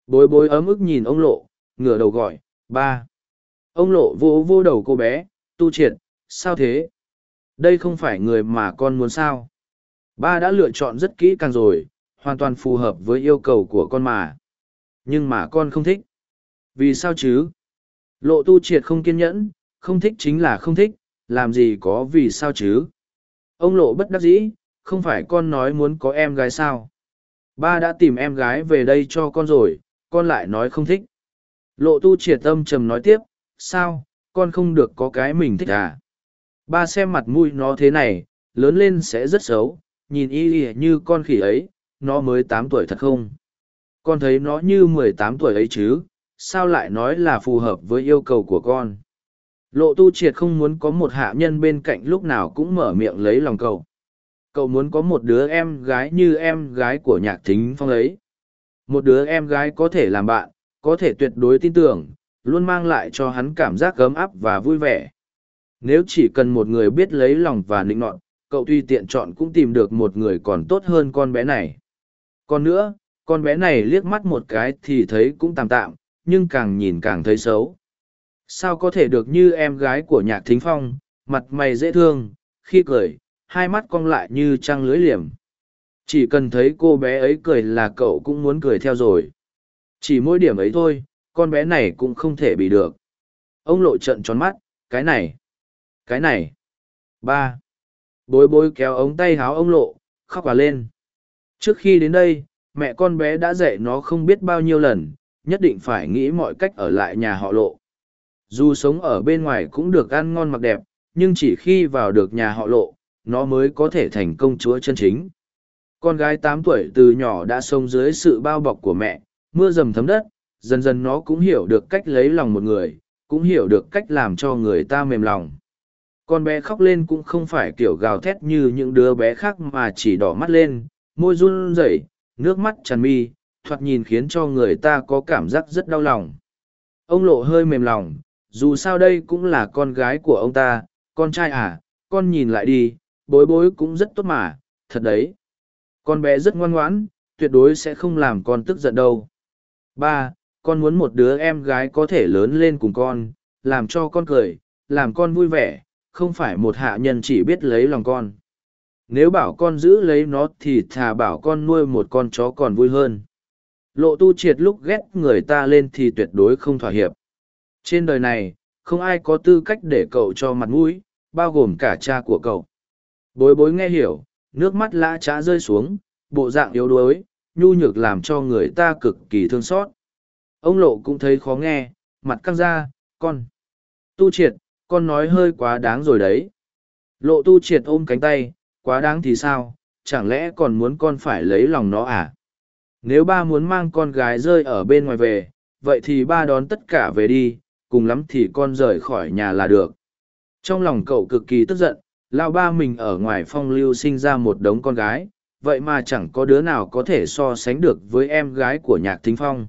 Bối bối ấm ức nhìn ông lộ, ngửa đầu gọi, ba. Ông lộ vô vô đầu cô bé, tu triệt, sao thế? Đây không phải người mà con muốn sao? Ba đã lựa chọn rất kỹ càng rồi, hoàn toàn phù hợp với yêu cầu của con mà. Nhưng mà con không thích. Vì sao chứ? Lộ tu triệt không kiên nhẫn, không thích chính là không thích, làm gì có vì sao chứ? Ông lộ bất đắc dĩ, không phải con nói muốn có em gái sao? Ba đã tìm em gái về đây cho con rồi, con lại nói không thích. Lộ tu triệt tâm trầm nói tiếp, sao, con không được có cái mình thích à? Ba xem mặt mũi nó thế này, lớn lên sẽ rất xấu, nhìn y ỉa như con khỉ ấy, nó mới tám tuổi thật không? Con thấy nó như mười tám tuổi ấy chứ, sao lại nói là phù hợp với yêu cầu của con? Lộ tu triệt không muốn có một hạ nhân bên cạnh lúc nào cũng mở miệng lấy lòng cậu. Cậu muốn có một đứa em gái như em gái của nhạc thính phong ấy. Một đứa em gái có thể làm bạn, có thể tuyệt đối tin tưởng, luôn mang lại cho hắn cảm giác ấm áp và vui vẻ. Nếu chỉ cần một người biết lấy lòng và nịnh nọt, cậu tuy tiện chọn cũng tìm được một người còn tốt hơn con bé này. Còn nữa, con bé này liếc mắt một cái thì thấy cũng tạm tạm, nhưng càng nhìn càng thấy xấu. Sao có thể được như em gái của nhạc thính phong, mặt mày dễ thương, khi cười, hai mắt cong lại như trăng lưới liềm. Chỉ cần thấy cô bé ấy cười là cậu cũng muốn cười theo rồi. Chỉ mỗi điểm ấy thôi, con bé này cũng không thể bị được. Ông lộ trận tròn mắt, cái này, cái này. Ba. Bối bối kéo ống tay háo ông lộ, khóc và lên. Trước khi đến đây, mẹ con bé đã dạy nó không biết bao nhiêu lần, nhất định phải nghĩ mọi cách ở lại nhà họ lộ. Dù sống ở bên ngoài cũng được ăn ngon mặc đẹp, nhưng chỉ khi vào được nhà họ lộ, nó mới có thể thành công chúa chân chính. Con gái tám tuổi từ nhỏ đã sống dưới sự bao bọc của mẹ, mưa dầm thấm đất, dần dần nó cũng hiểu được cách lấy lòng một người, cũng hiểu được cách làm cho người ta mềm lòng. Con bé khóc lên cũng không phải kiểu gào thét như những đứa bé khác mà chỉ đỏ mắt lên, môi run rẩy, nước mắt tràn mi, thoạt nhìn khiến cho người ta có cảm giác rất đau lòng. Ông lộ hơi mềm lòng, dù sao đây cũng là con gái của ông ta, con trai à, con nhìn lại đi, bối bối cũng rất tốt mà, thật đấy. Con bé rất ngoan ngoãn, tuyệt đối sẽ không làm con tức giận đâu. Ba, con muốn một đứa em gái có thể lớn lên cùng con, làm cho con cười, làm con vui vẻ, không phải một hạ nhân chỉ biết lấy lòng con. Nếu bảo con giữ lấy nó thì thà bảo con nuôi một con chó còn vui hơn. Lộ tu triệt lúc ghét người ta lên thì tuyệt đối không thỏa hiệp. Trên đời này, không ai có tư cách để cậu cho mặt mũi, bao gồm cả cha của cậu. Bối bối nghe hiểu, nước mắt lã trá rơi xuống, bộ dạng yếu đuối, nhu nhược làm cho người ta cực kỳ thương xót. Ông lộ cũng thấy khó nghe, mặt căng ra, con. Tu triệt, con nói hơi quá đáng rồi đấy. Lộ tu triệt ôm cánh tay, quá đáng thì sao, chẳng lẽ còn muốn con phải lấy lòng nó à? Nếu ba muốn mang con gái rơi ở bên ngoài về, vậy thì ba đón tất cả về đi, cùng lắm thì con rời khỏi nhà là được. Trong lòng cậu cực kỳ tức giận, lao ba mình ở ngoài phong lưu sinh ra một đống con gái, vậy mà chẳng có đứa nào có thể so sánh được với em gái của nhạc thính phong.